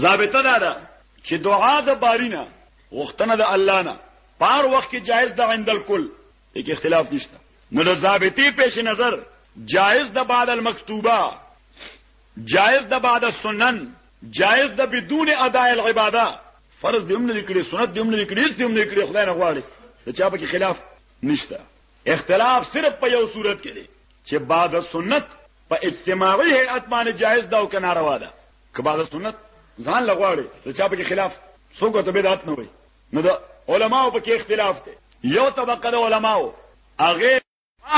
ضابطه دا ده چې دعا د بارینه وختنه د الله نه پار وخت کې جایز ده عند الکل یک اختلاف نشته نو د ضابطي پیش نظر جایز ده بعد المکتوبه جائز د بعد السنن جائز د بدون اداء العباده فرض دی هم نه کړی سنت دی هم نه کړی هیڅ دی هم نه کړی خدای نه غواړي د چا په خلاف نشته اختلاف صرف په یو صورت کې دی چې بعد السنت په اجتماعي هيئت باندې جائز دا او کنه روا ده که بعد السنت ځان لغواړي د چا په خلاف څوک ته بدعت نه وي نو د علماو په کې اختلاف دی یو طبقه د علماو هغه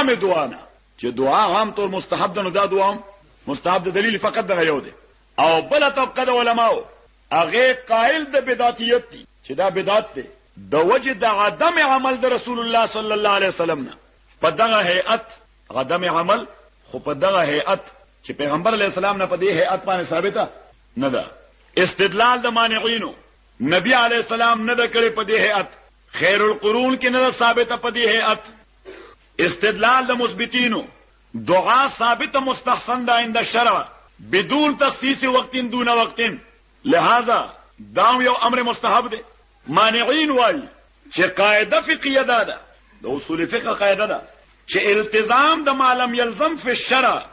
عام دعا نه چې دعا عام طور مستحب ده نو دا دعا هم مستحب ده دلیل فقط دغه یو دی او بل طبقه د علماو هغه قائل د بدعتیت دي چې دا بدعت دی د وجه د عدم عمل د رسول الله صلی الله علیه وسلم نه په دغه هيئت عدم عمل خو په دغه هيئت چې پیغمبر علی السلام نه په دې هيئت باندې ثابته نه ده استدلال د مانعینو نبی علی السلام نه د کړي په دې هيئت خیر القرون کې نه ثابته په دې هيئت استدلال د مثبتینو دعا ثابت مستحسن دا عند الشرع بدون تخصیص وقت دون وقت لہذا دا یو امر مستحب دی مانعين وای چې قاعده فقهیه ده ده د اصول فقه قاعده ده چې التزام د معلم يلزم فی الشرع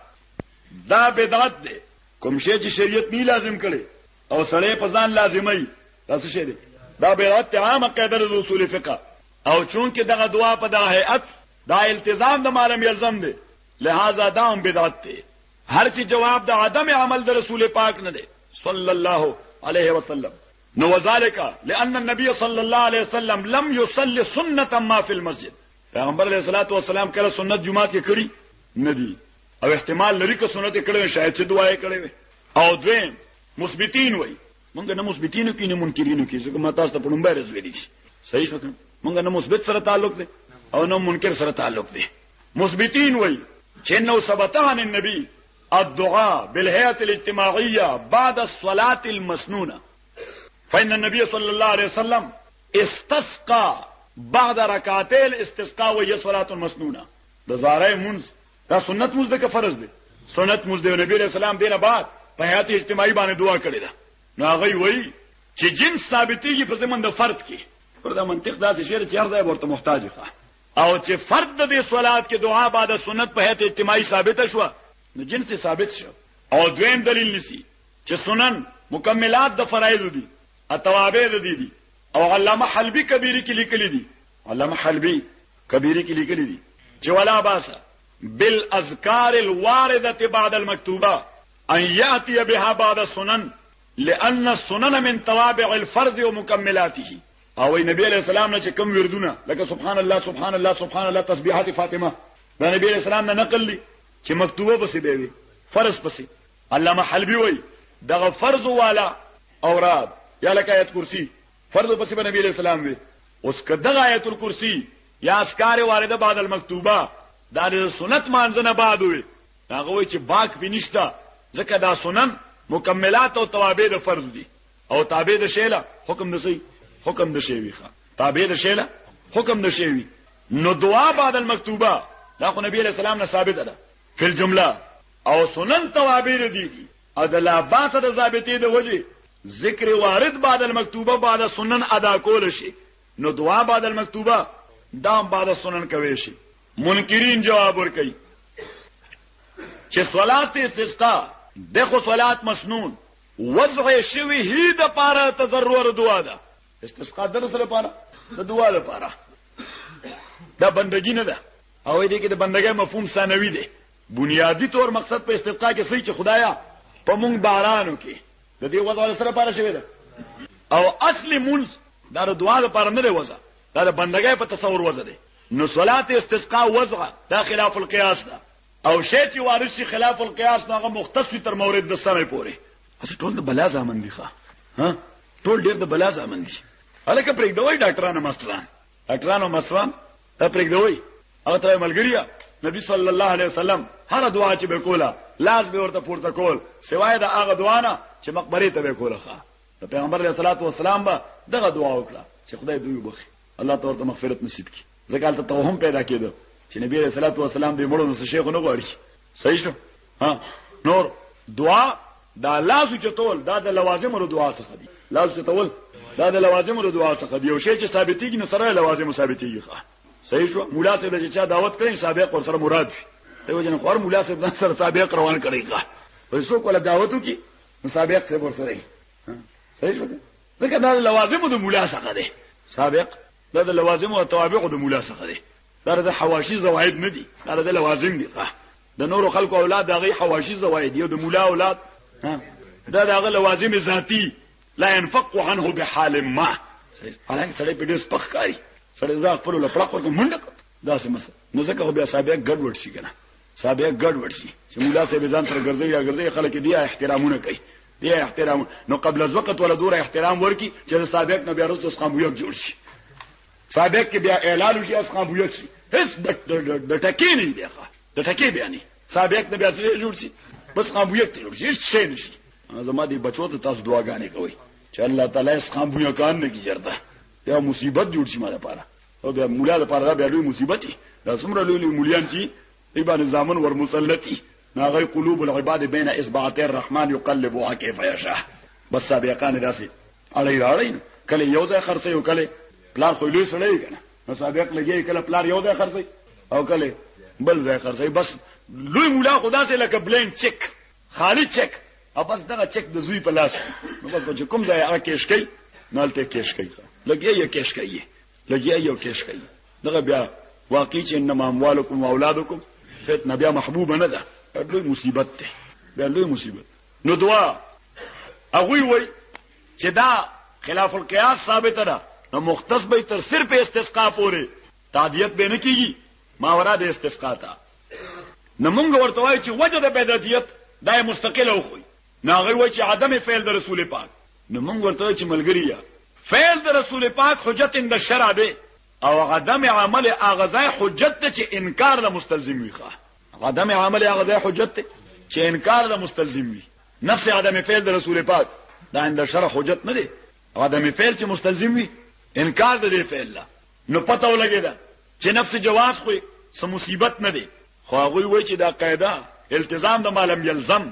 دا بدعت ده کوم شی چې شریعت نه لازم کړي او سړی په ځان لازمي تاسو شه دي دا بدعت عامه قاعده د اصول فقه او چونکه دغه دعا په دغه هيئت دا التزام د مالم يلزم دی لہذا دا هم بدعت دی هر چې جواب د عدم عمل د رسول پاک نه دی صلی الله علیه وسلم نو وذالک لان النبي صلی الله علیه وسلم لم يصلي سنه ما في المسجد پیغمبر علیه الصلاۃ والسلام کله سنت جمعه کې کړی نه دی او احتمال لري که سنت کړي شاید چې دعا یې کړي او دویم مثبتین وایي مونږ نه مثبتینو کې نه منکرینو کې ځکه ما تاسو ته په نوم باندې ویلي دي صحیح شو مونږ نه مثبت سره تعلق دی او نه منکر سره تعلق دی مثبتین وای چې نو ثبتان النبي الدعاء بالهيئه الاجتماعيه بعد الصلاه المسنونه فإن النبي صلى الله عليه وسلم استسقى بعد رکعتي الاستسقاء وهي صلاه مسنونه د زارای منز دا سنت موږ د فرض دی سنت موږ د نبی له سلام دینه بعد په حیات اجتماعي باندې دعا کړې ده نو هغه وایي چې جنس ثابتېږي په زمند د فرد کې پر دا منطق داسې شعر چې هر ځای ورته محتاج ښه او چې فرد د دې صلات کې دعا بعد سنت په حیات اجتماعي ثابت شو نو جنس ثابت شو او دویم دلیل نسی چې سنن مکملات د فرایض دي اتوابه دي دي او علامه حلبي کبیری کې لیکلي دي علامه حلبي کبیری کې لیکلي دي چې ولا باسه بالاذکار الوارده بعد المكتوبه ان ياتي بها بعد السنن لان السنن من توابع الفرض ومكملاته او نبی علیہ السلام نه چې کم وردونه لکه سبحان الله سبحان الله سبحان الله تسبیحات فاطمه دا نبی علیہ السلام نه نقل لي چې مکتوبه پسې به وي فرض پسې علامه حلبي وای دغه فرض والا اوراد یا لکه آیت کرسی فرض پسې به نبی علیہ السلام وي اوس کدغه آیت الکرسی یا اسکار وارده بعد المکتوبه دا د سنت مانځنه بعد وي هغه وی چې باک به نشتا ځکه دا سنن مکملات او توابع د فرض دي او تابع د شیله حکم د شي حکم د شی ویخه تابع د شیله حکم د شی وی نو دعا بعد المکتوبه دا خو نبی علیہ السلام نه ثابت ده فل جمله او سنن توابع دي او د لا باس د ضابطې د وجه ذکر وارد بعد المکتوبه بعد سنن ادا کول شي نو دعا بعد المکتوبه دا بعد سنن کوي شي منکرین جواب ور کوي چې صلات استسقا دغه صلات مسنون وضع شوی هی د پاره تضرور دعا ده استسقا درس لپاره د دعا لپاره دا بندگی نه ده او دې کې د بندګۍ مفهوم ثانوي دی بنیادی طور مقصد په استسقا کې سي چې خدایا په مونږ باران وکي د دې وضع سره پاره شوی ده او اصلي مونږ دا د دعا لپاره نه دی وځه دا د بندګۍ په تصور وځه دی نو صلات استسقا وضع دا خلاف القياس ده او شی چې وارث شي خلاف القياس نو هغه مختص تر مورد د سره پوري اصل ټول د بلا ځامن دي ښا ها ټول ډیر د بلا ځامن دي الکه پرې دوی ډاکټرانو ماستران ډاکټرانو ماستران دا پرېږدوي هغه ته ملګریا نبی صلی الله علیه وسلم هر دعا چې به کوله لاس به ورته پورته کول سوای دا هغه دعا نه چې مقبره ته به کوله ښا د پیغمبر علیه الصلاۃ والسلام به دغه دعا وکړه چې خدای دوی وبخي الله تعالی ته مغفرت نصیب کړي ځکه ته توهم پیدا کېده چې نبی علیه الصلاۃ والسلام دې مړو نو شیخ نه غواړي صحیح شو ها نور دعا دا لاس چتول دا د لوازم ورو دعا څخه دي لاس چتول دا د لوازم ورو دعا څخه دي او شی چې ثابتېږي نو سره لوازم ثابتېږي ښه صحیح شو مولا صاحب چې چا دعوت کړي سابق ور سره مراد شي دیو جن خور مولا صاحب ځان سره سابق روان کړي ښه وسو کوله دعوتو کې سابق سره ور سره صحیح شو ځکه دا لوازم د مولا څخه دي سابق دا د لوازم او توابع د مولا څخه دي دا د حواشي زواید نه دي دا د لوازم دي ښه د نورو خلکو اولاد د هغې حواشي زوایې دي او د مولا اولاد دا د هغه لوازم ذاتي لا ينفق عنه بحال ما حالانکه سړی په ډېر سپخ کاری سړی ځا خپل لپړه ورته منډه دا سم مسله نو ځکه خو بیا صاحب ګډ وډ شي کنه صاحب ګډ وډ شي چې مولا صاحب ځان سره ګرځي یا ګرځي خلک دی احترامونه کوي دی احترام نو قبل از وخت ولا دور احترام ورکی چې صاحب نه بیا رسوس قام یو جوړ شي سابق کې بیا اعلان وشي اس خان بویت شي هیڅ د ټکی نه دی ښه د ټکی بیا نه سابق نه بیا څه جوړ شي بس خان بویت جوړ شي هیڅ شي نشته زما دې بچو ته تاسو دعاګانې کوئ چې الله تعالی اس خان بویا کان نه کی جرده یا مصیبت جوړ شي ما لپاره او بیا مولا لپاره بیا لوی مصیبت دی دا څومره لوی لوی مولیان چې دی باندې زامن ور مسلطي ناغي قلوب العباد بين اصبعات الرحمن يقلبها كيف يشاء بس سابقان داسي اړي راړي کله یو ځای خرڅي او کله پلار خو لوي سړی کنه نو سابق لګي کله پلار یو ځای خرڅي او کله بل ځای خرڅي بس لوی مولا خدا سي لکه بلین چک خالی چک او بس دغه چک د زوی په لاس نو بس کوم ځای هغه کېش کوي نالته کېش کوي لګي یې کېش کوي لګیا یو کیش کوي دغه بیا واقعي چې انما اموالکم واولادکم فتنه بیا محبوب نه ده لوی مصیبت ده بیا لوی مصیبت نو دعا هغه وای چې دا خلاف القياس ثابت ده نو مختص به تر صرف استسقا پورې تعدیت به نه کیږي ما ورا د استسقا ته نو موږ ورته وای چې وجه د بدعتیت دا مستقله وخی نه هغه وای چې عدم فعل د رسول پاک نو موږ ورته چې ملګری یا فعل د رسول پاک حجت اند شرع دی او عدم عمل اغزای حجت ته چې انکار له مستلزم وي ښه عدم عمل اغزای حجت ته چې انکار له مستلزم وي نفس عدم فعل د رسول پاک دا اند شرع حجت نه دی عدم فعل چې مستلزم وي انکار د دې فعل لا نو پته ولګی دا چې نفس جواز خو سم مصیبت نه دی خو هغه وای چې دا قاعده التزام د مالم یلزم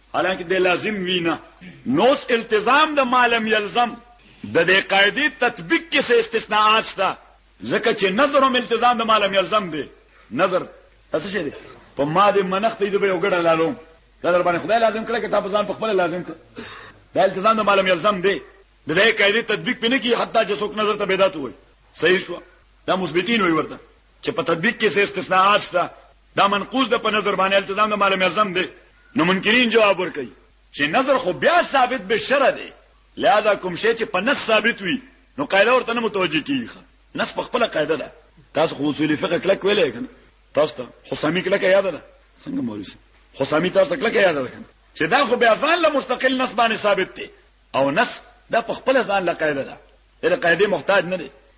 حالانکه د لازم وینا نوس التزام د مالم یلزم د دې قاعده تطبیق کې څه استثناءات شته ځکه چې نظر هم التزام د مالم یلزم دی نظر تاسو شه دي په ما دې منخ ته دې به وګړه لالو دا در باندې خدای لازم کړه کتاب ځان په خپل لازم کړه دا التزام د مالم یلزم دی د دې قاعده تطبیق پنه کې حتی چې څوک نظر ته بدعت وای صحیح شو دا مثبتین وي ورته چې په تطبیق کې څه استثناءات شته دا منقوص د په نظر باندې التزام د مال مرزم دی نو منکرین جواب ورکړي چې نظر خو بیا ثابت به شرع دی لہذا کوم شی چې په نص ثابت وي نو قاعده ورته نه متوجه کیږي نص په خپل قاعده ده تاسو خو اصول فقه کلک ویلې کنه تاسو ته حسامی کلک یاد ده څنګه مولوی حسامی تاسو کلک یاد ده کنه چې دا خو بیا ځان له مستقل نص باندې ثابت دی او نص دا په خپل ځان له قاعده ده دا قاعده محتاج نه دی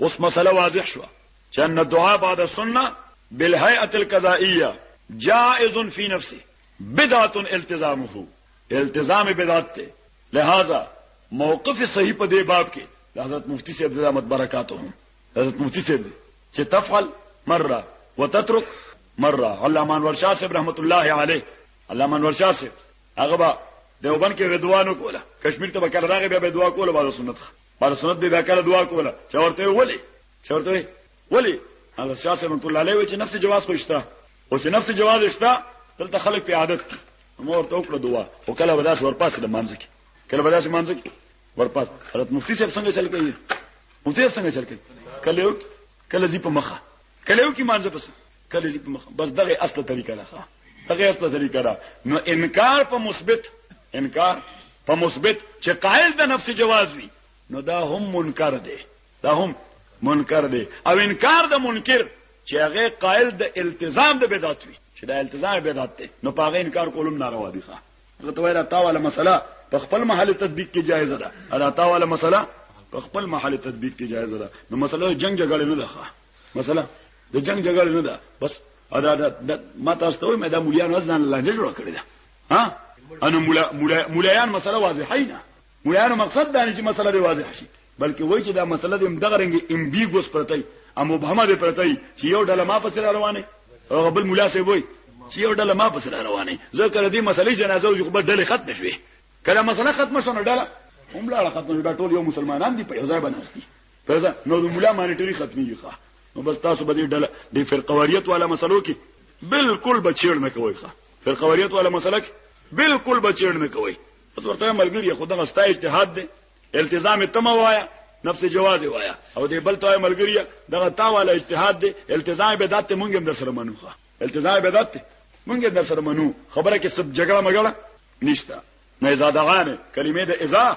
اوس مسله واضح شوه چې ان الدعاء بعد السنه بالهيئه القضائيه جائز في نفسه بدعه التزامه التزام بدعت ته لہذا موقف صحیح په دې باب کې حضرت مفتی صاحب د رحمت برکاتو هم حضرت مفتی صاحب چې تفعل مره وتترك مره علامه انور شاه صاحب رحمت الله علیه علامه انور شاه صاحب هغه با دیوبند کې ردوانو کوله کشمیر ته به کله راغی بیا به دعا کوله بعد سنت پر سنت به بیا کله دعا کوله چې ورته ولي چې ورته ولي هغه شاسه من الله علیه چې نفس جواز خوښته او چې نفس جواز شته دلته خلک په عادت دي مو ورته وکړه دعا او کله به داس ورپاس د مانځ کې کله به داس مانځ کې ورپاس حضرت مفتی صاحب څنګه چل کوي مفتی صاحب څنګه چل کوي کله یو کله زی په مخه کله یو کې مانځ پس کله چې مخ بس دغه اصله طریقه ده دغه اصله طریقه ده نو انکار په مثبت انکار په مثبت چې قائل د نفس جواز وي نو دا هم منکر دی دا هم منکر دی او انکار د منکر چې هغه قائل د التزام د بدعت وي چې دا التزام بدعت دی نو په هغه انکار کولم ناروا دي ښه هغه ته ویل تاواله مسله په خپل محل تطبیق کې جایز ده ادا تاواله مسله په خپل محل تطبیق کې جایز ده نو مسله جنگ جګړه نه ده ښه مسله د جنگ جګړه نه ده بس ادا دا ما تاسو ته مې دا مليان ځان لانجه جوړ کړی دا ها انا مولا مولا مولایان مسله واضحه نه مولایانو مقصد دا نه چې مسله دی واضحه شي بلکې وایي چې دا مسله د دغه رنګ ام بي ګوس پرتای ام مبهمه ده پرتای چې یو ډله ما پسې روانه او بل مولا سي وایي چې یو ډله ما پسې روانه ځکه دې مسلې جنازه او خبر ډله ختم شوه کله مسله ختم شونه ډله هم لا ختم شوه ټول یو مسلمانان دي په یو ځای باندې پرځه نو د مولا مانیټری ختمي ښه نو بس تاسو به دې ډله د فرقواریت والا مسلو کې بالکل بچیړ نه کوي ښه فرقواریت والا مسله کې بالکل بچیړ نه کوي اوس ورته ملګری خو دغه ستا اجتهاد دی التزام تم وایا نفس جواز وایا او دې بل ته ملګری دغه تا والا اجتهاد دی التزام به دات مونږ هم در سره منو ښه التزام به دات مونږ در سره منو خبره کې سب جګړه مګړه نشته نه زادغانه کلمې د ازا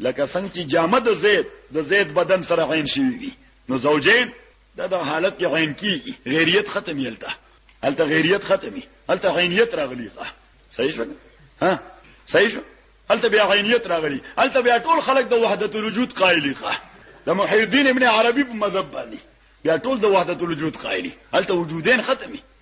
لکه څنګه چې جامه د زید د زید بدن سره عین شوی وي نو زوجین دا د حالت کې عین کیږي غیریت ختم یلته هلته غیریت ختمي هلته عینیت راغلی ښه صحیح شو ها صحیح شو هلته بیا عینیت راغلی هلته بیا ټول خلک د وحدت الوجود قائل ښه د محی الدین ابن عربی په مذهب باندې بیا ټول د وحدت الوجود قائل هلته وجودین ختمي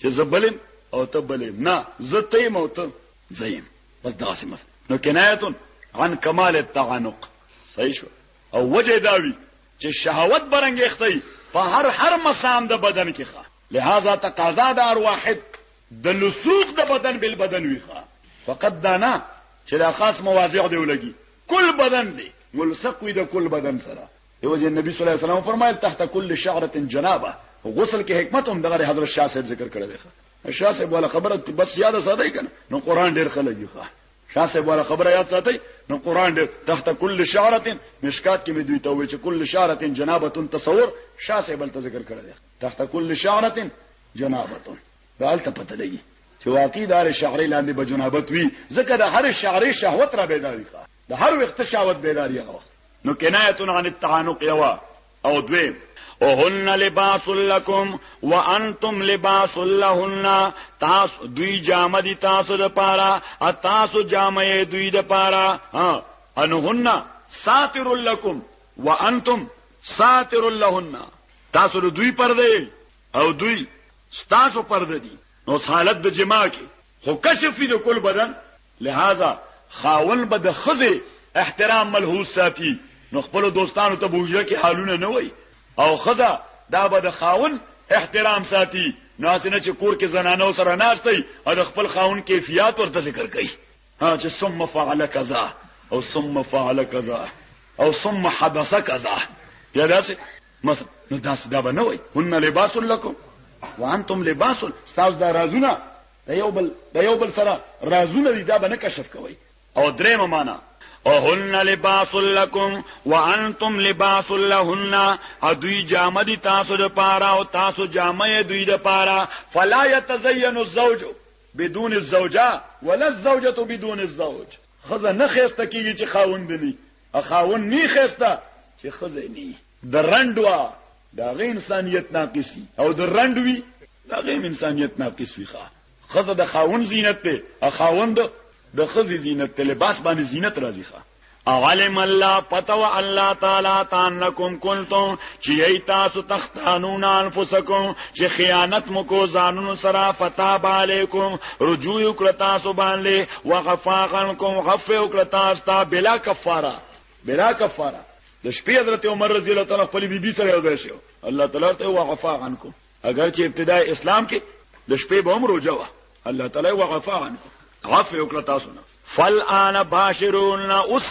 چې زه بلم او ته بلې نه زه تیم او ته زیم بس داسې مس نو کنایتون عن کمال التعنق صحیح شو او وجه داوی چې شهوت برنګښتي په هر هر مسام د بدن کې ښه لہذا تقاضا د هر واحد د لسوق د بدن بل بدن وی ښه فقط دانا چې دا خاص مواضع دی ولګي کل بدن دی ملصق وي د کل بدن سره دیو جن نبی صلی الله علیه وسلم فرمایل تحت کل شعره جنابه غسل کې حکمت هم دغه حضرت شاه صاحب ذکر کړی دی شاه صاحب ولا خبره بس یاد ساتي کنه نو قران ډیر خلګي ښه شاه صاحب ولا خبره یاد ساتي نو قران ډیر تحت کل شعره مشکات کې مې دوی ته وی چې کل شعره جنابه تصور شاه صاحب ته ذکر کړی دی تحت کل شعره جنابه دالته پته لګي چې واقعي دار شعرې لاندې به جنابت وي ځکه د هر شعرې شهوت را پیدا وي د هر وخت شاوت بیداری هغه وخت نو کنایت عن التعانق یوا او دویم وهن لباس لكم وانتم لباس لهن تاس دوی جامه دي تاسو د پاره تاسو جامه دوی د پاره ها انهن ساتر لكم وانتم ساتر لهن تاسو دوی پرده او دوی ستاسو پرده دي نو حالت د جما کې خو کشف وي د کل بدن لهذا خاون به د خزه احترام ملحوظ ساتي نو خپل دوستانو ته بوجره کې حالونه نه وای او خزه دا به د خاون احترام ساتي نو اسنه چې کور کې زنانو سره ناشتي او د خپل خاون کیفیت ورته ذکر کوي ها چې ثم فعل کذا او ثم فعل کذا او ثم حدث کذا یا داسې مثلا نو داس دا به نه وای هن لباس لكم وانتم لباس تاسو دا رازونه د یو بل د یو بل سره رازونه دي دا به نه کشف کوي او درېمه معنا او هن لباس لكم وانتم لباس لهن ادوی جامه دي تاسو د پاره او تاسو جامه دوی د پاره فلا يتزين الزوج بدون الزوجه ولا الزوجه بدون الزوج خزه نه خسته کیږي چې خاوندني اخاون نی خسته چې خزه نی د رندوا دا غي انسانيت ناقصي او د رندوي دا غي انسانيت ناقص وي ښا خزه د خاون زینت ته اخاوند د خزه زینت ته لباس باندې زینت راځي ښا اولم الله پتو الله تعالی تانکم کنتم چې ای تاسو تختانون انفسکم چې خیانت مو کو ځانونو سره فتاب علیکم رجوع وکړه تاسو باندې وغفاقنکم غف وکړه تاسو ته بلا کفاره بلا کفاره د شپې حضرت عمر رضی الله تعالی خپل بیبي سره یو ځای شو الله تعالی ته وغفاقنکم اگر چې ابتدا اسلام کې د شپې به عمر وجوه الله تعالی وغفاقنکم غف وکړه تاسو نه فالآن باشرون اوس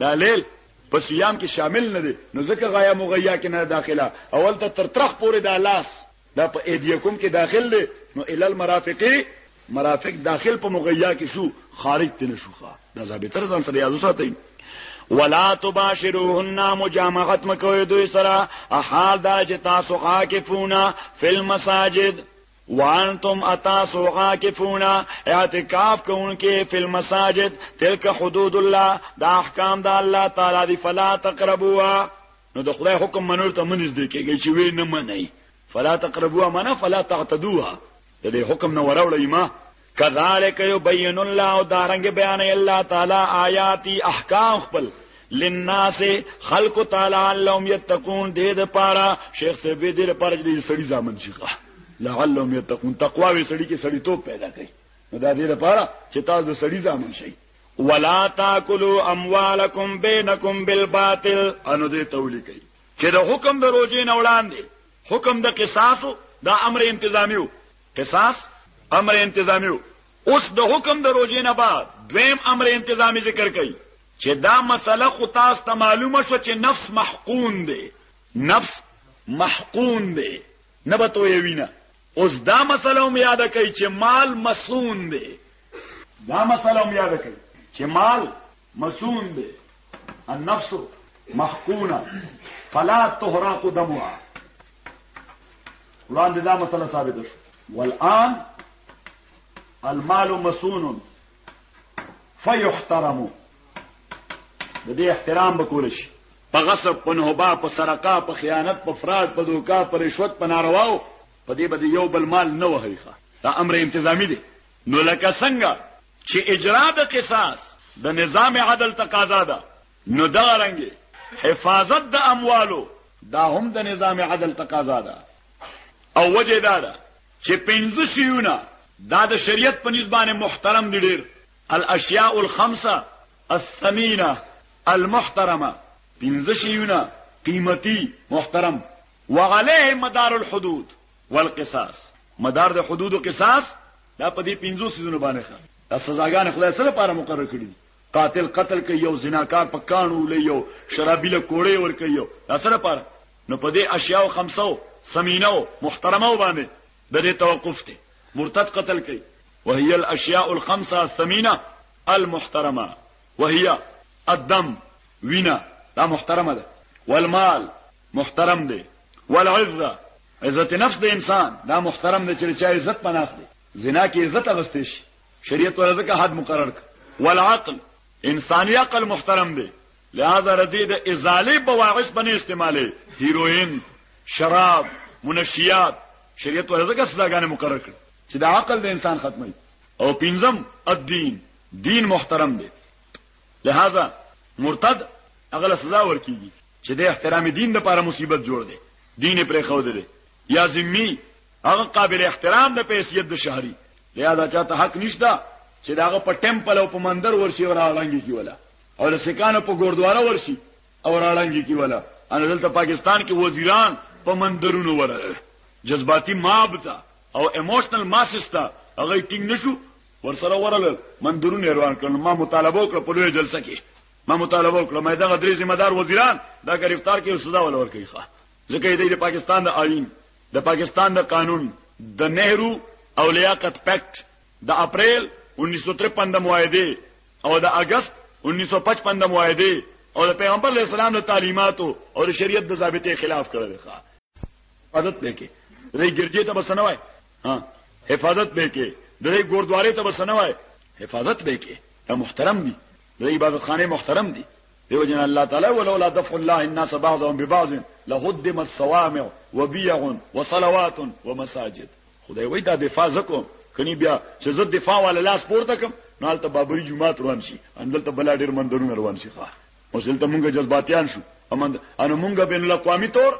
دا لیل په صيام کې شامل نه دي نو ځکه غایا مغیا کې نه داخله اول ته تر ترخ پورې دا لاس دا په ایدیکم کې داخل دي نو ال المرافقي مرافق داخل په مغیا کې شو خارج تنه شوخه دا ضابطه ځان سره یاد وساتئ ولا تباشروهن مجامعت مکوې دوی سره حال دا چې تاسو خاکفونه فل مساجد وانتم اتاسو عاکفون اعتکاف کوونکې فی المساجد تلک حدود الله دا احکام دا الله تعالی دی فلا تقربوا نو د خدای حکم منور ته منځ دی کېږي چې وی نه منئ فلا تقربوا معنا فلا تعتدوها د دې حکم نه وراوړی ما کذالک یبین الله دارنګ بیان الله تعالی آیاتی احکام خپل للناس خلق تعالی لهم یتقون دې د پاره شیخ صاحب دې پر دې سړي ځامن شي لعلهم یتقون تقوا وی سړي کې سړي توپ پیدا کوي دا دې لپاره چې تاسو د سړي ځامن شي ولا تاكلوا اموالکم بینکم بالباطل انو دې تولی کوي چې د حکم د روزې نه وړاندې حکم د قصاصو دا امر انتظامیو قصاص امر انتظامی اوس د حکم د روزې نه بعد دویم امر انتظامی ذکر کړي چې دا مسله خو تاسو ته معلومه شو چې نفس محقون دی نفس محقون دی نه به تو یوینه اوس دا مسله هم یاد کړئ چې مال مسون دی دا مسله هم یاد کړئ چې مال مسون دی النفس محقونه فلا تحرق دمها وړاندې دا مسله ثابته شو والان المال مسون فيحترم د دې احترام وکول شي په غصب په نهبا په سرقه په خیانت په فراد په دوکا په رشوت په نارواو په دې باندې یو بل مال نه وهي دا امر انتظامی دی نو لکه څنګه چې اجرا د قصاص د نظام عدل تقاضا ده نو دا رنګي حفاظت د اموالو دا هم د نظام عدل تقاضا ده او وجه دا ده چې پنځه شیونه دا د شریعت په نسبانه محترم دي ډیر الاشیاء الخمسه الثمینه المحترمه پنځه شیونه قیمتي محترم وعليه مدار الحدود والقصاص مدار د حدود او قصاص دا په دې پنځو سيزونو باندې ښه دا سزاګانې خدای سره لپاره مقرر کړې دي قاتل قتل کوي یو زناکار په کانو لې یو شرابي له کوړې ور کوي یو دا سره لپاره نو په دې اشیاء او خمسو سمینو محترمو باندې د دې توقف ته مرتد قتل کوي وهي الاشیاء الخمسه الثمینه المحترمه وهي الدم وینا دا محترمه ده والمال محترم دی والعزه عزت نفس د انسان دا محترم دی چې چا عزت پناخ دی زنا کې عزت اغستې شي شریعت ورزکه حد مقرر ک والعقل انساني عقل محترم دی لہذا ردی د ازاله بواعث باندې استعماله هیروئین شراب منشیات شریعت ورزکه سزاګانې مقرر کړ چې د عقل د انسان ختمي او پنځم الدین دین محترم دی لہذا مرتد اغله سزا ورکیږي چې د احترام دین د لپاره مصیبت جوړ دی دین پرې خو دی یا ذمی هغه قابل احترام د پیسیت د شهري لہذا چاته حق نشته چې داغه په ټیمپل او په مندر ورشي او راړنګي کی ولا او د سکانو په ګوردواره ورشي او راړنګي کی ولا ان دلته پاکستان کې وزیران په مندرونو ورل جذباتي ماب تا او ایموشنل ماسس تا هغه ټینګ نشو ورسره ورل مندرونه روان کړل ما مطالبه وکړه په لوی جلسه کې ما مطالبه وکړه مې دغه درې ذمہ دار وزیران دا گرفتار کې سزا ولور کوي ښه ځکه دې د پاکستان د آئین د پاکستان د قانون د نهرو او لیاقت پکټ د اپریل 1953 د معاهده او د اگست 1955 د معاهده او د پیغمبر علی السلام د تعلیماتو او د شریعت د ضابطې خلاف کړل ښه حفاظت وکړي دې ګرځي ته بس نه وای ها حفاظت وکړي دې ګوردوارې ته بس نه وای حفاظت وکړي محترم دي د عبادت خانه محترم دي دیو جن الله تعالی ولولا دفع الله الناس بعضهم ببعض لهدمت صوامع وبيع وصلوات ومساجد خدای وای دا دفاع زکو کني بیا چې زه دفاع ولا لاس پورته کوم نو البته بابری جمعه روان شي اندلته بلا ډیر مندرونه روان شي ښا اوس دلته مونږ جذباتيان شو امند ان مونږ بین الاقوامي تور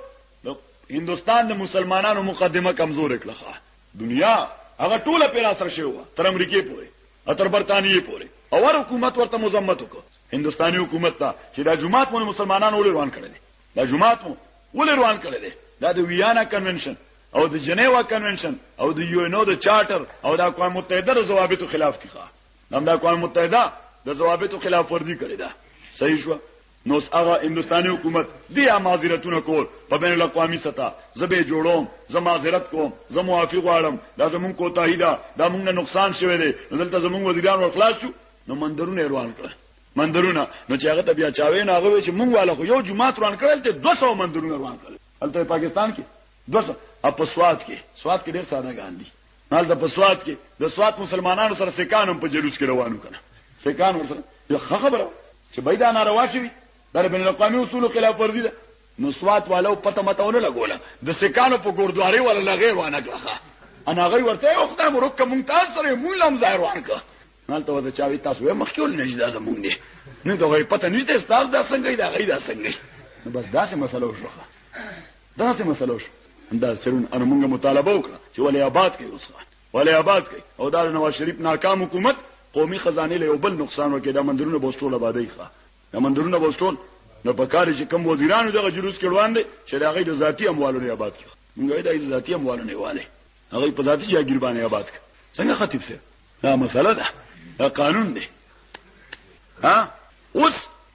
هندستان د مسلمانانو مقدمه کمزور کړه دنیا هغه ټوله پیرا سره شوی تر امریکې پورې اتر برتانیې پورې اور حکومت ورته مزمت وکړ هندستاني حکومت ته چې دا جماعت مون مسلمانانو ولې روان کړل دا جماعت مون ولې روان کړل دا د ویانا کنونشن او د جنیوا کنونشن او د یو نو د چارټر او د اقوام متحده د ضوابطو خلاف دي ښا هم د اقوام متحده د ضوابطو خلاف ورزي کړی دا صحیح شو نوس هغه هندوستاني حکومت دیا معذرتونه کول په بین الاقوامی سطح زبې جوړوم زه معذرت کوم زه معافي غواړم دا زمونږ کوتاهی ده دا مونږ نه نقصان شوه دی دلته زمونږ وزیران ورخلاص شو نو مندرونه روان کړ مندرونه نو چې هغه ته بیا چاوي نه هغه چې مونږ والا خو یو جمعه روان کړل ته 200 مندرونه روان کړل هلته پاکستان کې 200 اپ سواد کې سواد کې ډیر ساده ګاندي حال د پسواد کې د سواد مسلمانانو سره سکان هم په جلوس کې روانو کنه سکان ورسره یو خبره چې بيدا ناروا شي در بین الاقوامي اصول خلاف ورزي ده نو سواد والو پته متونه لګوله د سکانو په ګوردواري ولا لغې وانه کړه انا غي ورته او خدای مرکه ممتاز سره مولم ظاهر وانکه نال ته وځه چاوي تاسو یې مخکول نه جدا زمونږ دي نه دا غي پته نشته ستاسو دا څنګه دا غي دا څنګه بس داسې مسله وشوه داسې مسله وشو همدا سرون ان موږ مطالبه وکړه چې ولې آباد کوي اوس ولې آباد کوي او دا نواز شریف ناکام حکومت قومي خزانه له بل نقصان ورکړي دا مندرونه بوستول آبادی ښه دا مندرونه بوستول نو په کار چې کم وزیرانو دغه جلوس کړوان دي چې دا غي د ذاتی اموالو نه آباد کړي موږ دا ذاتی اموالو نه والي هغه په ذاتی جاګیر باندې آباد کړي څنګه خطیب سره دا مسله ده دا قانون دی ها اوس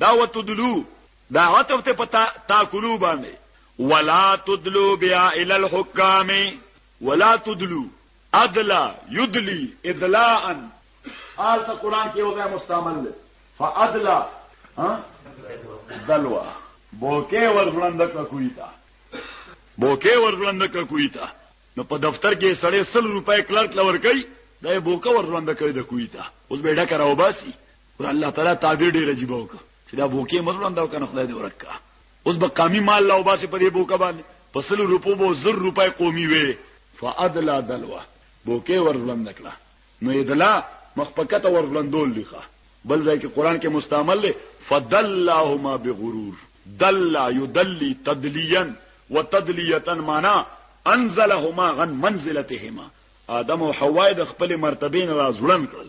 دا وتدلو دا عطف ته پتا تاکلو باندې ولا تدلو بیا ال الحکام ولا تدلو ادلا یدلی ادلاء آل تا قرآن کې وځه مستعمل دی فادلا دلوا بوکه ور بلند کا کوی تا بوکه ور بلند کا کوی تا نو په دفتر کې سړی 100 روپۍ کلرک لور کوي دا بوکه ور بلند کوي د کوی تا اوس به ډکه راو باسي ور الله تعالی تعبیر ډیر عجیب وکړه چې دا بوکې مزلون دا کنه خدای دې ورکا اوس به قامي مال لا وباسي په دې بوکا باندې پسل روپو بو زر روپای قومي وي فادلا دلوا بوکې ور وړاندې کړه نو یدلا مخ پکته ور وړاندول لخوا بل ځای کې قران کې مستعمل دی فدلهما بغرور دل یدلی تدلیا وتدلیه معنا انزلهما غن منزلتهما ادم او حواء د خپل مرتبه نه راځړن کړل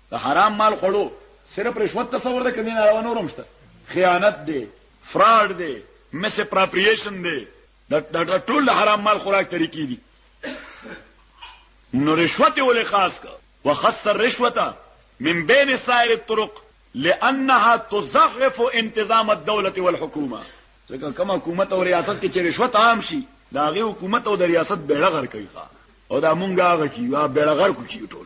د حرام مال خوړو صرف رشوت تصور ده کني نه نورم شته خیانت دی فراډ دی مس اپراپریشن دی دا ټول حرام مال خوراک طریقې دي نو رشوت ولې خاص کا وخص الرشوه من بين سائر الطرق لانها تزخرف انتظام الدوله والحكومه ځکه کوم حکومت او ریاست کې چې رشوت عام شي دا غي حکومت او د ریاست بیړغر کوي او دا مونږه هغه کیو بیړغر کو کیو ټول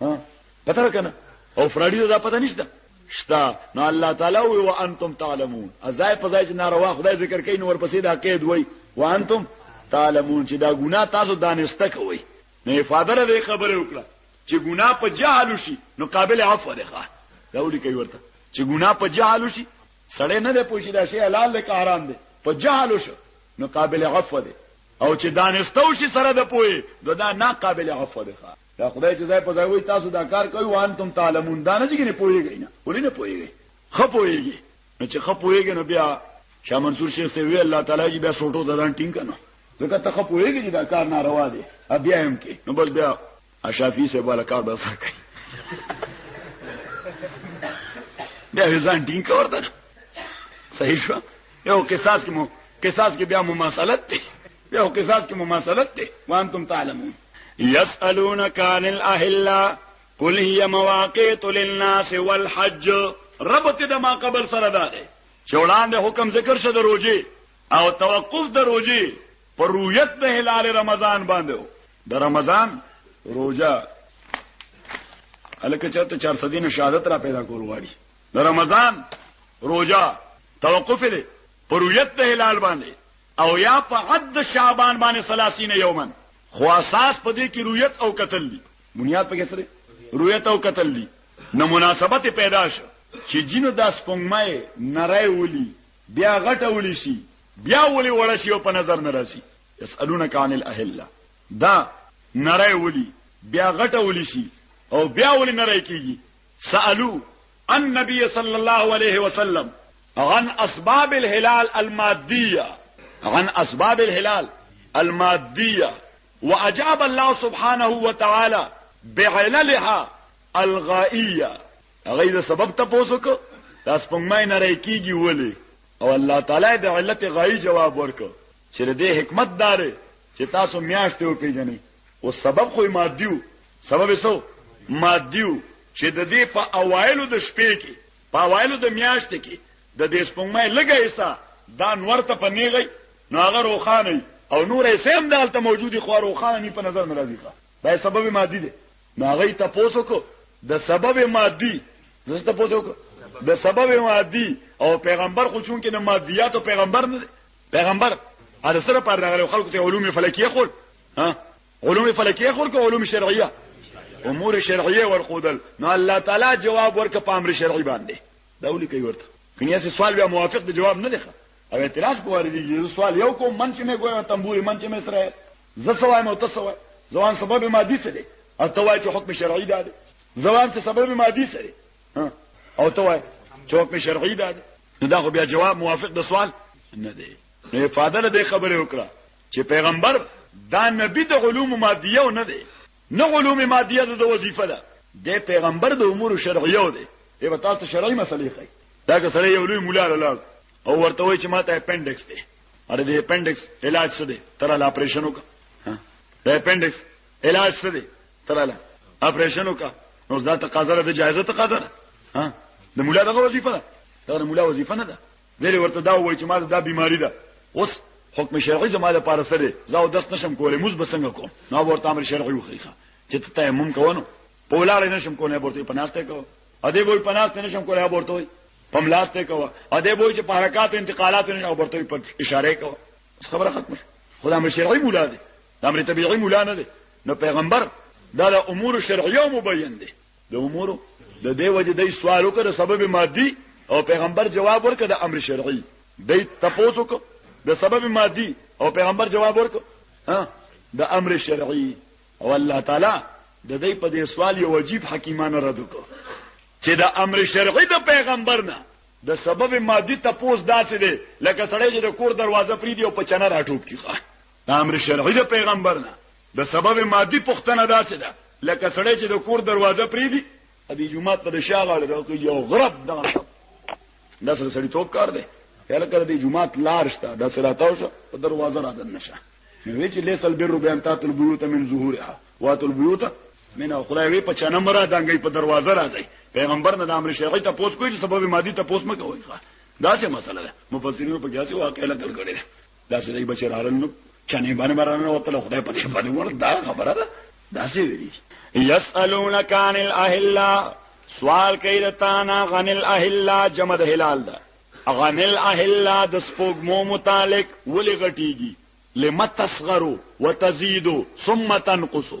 ها پته کنه او فرادی دا پته نشته شتا نو الله تعالی وی وانتم تعلمون ازای په ځای چې ناروا خدای ذکر کوي نور پسې دا قید وای وانتم تعلمون چې دا ګناه تاسو دانسته کوئ نو افاده له خبره وکړه چې ګناه په جهل شي نو قابل عفو ده ښه دا ولي کوي ورته چې ګناه په جهل شي سړی نه ده پوښي دا شی حلال ده که حرام ده په جهل شو نو قابل عفو ده او چې دانستو شي سره د پوي دا نه قابل عفو ده دا خدای چې ځای په ځای وي تاسو دا کار کوي وانتم تعلمون دا نه چې نه پويږئ نه ولې نه پويږئ خپويږي نو چې خپويږي نو بیا شاه منصور شیخ سی وی الله تعالی جی بیا سوټو ددان ټینګ کنه ځکه ته خپويږي چې دا کار ناروا دی بیا هم کې نو بس بیا اشافی سے بالا کار به سر کوي بیا ځان ټینګ کور ده صحیح شو یو قصاص کې مو قصاص کې بیا مماثلت دی بیا او قصاص کې مماثلت ته وانتم تعلمون يسألونك عن الأهلة قل هي مواقيت للناس والحج ربط د ما قبل سره ده چې وړاندې حکم ذکر شد روزي او توقف د روزي پر رویت د هلال رمضان باندې د رمضان روزه الکه چاته 400 دین شهادت را پیدا کول غواړي د رمضان روزه توقف دي پر رویت د هلال باندې او یا په عد د شعبان باندې ثلاثین یوما خو اساس په دې کې رؤیت او قتل دي بنیاد پکې سره رؤیت او قتل دي نو مناسبت پیدا شو چې جنو د سپنګمای نړۍ ولي بیا غټه ولي شي بیا ولي وړ شي او په نظر نه راشي يسالونك عن الاهله دا نړۍ ولي بیا غټه ولي شي او بیا ولي نړۍ کیږي سألو النبي صلى الله عليه وسلم عن اسباب الهلال الماديه عن اسباب الهلال الماديه واجاب الله سبحانه وتعالى بعللها الغائيه غیر سبب ته پوسوک تاسو پنګمای نه راکیږي ولی او الله تعالی د علت غای جواب ورک چې د حکمت دار چې تاسو میاشتې او پیژنئ او سبب خو مادیو سبب سو مادیو چې د دې په اوایلو د شپې کې په اوایلو د میاشت کې د دې سپوږمۍ لګه ایسا دا نور ته پنیږي نو هغه روخانه او نور یې سم دالته موجودي خو روخانه نه په نظر ناراضي ښه دا سبب مادي دی نو هغه ته پوسو کو د سبب مادي زسته پوسو کو د سبب مادي او پیغمبر خو چون کې نه مادیات او پیغمبر نه پیغمبر ا سره پر راغلو خلکو ته علوم فلکیه خو ها علوم فلکیه خور کو علوم شرعیه امور شرعیه ورخودل نو الله تعالی جواب ورک په امر شرعی باندې دا ولي کوي ورته کني سي سوال بیا موافق د جواب نه لخه او اعتراض په واره دي سوال یو کوم من چې مې ګویا تنبوري من چې مې سره زه سوای مو ته سوای ځوان سبب مادي څه دی او ته وای چې حکم شرعي دی ځوان څه سبب مادي څه دی او ته وای چې حکم شرعي دی نو دا خو بیا جواب موافق د سوال نه دی نو افاده له خبره وکړه چې پیغمبر دا نبی د علوم مادیه نه دی نه علوم مادیه د وظیفه ده د پیغمبر د امور شرعیه دی ای به تاسو شرعي مسلې ښایي دا که سره یو لوی مولا لاله او ورته وای چې ماته اپندکس دی اره دی اپندکس علاج څه دی تر لا اپریشن وکړه د اپندکس علاج څه دی تر لا اپریشن وکړه نو دا تقاضا ده جایزه تقاضا ده ها د مولا دغه وظیفه ده دا د مولا وظیفه نه ده لري ورته دا وای چې ما دا بیماری ده اوس حکم شرعي زما لپاره سره زه او داس نشم کولای موږ بسنګ کوم نو ورته امر شرعي وخیخه چې ته تیمم کوونو په ولاړ نشم کولای ورته پناسته کو ا دې وای پناسته نشم کولای ورته په ملاسته کو ا دې وای چې په حرکت انتقالات نه ورته په اشاره کو خبره ختمه خدا امر شرعي مولا دی امر طبيعي مولا نه دی نو پیغمبر دا د امور شرعیه مبین دی د امور د دې وجه د سوال وکړ سبب مادي او پیغمبر جواب ورکړ د امر شرعي د تپوسو کو د سبب مادي او پیغمبر جواب ورکړ ها د امر شرعي او الله تعالی د دې په دې سوال یو عجیب حکیمانه رد وکړ چې د امر شرعي د پیغمبر نه د سبب مادي تپوس داسې دی لکه سړی چې د کور دروازه پریدي او په چنه راټوب کیږي د امر شرعي د پیغمبر نه د سبب مادي پښتنه داسې ده لکه سړی چې د کور دروازه پری دی ا دې جمعه ته د شاغړ راته یو غرب دا دا سره سړی توپ کار دی یاله کړه دې جمعه لار شته دا سره تاو شو په دروازه را دن نشه وی چې لیسل بیر بیان تات البیوت من ظهورها وات البیوت من خدای وی په چنه مرا دانګي په دروازه راځي پیغمبر نه د امر شرعي ته پوس کوی چې سبب مادي ته پوس مکوئ دا څه مسله ده مفسرینو په قیاسي واقع لکل کړي دا سړي بچی رارل نو چنه باندې مرانه وته خدای په دې باندې ورته دا خبره ده دا څه ویلي یسالونک عن الاهلا سوال کوي د تانا غن الاهلا جمع د هلال ده غن الاهلا د سپوږمو متعلق ولې غټيږي لمتصغرو وتزيدو ثم تنقصو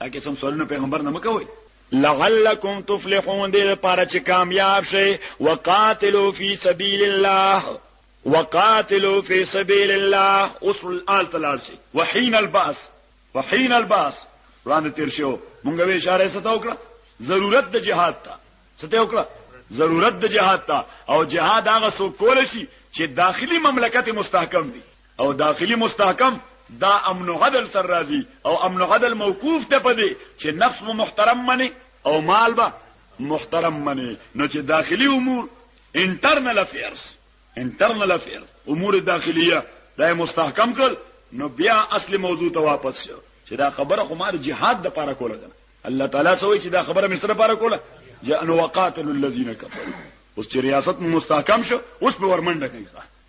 دا قسم سوالونه پیغمبر نه مکوئ لعلکم تفلحون دې لپاره چې کامیاب شئ وقاتلوا فی سبیل الله وقاتلوا فی سبیل الله اوس الان تلال شي وحین الباس وحین الباس وړاندې تیر شو مونږ به اشاره ستو کړه ضرورت د جهاد ته ستو کړه ضرورت د جهاد ته او جهاد هغه سو کول شي چې داخلي مملکت مستحکم دي او داخلي مستحکم دا امن او عدل سر راځي او امن او عدل موقوف ته پدې چې نفس مو محترم مني او مال به محترم مني نو چې داخلي امور انټرنل افیرز انټرنل افیرز امور داخليه دا مستحکم کړ نو بیا اصل موضوع ته واپس شو چې دا خبره خو مار جهاد د پاره کوله کنه الله تعالی سوې چې دا خبره مصر لپاره کوله جاء وقاتل الذين كفروا اوس چې ریاست مستحکم شو اوس په ورمنډه کوي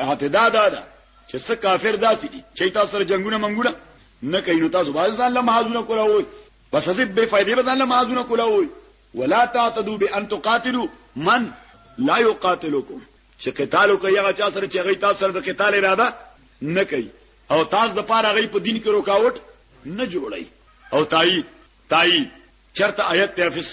اعتدا دا ده چې څه کافر داسې دي چې تاسو سره جنگونه منګونه نه کوي نو تاسو باز ځان له محاذونه کولاوي بس څه به فائدې به ځان له محاذونه کولاوي ولا تعتدوا بان تقاتلوا من لا يقاتلكم چې قتال کوي هغه چا سره چې هغه تاسو سره د قتال اراده نه کوي او تاسو د پاره هغه په دین کې روکاوټ نه جوړي او تایید تایید چرته آیت ته حافظ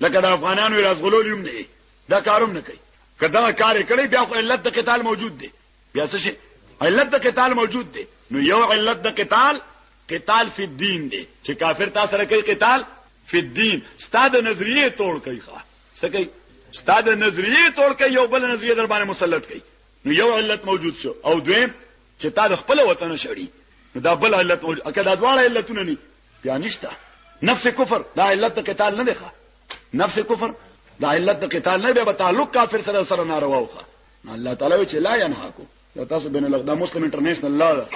لکه د افغانانو یې رازغلول هم نه دا کاروم نه کوي که دا کار یې کړی بیا خو علت د قتال موجود دی بیا څه شي علت د قتال موجود دی نو یو علت د قتال قتال فی الدین دی چې کافر تاسو سره کوي قتال فی الدین ستاد نظریه توڑ کوي ښا څه کوي ستاد نظریه توڑ کوي یو بل نظریه در باندې مسلط کوي نو یو علت موجود شو او دویم چې تا د خپل وطن شړی نو دا بل علت موجود اکه دا دواړه علتونه نه بیا نشته نفس کفر دا علت د قتال نه دی ښه نفس کفر دا علت د قتال نه به تعلق کافر سره سره ناروا وخه الله تعالی چې لا ينهاکم دا تاسو بین الاقوام مسلم انټرنیشنل لا ده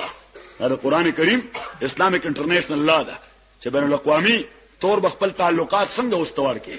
دا قران کریم اسلامیک انټرنیشنل لا ده چې بین الاقوامي تور بخپل تعلقات څنګه واستوار کې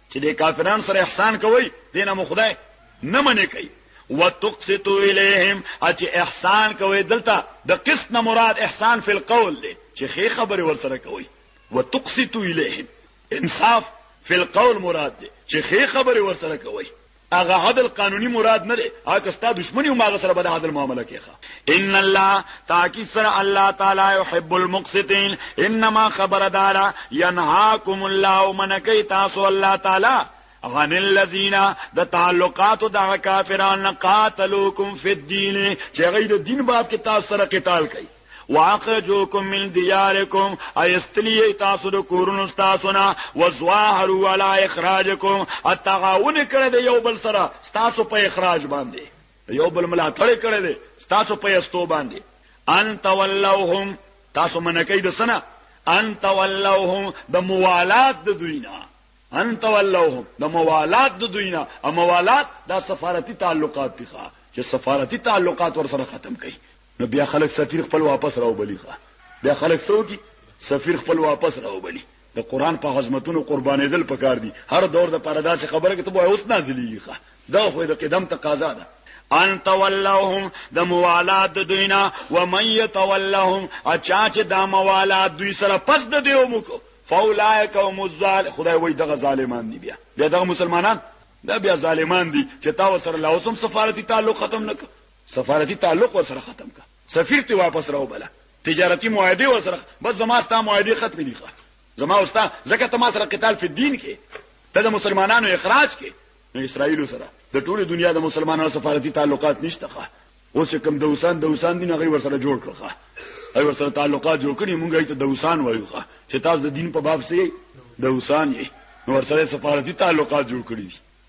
چې د کافرانو سره احسان کوي دینه مو خدای نه منې کوي وتقسطو الیهم اچ احسان کوي دلته د قسط نه مراد احسان فی القول دی چې خې خبره ور سره کوي وتقسطو الیهم انصاف فی القول مراد دی چې خې خبره ور سره کوي هغه عدل قانوني مراد نه دی هغه ستا دشمنی ما سره به د عدل معامله کیخه ان الله تاکي سره الله تعالی يحب المقسطين انما خبر دارا ينهاكم الله من كي تاسو الله تعالی عن الذين د تعلقات د کافرانو قاتلوکم فی الدین چې غیر دین باب کې تاسو سره قتال کوي واخرجوکم من دیارکم ایستلی تاسو د کورونو تاسو نه وزواهروا علی اخراجکم اتغاون کړه د یو بل سره تاسو په اخراج باندې یو بل ملاتړ کړه د تاسو په استو باندې ان تولوهم تاسو منکې د سنه ان تولوهم د موالات د دوینا ان تولوهم د موالات د دوینا او موالات د سفارتي تعلقات دي چې سفارتي تعلقات ور سره ختم کړي نو بیا خلک سفیر خپل واپس راوبلی ښه بیا خلک څه وکړي سفیر خپل واپس راوبلی د قران په عظمتونو قربانېدل پکار دي هر دور د پاره داسې خبره کې ته وای اوس نازلېږي ښه دا خو د قدم تقاضا ده ان تولهم د موالات د دوینا و من یتولهم اچا چې د موالات دوی سره پس د دیو مکو فاولائک هم الظال خدای وای دغه ظالمان دي بیا بیا دغه مسلمانان دا بیا ظالمان دي چې تا وسره لاوسم سفارتي تعلق ختم نکړ سفارتي تعلق ور سره ختم کا سفیر ته واپس راو بلا تجارتي معاهده ور سره بس زما ستا معاهده ختم دي ښه زما اوستا زکه ته ما سره قتال فی الدین کې ته د مسلمانانو اخراج کې نو اسرائیل سره د ټوله دنیا د مسلمانانو سفارتي تعلقات نشته ښه اوس کوم دوسان دوسان دین هغه ور سره جوړ کړو ښه هغه ور سره تعلقات جوړ کړی مونږه ته دوسان وایو ښه چې تاسو د دین په باب سي دوسان یې نو ور سره سفارتي تعلقات جوړ کړی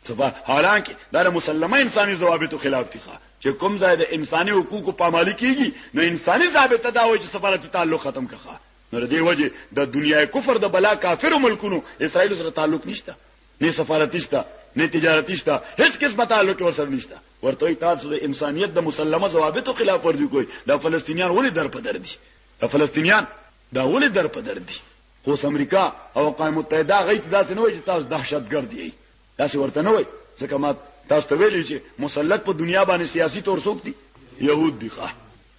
صفا حالانکه دا د مسلمه انساني ضوابطو خلاف دي چې کوم ځای د انساني حقوقو پامالي کیږي نو انساني ضابطه دا وایي چې سفارتي تعلق ختم کړه نو د دې وجه د دنیا کفر د بلا کافر ملکونو اسرائیل سره تعلق نشته نه سفارتي شته نه تجارتي شته هیڅ قسمه تعلق ورسره نشته ورته تاسو د انسانيت د مسلمه ضوابطو خلاف ورزي کوي د فلسطینیان ولې در په در دي د فلسطینیان دا ولې در په در دي خو اوس امریکا او اقوام متحده هغه ته داسې نه وایي چې تاسو دهشتګرد یئ داسې ورته نه وایي ځکه ما تاسو ته ویلي چې مسلط په دنیا باندې سیاسي تور څوک دي يهود دي ښه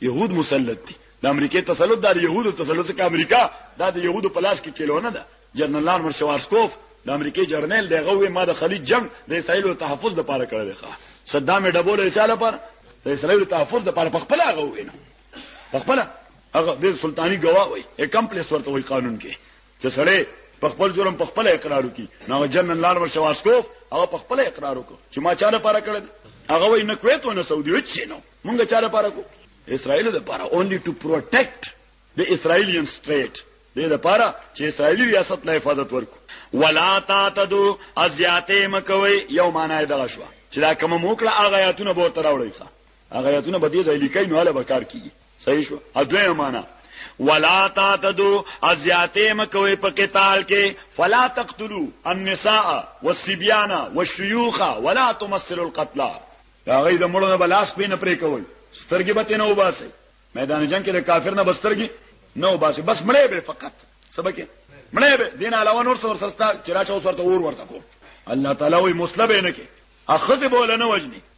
يهود مسلط دي د امریکای تسلط د يهودو تسلط څخه امریکا دا د يهودو په لاس کې کېلونه ده جنرال آرمر شوارسکوف د امریکای جرنیل دغه وې ما د خلیج جنگ د اسرایل تحفظ لپاره کړی ښه صدام ډبول چاله پر د اسرایل تحفظ لپاره په خپل هغه وینه په خپل هغه د سلطانی گواه وي اکمپلیس ورته وي قانون کې چې سړی په خپل جرم په خپل اقرار وکي نو جنن لال ورشواسکوف هغه په خپل اقرار وکړ چې ما چاله پاره کړل هغه وای نه کویت نه سعودي وچ نو مونږه چاله پاره کو اسرائیل د پاره اونلی ټو پروټیکټ د اسرائیلین سټیټ دې د پاره چې اسرائیلی ریاست لا حفاظت ورکو ولا تعتدو ازیاته مکوي یو معنی دغه شو چې دا کوم موکړه هغه آیاتونه به تر راوړی ښه هغه آیتونه به دې ځای لیکي نو هله به کار کیږي صحیح شو اځه معنا ولا تعتدو ازیاته مکوې په قتال کې فلا تقتلوا النساء والصبيان والشيوخ ولا تمثلوا القتل هغه د مړو نه بلاس پې نه پرې کوي سترګې به نه وباسي میدان جنگ کې د کافر نه بسترګې نه وباسي بس مړې به فقط سبکه مړې به دین علاوه نور څور سستا چې راشه اوس ورته اور ورته کو الله تعالی وي مسلبه نه کې اخذ بوله نه وجني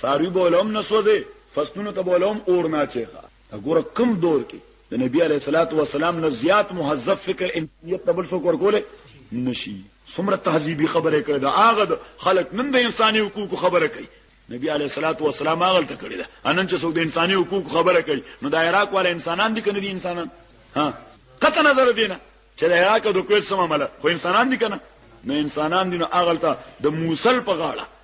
ساروی بولوم نسوځي فستونو ته بولوم اور نه چيخه وګوره کم دور کې د نبی عليه الصلاه والسلام نه زیات مهذب فکر انسانيت تبل سو کور کوله نشي څومره تهذیبي خبره کړې دا هغه خلک نن د انساني حقوقو خبره کوي نبی علیہ الصلوۃ والسلام هغه ته کړی دا انن چې څوک د انساني حقوق خبره کوي نو د عراق والے انسانان دي کنه دي انسانان ها قطع نظر دینه چې د عراق د کویت سم عمله خو انسانان دي کنه نو انسانان دي نو هغه ته د موصل په غاړه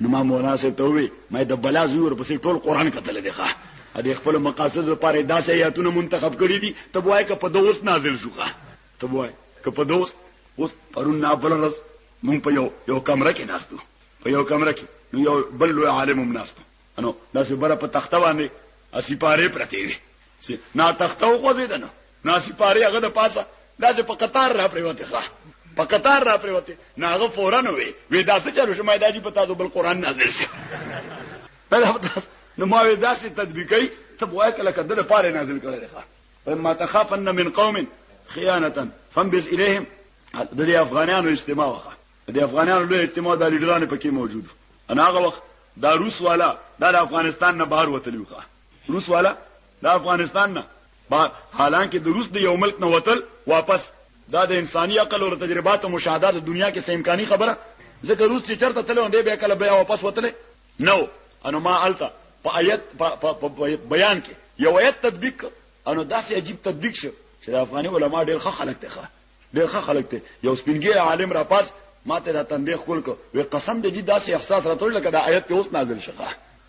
نو ما مولانا صاحب ته وی مې د بلا زور پسې ټول قران کتل دی ښا ا دې خپل مقاصد لپاره داسې آیاتونه منتخب کړی دي ته وای ک په دوست نازل شو ښا ته وای ک په دوست اوس پرون نه بلرس مونږ په یو یو کمره کې ناستو په یو کمره کې نو یو بل لوی عالم هم ناستو انو داسې بره په تخته باندې اسی پاره پرتی وي نا تخته وغځیدنه ناسی پاره هغه د پاسه داسې په قطار را پریوته ښه په قطار را پریوته نه هغه فورن وي وې داسې چلو شمه داجی په تاسو بل قران نازل شي نو ما وې داسې تطبیقي ته وای کله کده پاره نازل کړل ښه فما تخافن من قوم خيانه فانبذ اليهم د دې افغانانو اجتماع وکړه د افغانانو له اجتماع د لیډرانو پکې موجود انا هغه وخت دا روس والا د افغانستان نه بهر وتلی وکړه روس والا د افغانستان نه با حالانکه د روس د یو ملک نه وتل واپس دا د انساني عقل او تجربات او مشاهدات د دنیا کې سه امکاني خبره ځکه روس چې چرته تلو دی به کله بیا واپس وتل نو انو ما الته په آیت په بیان کې یو آیت تطبیق انو داسې عجیب تطبیق شو چې افغاني علما ډېر ښه خلک دي ښه ډېر ښه خلک دي یو سپینګیر عالم را پاس ماته دا تندې خپل کو وی قسم دې داسې احساس راتول لکه دا آیت اوس نازل شوه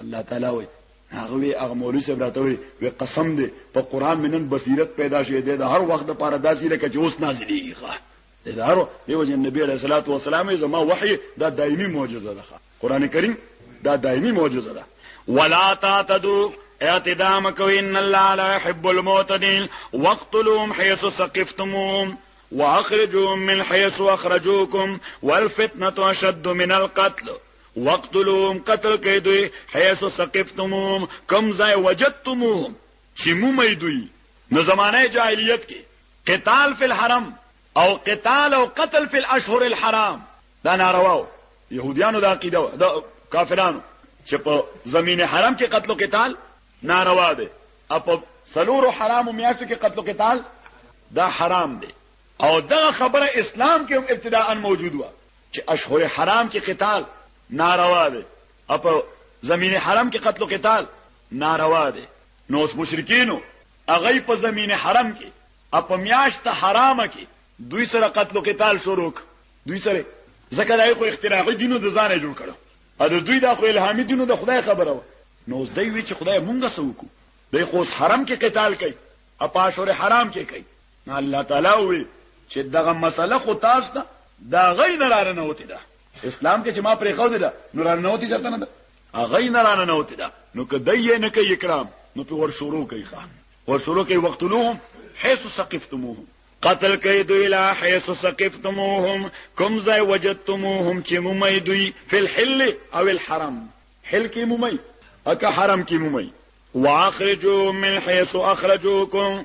الله تعالی وی هغه وی هغه مولوی صاحب راته وی وی قسم دی په قران منن بصیرت پیدا شوه دی د هر وخت د پاره داسې لکه چې اوس نازلېږي ښه د هر دیو جن نبی علیہ الصلوۃ والسلام زما وحی دا دایمي معجزه ده قران کریم دا دایمي معجزه ده ولا تعتدوا اعتدام کوي ان الله لا يحب المعتدين واقتلوهم حيث ثقفتموهم واخرجوهم من حيث اخرجوكم والفتنه اشد من القتل وقتلوهم قتل کئ دوی حيث ثقفتموهم کم ځای وجدتموهم چې مومې دوی نو زمانه جاهلیت کې قتال فی الحرم او قتال او قتل فی الاشهر الحرام دا نارواو يهوديانو دا عقیده دا کافرانو چې په زمين حرم کې قتل او قتال ناروا دي اپ سلور حرام میاشتو کې قتل او قتال دا حرام دي او دغه خبره اسلام کې هم ابتداءا موجود و چې اشهر حرام کې قتال ناروا دی او په زمین حرم کې قتل او قتال ناروا دی نو اوس مشرکینو هغه په زمین حرم کې اپ میاشت حرامه کې دوی سره قتل او قتال شروع دوی سره ځکه دای خو اختراعي دینو د ځانه جوړ کړو ا د دوی د خو الهامي دینو د خدای خبره و نو اوس دوی وی چې خدای مونږه سوکو دوی خو حرم کې قتال کوي اپاشور حرام کې کوي نو الله تعالی وی چې دغه مسله خو تاسو ته دا غي نه رانه نوتی ده اسلام کې چې ما پرې خو دي ده نو رانه نوتی چرته نه ده غي نه رانه نوتی ده نو کدی نه کوي اکرام نو په ور شروع کوي خان ور شروع کوي وقتلوهم حيث ثقفتموهم قتل کوي دوی لا حيث ثقفتموهم کوم ځای وجدتموهم چې مومي دوی فی الحل او الحرم حل کې مومي اکه حرم کې مومي واخرجوا من حيث اخرجوكم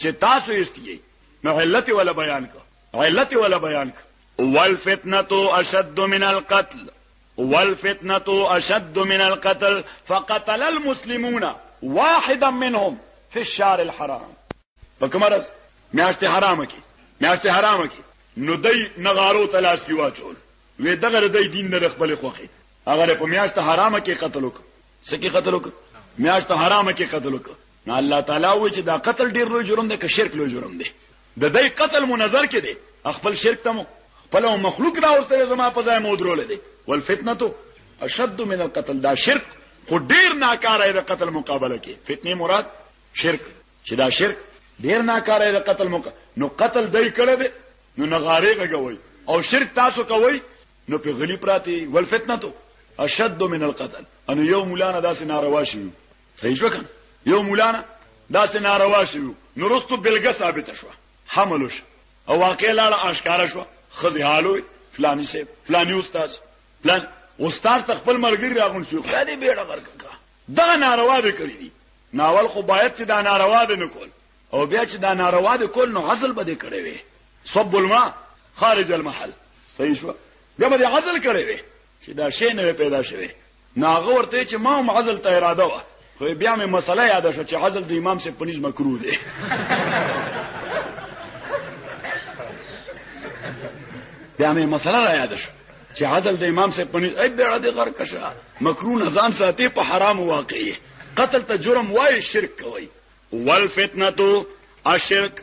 چې تاسو استیي نو علت ولا بیان کو علت ولا بیان کو والفتنه اشد من القتل والفتنه اشد من القتل فقتل المسلمون واحدا منهم في الشهر الحرام فکمرز میاشت حرام کی میاشت حرام کی نو دای نغارو تلاش کی واچول وې دغه دای دین نه خپل خوخه هغه په میاشت حرامه کې قتل وک سکی قتل وک میاشت حرامه کې قتل وک نو الله تعالی وی چې دا قتل ډیر لوی جرم دی که شرک لوی جرم دی د دې قتل مو نظر کې دی خپل شرک ته مو خپل مخلوق دا ورته زما په ځای مو درول دي والفتنه اشد من القتل دا شرک خو ډیر ناکاره د قتل مقابله کې فتنه مراد شرک چې دا شرک ډیر ناکاره د قتل مق نو قتل دای کړه به نو نغاره غوي او شرک تاسو کوي نو په غلی پراتی والفتنه اشد من القتل ان یو مولانا داسې ناروا شي صحیح شو کنه یو مولانا دا سه ناروا شو نو رستو بلګه ثابت شو حمل شو او واقع لاړه آشکار شو خزي حالو فلانی سه فلانی استاد فلان استاد تخپل مرګري راغون شو خدای بیړه ورکړه دا ناروا به کړی دي ناول خو باید چې دا ناروا به نکول او بیا چې دا ناروا به کول نو حاصل به کړی وي صب الماء خارج المحل صحیح شو بیا به حاصل کړی وي چې دا شی نه پیدا شوی نو هغه ورته چې ما هم عزل ته اراده و خو بیا مې مسله یاد شو چې عزل د امام سره پنځ مکروه دی بیا مې مسله را یاد شو چې عزل د امام سره پنځ ای بیره د غر کشه مکروه نظام ساتي په حرام واقعي قتل ته جرم وای شرک کوي والفتنه تو الشرک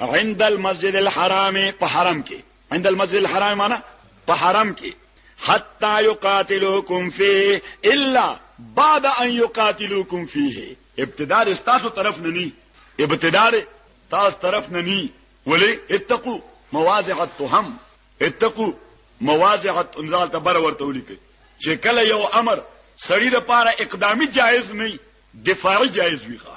عند المسجد الحرام په حرم کې عند المسجد الحرام معنا په حرم کې حتا یقاتلوکم فی الا بعد ان یقاتلوکم فیه ابتدار استاسو طرف نه ني ابتدار تاس طرف نه ني ولی اتقوا مواضع التهم اتقوا مواضع انزال ته بر ورته ولیکي چې کله یو امر سړی د پاره اقدامي جایز نه دفاعي جایز وي ښه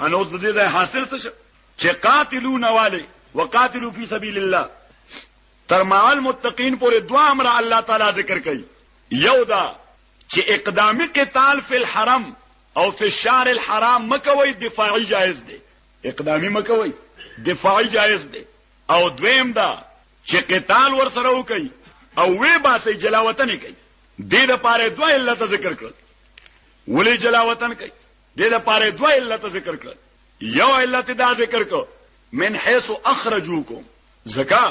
انو د دې ځای حاصل څه شو چې قاتلون والے وقاتلوا فی سبیل الله تر مع المتقین پورې دوا امر الله تعالی ذکر کوي یو دا چې اقدامي قتال فی الحرم او فی الشهر الحرام مکوي دفاعي جائز دی اقدامي مکوي دفاعي جائز دی او دویم دا چې قتال ور سره وکي او وې باسي جلاوطن کوي دې لپاره دوه علت ذکر کړل ولې جلاوطن کوي دې لپاره دوه علت ذکر کړل یو علت دا ذکر کو من حيث اخرجوکم زکا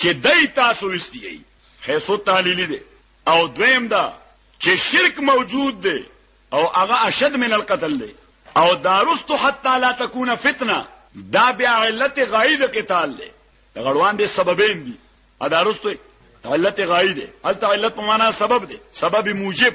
چې دای تاسو وستیږي حيث تعلیلی دی او دویم دا چې شرک موجود دی او هغه اشد من القتل دی او دارست حتا لا تكون فتنه دا بیا علت غاید قتال دی غړوان دي سببین دي ادارست علت غاید دی علت علت په معنا سبب دی سبب موجب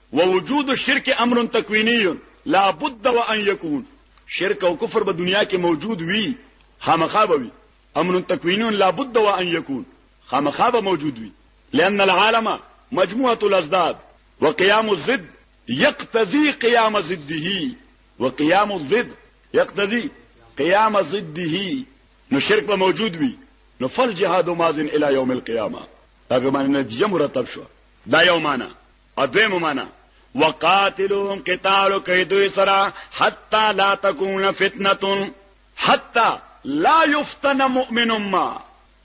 ووجود الشرک امر تکوینی لا بد و ان یکون شرک او کفر به دنیا کې موجود وي خامخا به وي امر تکوینی لا بد و ان یکون خامخا به موجود وي لأن العالم مجموعة الازداد وقيام الضد يقتضي قيام ضده وقيام الضد يقتضي قيام ضده نو شرک به موجود وي نو فل جهاد مازن الى يوم القيامه دا به معنی نتیجه مرتب شو دا یو معنی او دویمه معنا وقاتلهم قتال کوي دوی سره حتا لا تكون فتنه حتا لا يفتن مؤمن ما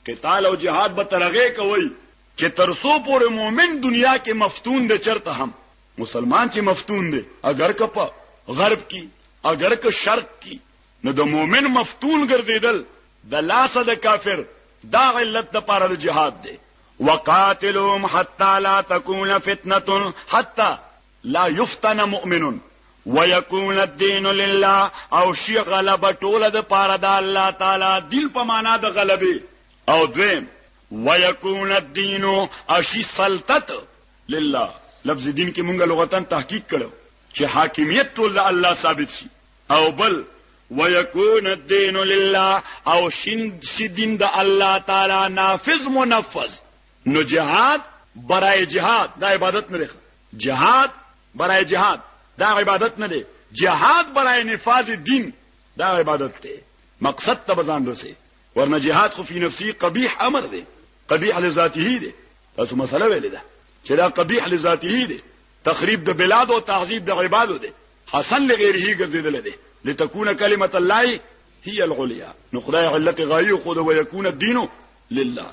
قتال او جهاد به ترغه کوي چې ترسو پورې مؤمن دنیا کې مفتون دي چرته هم مسلمان چې مفتون دي اگر کپا غرب کی اگر که شرق کی نو د مؤمن مفتون ګرځیدل د لاسه د کافر دا علت د پاره د جهاد دی وقاتلهم حتى لا تكون فتنه حتى لا يفتن مؤمن ويكون الدين لله او شي غلبه ټوله د پاره د الله تعالی دل په معنا د غلبه او دویم ويكون الدين اشي سلطت لله لفظ دین کې مونږه لغتن تحقیق کړو چې حاکمیت ټول د الله ثابت شي او بل ويكون الدين لله او شين سدين د الله تعالی نافذ منفذ نو جهاد برای جهاد دا عبادت نه لري جهاد برای جهاد دا عبادت نه دی جهاد برای نفاذ دین دا عبادت دی مقصد ته بزان رسي ورنه جهاد خو فی نفسی قبیح امر دی قبیح لذاته دی تاسو مسله ویل ده چې دا قبیح لذاته دی تخریب د بلاد او تعذیب د عبادت دی حسن لغیره ګرځیدل دی لتكون کلمت الله هي العليا نو خدای علت غایو خود ويكون الدين لله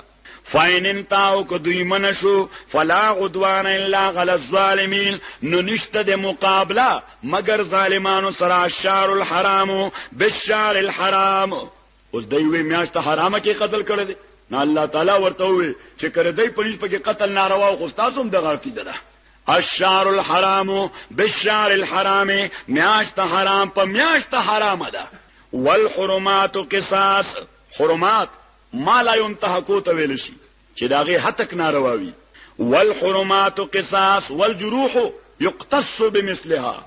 فاین انتاو که دوی منشو فلا عدوان الا غل الظالمین نو نشته د مقابله مگر ظالمانو سره شار الحرام بالشار الحرام اوس د یوې میاشت حرامه کې قتل کړی دی نو الله تعالی ورته وی چې کړه دای په نسبت کې قتل ناروا او خو تاسو هم دغه عقیده ده الشعر الحرام بالشعر الحرام میاشت حرام په میاشت حرام ده والحرمات قصاص حرمات ما لا ينتهكو ته ویل شي چې داغه حتک ناروا وي والحرمات قصاص والجروح يقتص بمثلها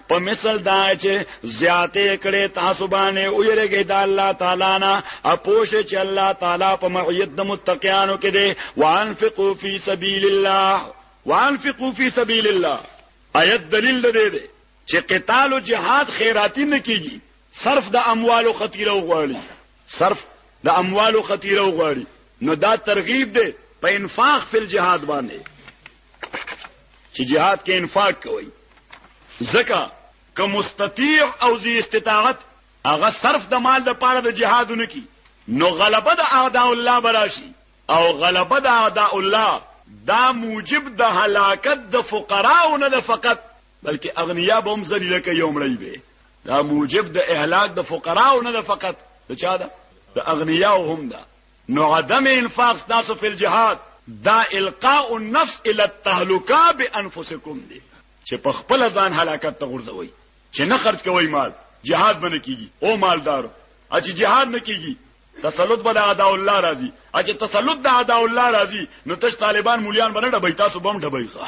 په مثال دا چې زیاتې کړې تاسو باندې او یریږي د الله تعالی نه اپوش چې الله تعالی په معیت د متقینو کې دی وانفقوا فی سبیل الله وانفقوا فی سبیل الله آیت دلیل ده دی چې قتال او جهاد خیراتی نه کیږي صرف د اموال او خطیره وغواړي صرف د اموال او خطیره وغواړي نو دا ترغیب دی په انفاق فی الجهاد باندې چې jihad کې انفاق کوي زکه که مستطيع او ذي استطاعت هغه صرف د مال د پاره د jihad نه کی نو غلبه د اعداء الله براشي او غلبه د اعداء الله دا موجب د هلاکت د فقراو نه فقط بلکې اغنیا به هم ذلیل کوي یومړی به دا موجب د اهلاک د فقراو نه فقط د چا ده د اغنیاو هم ده نو عدم انفاق ستاسو فی الجهاد دا القاء النفس الى التهلکه بانفسکم دی چې په خپل ځان هلاکت ته غورځوي چې نه خرج کوي مال جهاد باندې کیږي او مالدار اچ جهاد نه کیږي تسلط بل اعداء الله راضي اچ تسلط د اعداء الله راضي نو تش طالبان مليان باندې ډبې تاسو بم ډبې ښه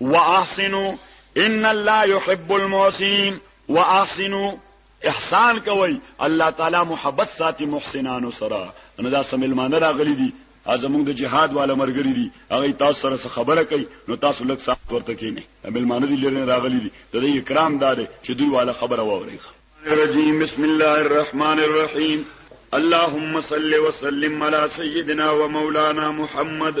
واحسنوا ان الله يحب المحسنين واحسنوا احسان کوي الله تعالی محبت ساتي محسنانو سره نو دا سملمان راغلي دي ازمون د جهاد والا مرګري دي هغه تاسو سره خبره کوي نو تاسو لږ سخت ورته کینه ملمانه دي لري راغلي دي د دې اکرام دار چې دوی والا خبره ووري الرجیم بسم الله الرحمن الرحیم اللهم صل وسلم على سيدنا ومولانا محمد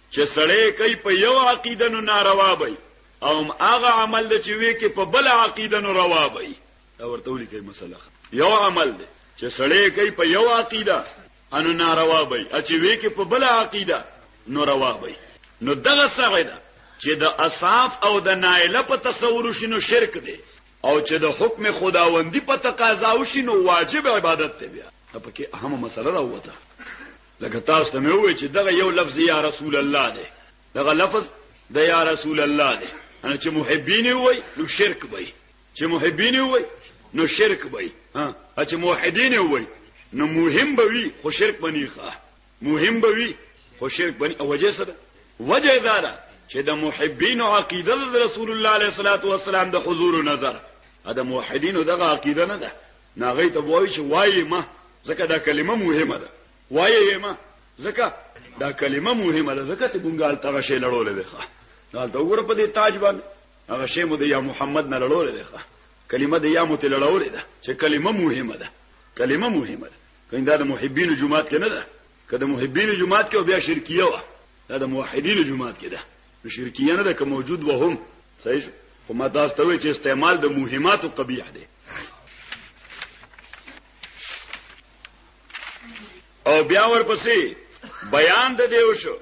چې سړی کوي په یو عقیده نو ناروا وي او هم هغه عمل د چې وی کې په بل عقیده نو روا وي دا ورته ولیکي مسله یو عمل دی چې سړی کوي په یو عقیده انو ناروا وي چې وی کې په بل عقیده نو روا وي نو دغه سره ده چې د اصاف او د نایله په تصور شنو شرک دی او چې د حکم خداوندی په تقاضا وشي نو واجب عبادت ته بیا په کې اهمه مسله راوته لکه تاسو ته مې وویل چې دغه یو لفظ یا رسول الله دی دغه لفظ د یا رسول الله دی ان چې محبین وي نو شرک وي چې محبین وي نو شرک وي ها چې موحدین وي نو مهم به وي خو شرک بني ښه مهم به وي خو شرک بني او وجه سره وجه دا ده چې د محبین او عقیده د رسول الله علیه الصلاۃ والسلام د حضور نظر دا موحدین دغه عقیده نه ده نه هغه ته وایي چې وایي ما ځکه دا کلمه مهمه ده وایي ما ځکه دا کلمه مهمه ده ځکه ته بنګال تغه شی لړولې ده دا ته وګوره په دې تاج باندې هغه شی مو د یا محمد نه لړولې ده کلمه د یا مو ته لړولې ده چې کلمه مهمه ده کلمه مهمه ده کیندا د محبین جماعت کې نه ده کله محبین جماعت کې او بیا شرکیه و دا د موحدین جماعت کې ده نو شرکیه نه ده که موجود و هم صحیح شو خو ما تاسو ته وی چې استعمال د مهماتو قبیح دی او بیا ورپسې بیان د دیو شو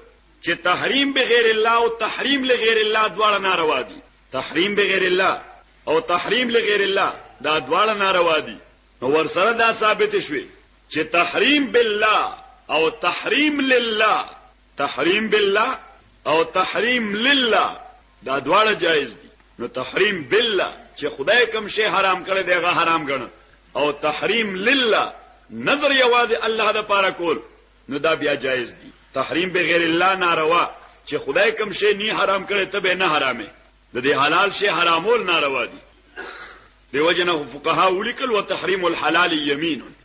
چې تحریم بغیر الله او تحریم لغیر الله دواړه ناروا دي تحریم بغیر الله او تحریم لغیر الله دا دواړه ناروا دي نو ورسره دا ثابت شوي چې تحریم بالله او تحریم لله تحریم بالله او تحریم لله دا دواړه جایز دي نو تحریم بالله چې خدای کوم شی حرام کړی دی هغه حرام ګڼل او تحریم لله نظر یوازې الله د پاره کول نو دا بیا جایز دي تحریم بغیر الله ناروا چې خدای کوم شی نه حرام کړی ته به نه حرامه د دې حلال شی حرامول ناروا دي دیو جنه فقها ولیکل وتحریم الحلال یمین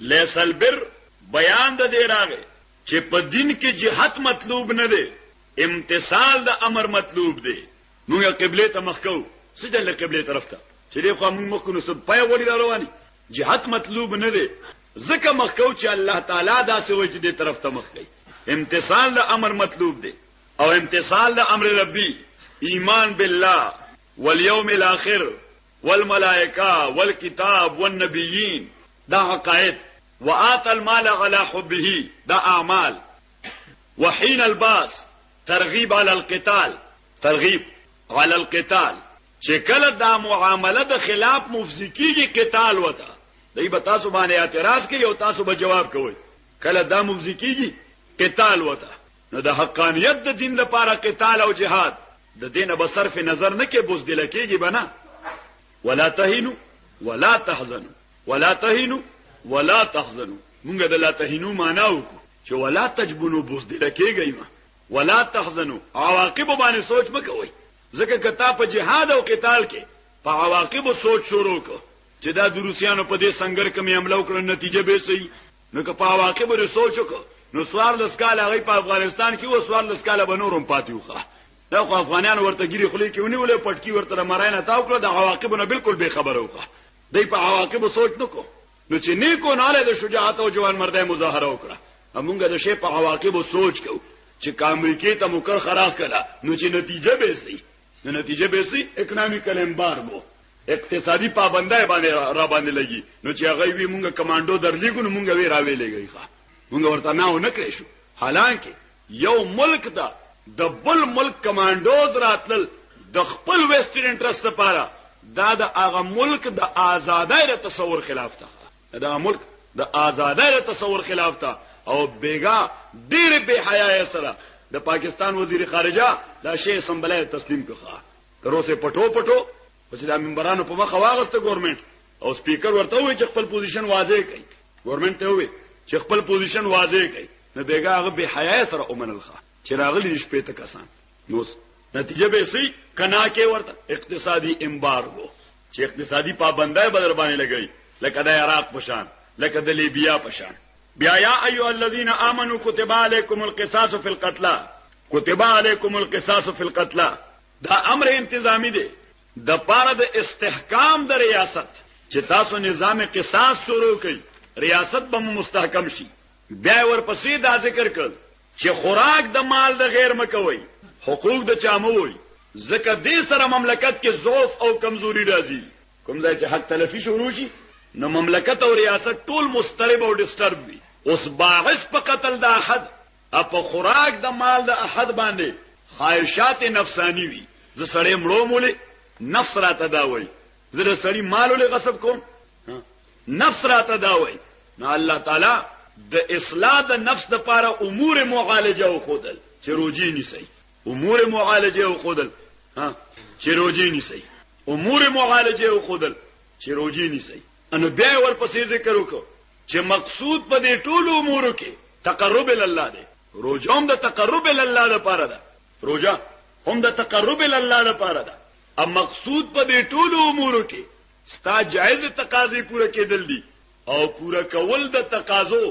ليس البر بيان د دې راغې چې په دین کې جهاد مطلوب نه دی امتثال د امر مطلوب دی موږ قبله ته مخ کو سجن له قبله طرف ته چې دی خو موږ مخ کو نو سب پای وړي رواني جهاد مطلوب نه دی ځکه مخ کو چې الله تعالی دا سوي چې دی طرف ته مخ کوي امتثال د امر مطلوب دی او امتثال د امر ربي ایمان بالله واليوم الاخر والملائکه والکتاب والنبیین دا عقائد وآت المال على حبه دا اعمال وحين الباس ترغیب على القتال ترغیب على القتال چې کله دا معامله د خلاف مفزي کیږي قتال وته دای به تاسو باندې اعتراض کوي او تاسو به جواب کوي کله دا مفزي کیږي قتال وته نو د حقانیت د دین لپاره قتال او جهاد د دین به صرف نظر نه کې بوزدل کېږي بنا ولا تهینو ولا تحزنو ولا تهینو ولا تحزنو مونږ د لا تهینو معنا وکړو چې ولا تجبنو بوزدل کېږي ما ولا تحزنو عواقب باندې سوچ مکوئ ځکه کتا په جهاد او قتال کې په عواقب سوچ شروع کو چې دا د روسیانو په دې سنگر کې عمله وکړ نتیجه به سي نو که په واقع به سوچ وکړو نو سوار لسکال هغه په افغانستان کې و سوار لسکال به نورم پاتې وخه دا خو افغانان ورته ګيري خلی کې ونی ولې پټکی ورته مراینه تاو کړو د عواقب نه بالکل بے خبره وکړه دای په عواقب سوچ نکو نو چې نیکو ناله د شجاعت او جوان مرده مظاهره وکړه همغه د شی په عواقب سوچ کو چې کامریکې ته مکر خراس کړه نو چې نتیجه به سي نو نتیجه به سي اکونومیکل امبارګو اقتصادي پابندای باندې را باندې لګي نو چې هغه وی مونږه کمانډو درلېګو نو مونږه وی راوي لګي ښا مونږ ورته نه ونه کړې شو حالانکه یو ملک دا د بل ملک کمانډوز راتل د خپل ویسټرن انټرست لپاره دا د هغه ملک د آزادۍ د تصور خلاف ده دا ملک د آزادۍ د تصور خلاف ده او بیګا ډېر بے حیا سره د پاکستان وزیر خارجه دا شی سمبلای تسلیم کړه تر اوسه پټو پټو او چې د ممبرانو په مخه واغسته ګورنمنت او سپیکر ورته وی چې خپل پوزیشن واضح کړي ګورنمنت ته وی چې خپل پوزیشن واضح کړي نو بیګا هغه به حیا سره اومنل ښه چې راغلی شپې ته کسان نو نتیجه به سي کنا کې ورته اقتصادي امبارګو چې اقتصادي پابندای بدل باندې لګي لکه د عراق پشان لکه د لیبیا پشان بیا یا ایو الذین آمنو کتب علیکم القصاص فی القتلى کتب علیکم القصاص فی القتل دا امر انتظامی دی د پاره د استحکام د ریاست چې تاسو نظام قصاص شروع کړئ ریاست به مستحکم شي بیا ورپسې دا ذکر کړ چې خوراک د مال د غیر مکوي حقوق د چاموي ځکه دې سره مملکت کې ضعف او کمزوري راځي کوم ځای چې حق تلفي شروع شي نو مملکت او ریاست ټول مسترب او ډیسټرب دي اوس باعث په قتل د احد او په خوراک د مال د احد باندې خواهشات نفسانی وي زه سړی مړو مولې نفس را تداوي زه د سړی مال ولې غصب کوم نفس را تداوي نو الله تعالی د اصلاح د نفس د پاره امور معالجه او خودل چې روجي نسی امور معالجه او خودل ها چې روجي نسی امور معالجه او خودل چې روجي نسی انو بیا ورپسې ذکر وکړو چې مقصود په دې ټولو امورو کې تقرب ال الله دی روزه هم د تقرب ال الله لپاره ده روزه هم د تقرب ال الله لپاره ده ا مقصود په دې ټولو امورو کې ستا جائز تقاضې پوره کېدل دي او پوره کول د تقاضو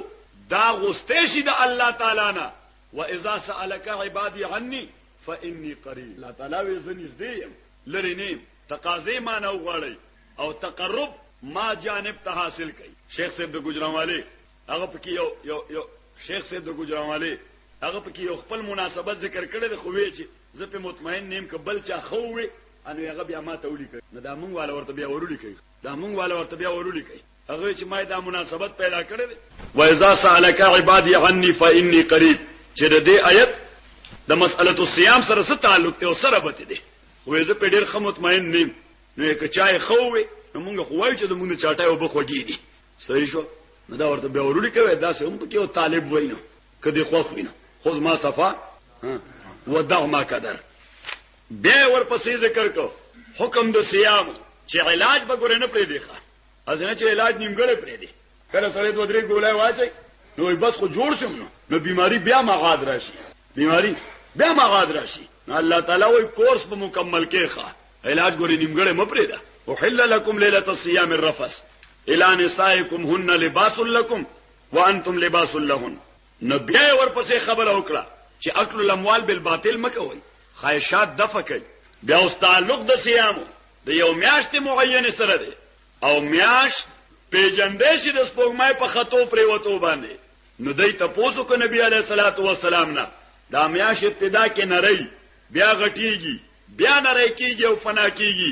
دا غوستې شي د الله تعالی نه واذا سالك عبادي عني فاني قريب الله تعالی وې زنيز دی لری نه تقاضې معنی وغواړئ او تقرب ما جانب ته حاصل کړئ شیخ صاحب د ګجرانوالي هغه پکې یو یو یو شیخ صاحب د ګجرانوالي هغه پکې یو خپل مناسبت ذکر کړی د خو وی چې زه په مطمئن نیم ک بل چا خو وی ان هغه بیا ما ته ولیکي نو دا مونږ والا ورته بیا ورولي کوي دا مونږ والا ورته بیا ورولي کوي هغه چې ما دا مناسبت پیدا کړی دی و اذا سالک عبادی عني فاني قريب چې د دې آیت د مسأله الصيام سره څه تعلق دی او سره بته دی خو زه په ډیر خه مطمئن نیم نو که چای خووي نو موږ خو وایو چې د موږ چاټای او بخوږي دي صحیح شو نو دا ورته به ورولي کوي دا سه هم پکې او طالب وینو کدي خوخ وینو خو ما صفا ودع ما قدر بیا ورپسې ذکر کو حکم د صيام چې علاج به ګورنه پرې دی ښه ازنه چې علاج نیمګړی پرې دی کله سره دوه درې ګولای واچي نو بس خو جوړ شم نو نو بیماری بیا مغاد راشي بیماری بیا مغاد راشي نو الله تعالی وای کورس په مکمل کې ښه علاج ګوري نیمګړی مپرې ده وحل لكم ليله الصيام الرفث الى نسائكم هن لباس لكم وانتم لباس لهن نو بیا ورپسې خبره وکړه چې اکل الاموال بالباطل مکوئ خواهشات دفع کوي بیا اوس تعلق د صيامو د یو میاشت معینه سره دی او میاشت پیجندې شي د سپوږمۍ په خطو پرې وته باندې نو دای ته پوسو کو نبی علیه الصلاۃ والسلام نه دا میاش ابتدا کې نری بیا غټیږي بیا نری کیږي او فنا کیږي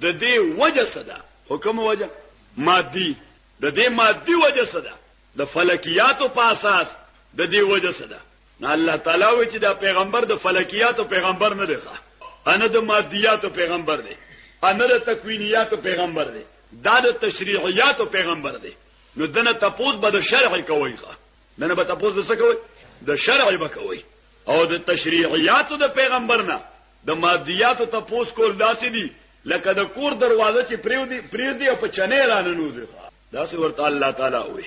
د دې وجه صدا حکم وجه مادي د دې مادي وجه صدا د فلکیاتو په اساس د دې وجه صدا نو الله تعالی وی چې دا پیغمبر د فلکیاتو پیغمبر نه دی ښه انا د مادیاتو پیغمبر دی انا د تکوینیاتو پیغمبر دی دا د تشریعیاتو پیغمبر دی نو دنه تپوس به د شرع کوي ښا دنه به تپوس د څه کوي د شرع به کوي او د تشریعیاتو د پیغمبر نه د مادیاتو تپوس کول داسې دي لکه د کور دروازه چې پریو دی پریو دی او په چنې رانه نوځي داسې ورته الله تعالی وي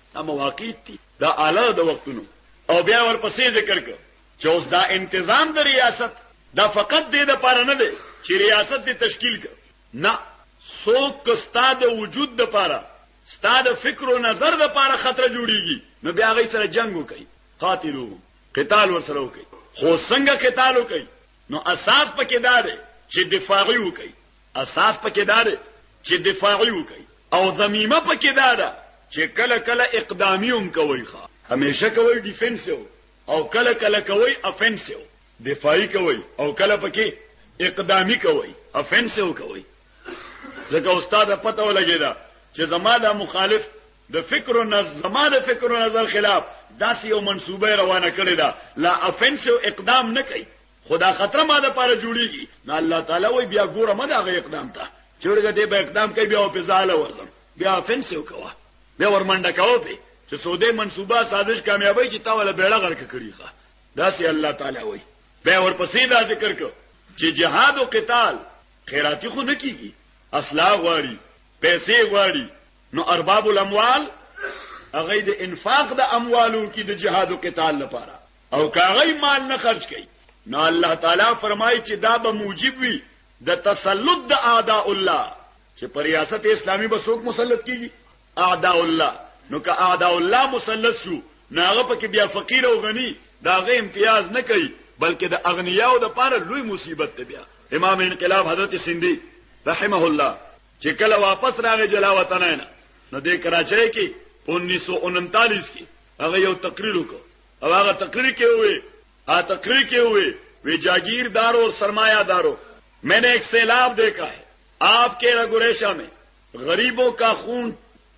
دا مواقیت دي دا اعلی د وختونو او بیا ورپسې ذکر کړ چې اوس دا انتظام د ریاست دا فقط دې د پاره نه دی چې ریاست دې تشکیل کړ نه څوک استاد وجود د پاره استاد فکر او نظر د پاره خطر جوړیږي نو بیا غي سره جنگ وکړي قاتلو قتال ورسره وکړي خو څنګه قتال وکړي نو اساس پکې دا دی چې دفاعي وکړي اساس پکې داره چې دفاعي وکړي او ضمیمه پکې داره چې کله کله اقدامی هم کوي ښا همیشه کوي ډیفنسیو او کله کله کوي افنسیو دفاعي کوي او کله پکې اقدامی کوي افنسیو کوي ځکه استاد پته ولګی دا چې زما دا مخالف د فکر او نظر زما د فکر او نظر خلاف داسې یو منسوبه روانه کړی دا لا افنسیو اقدام نه کوي خدا خطر ما د پاره جوړیږي نو الله تعالی وی بیا ګوره ما دا غ اقدام ته چورګه دې به اقدام کوي بیا په زاله ورزم بیا افنسیو کوه بیا ورمنډه کوه په چې سودې منصوبه سازش کامیابی چې تا ولا بیړه غرق کړی ښه دا سي الله تعالی وی بیا ورپسې دا ذکر کو چې جهاد او قتال خیراتی خو نه کیږي اصلاح غواړي پیسې غواړي نو ارباب الاموال هغه د انفاق د اموالو کې د جهاد او قتال لپاره او کاغی مال نه خرج کوي نو الله تعالی فرمایي چې دا به موجب وي د تسلط د اعداء الله چې پر ریاست اسلامي به څوک مسلط کیږي اعداء الله نو که اعداء الله مسلط شو ناغه پکې بیا فقیر او غنی داغه امتیاز نه کوي بلکې د اغنیاو د پاره لوی مصیبت دی بیا امام انقلاب حضرت سندي رحمه الله چې کله واپس راغی جلا وطن نه نو د کراچۍ کې 1939 کې هغه یو تقریر وکړ او هغه تقریر اگر وې کے ہوئے کې کے ہوئے جاگیردار اور سرمایہ داروں میں نے ایک سیلاب دیکھا ہے آپ کے رگوریشا میں غریبوں کا خون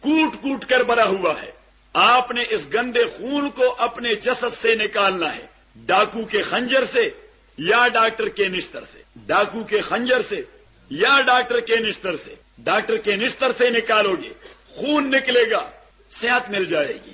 کوٹ کوٹ کر بھرا ہوا ہے آپ نے اس گندے خون کو اپنے جسد سے نکالنا ہے ڈاکو کے خنجر سے یا ڈاکٹر کے نشتر سے ڈاکو کے خنجر سے یا ڈاکٹر کے نستر سے ڈاکٹر کے نستر سے نکالو گے خون نکلے گا صحت مل جائے گی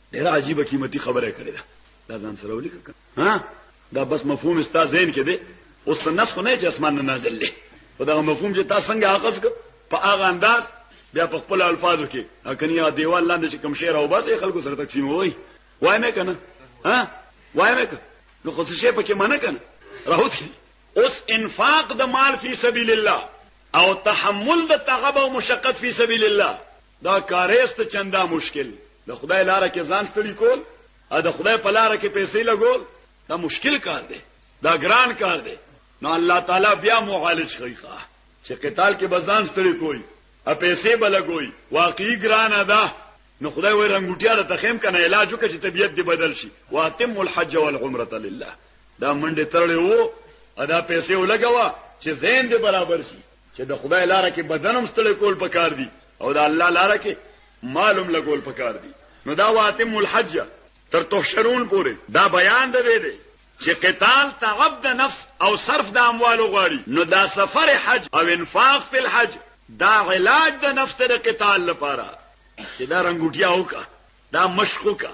ډېر عجیب قیمتي خبره کړې ده دا ځان سره ولیکه ها دا بس مفهوم استا ذهن کې دی اوس نس خو نه چې اسمان نه نازل دی په دا مفهوم چې تاسو څنګه اخص په هغه انداز بیا په خپل الفاظو کې اکنیا دیوال لاندې چې کم شعر او بس خلکو سره تقسیم وای وای مې کنه ها وای مې نو خو څه په کې منه کنه راوځي اوس انفاق د مال فی سبیل الله او تحمل د تعب او مشقت فی سبیل الله دا کاریست چندا مشکل د خدای لار کې ځان ستړي کول ا د خدای په لار کې پیسې لګول دا مشکل کار دی دا ګران کار دی نو الله تعالی بیا معالج کوي چې قتال کې بزان ستړي کوي ا پیسې بلګوي واقعي ګران ده نو خدای وای رنگوټیا له تخیم کنه علاج وکړي چې طبيعت دی بدل شي واتم الحج والعمره لله دا منډه ترلې وو ادا پیسې ولګوا چې زین دې برابر شي چې د خدای لار کې بدنم ستړي کول پکار دي او د الله لار کې مالم لګول پکار دي نو دا واتم الحج تر تحشرون پورې دا بیان ده دی چې قتال تعب د نفس او صرف د اموال غواړي نو دا سفر حج او انفاق فی الحج دا علاج د نفس د قتال لپاره چې دا رنگوټیا وکا دا مشق وکا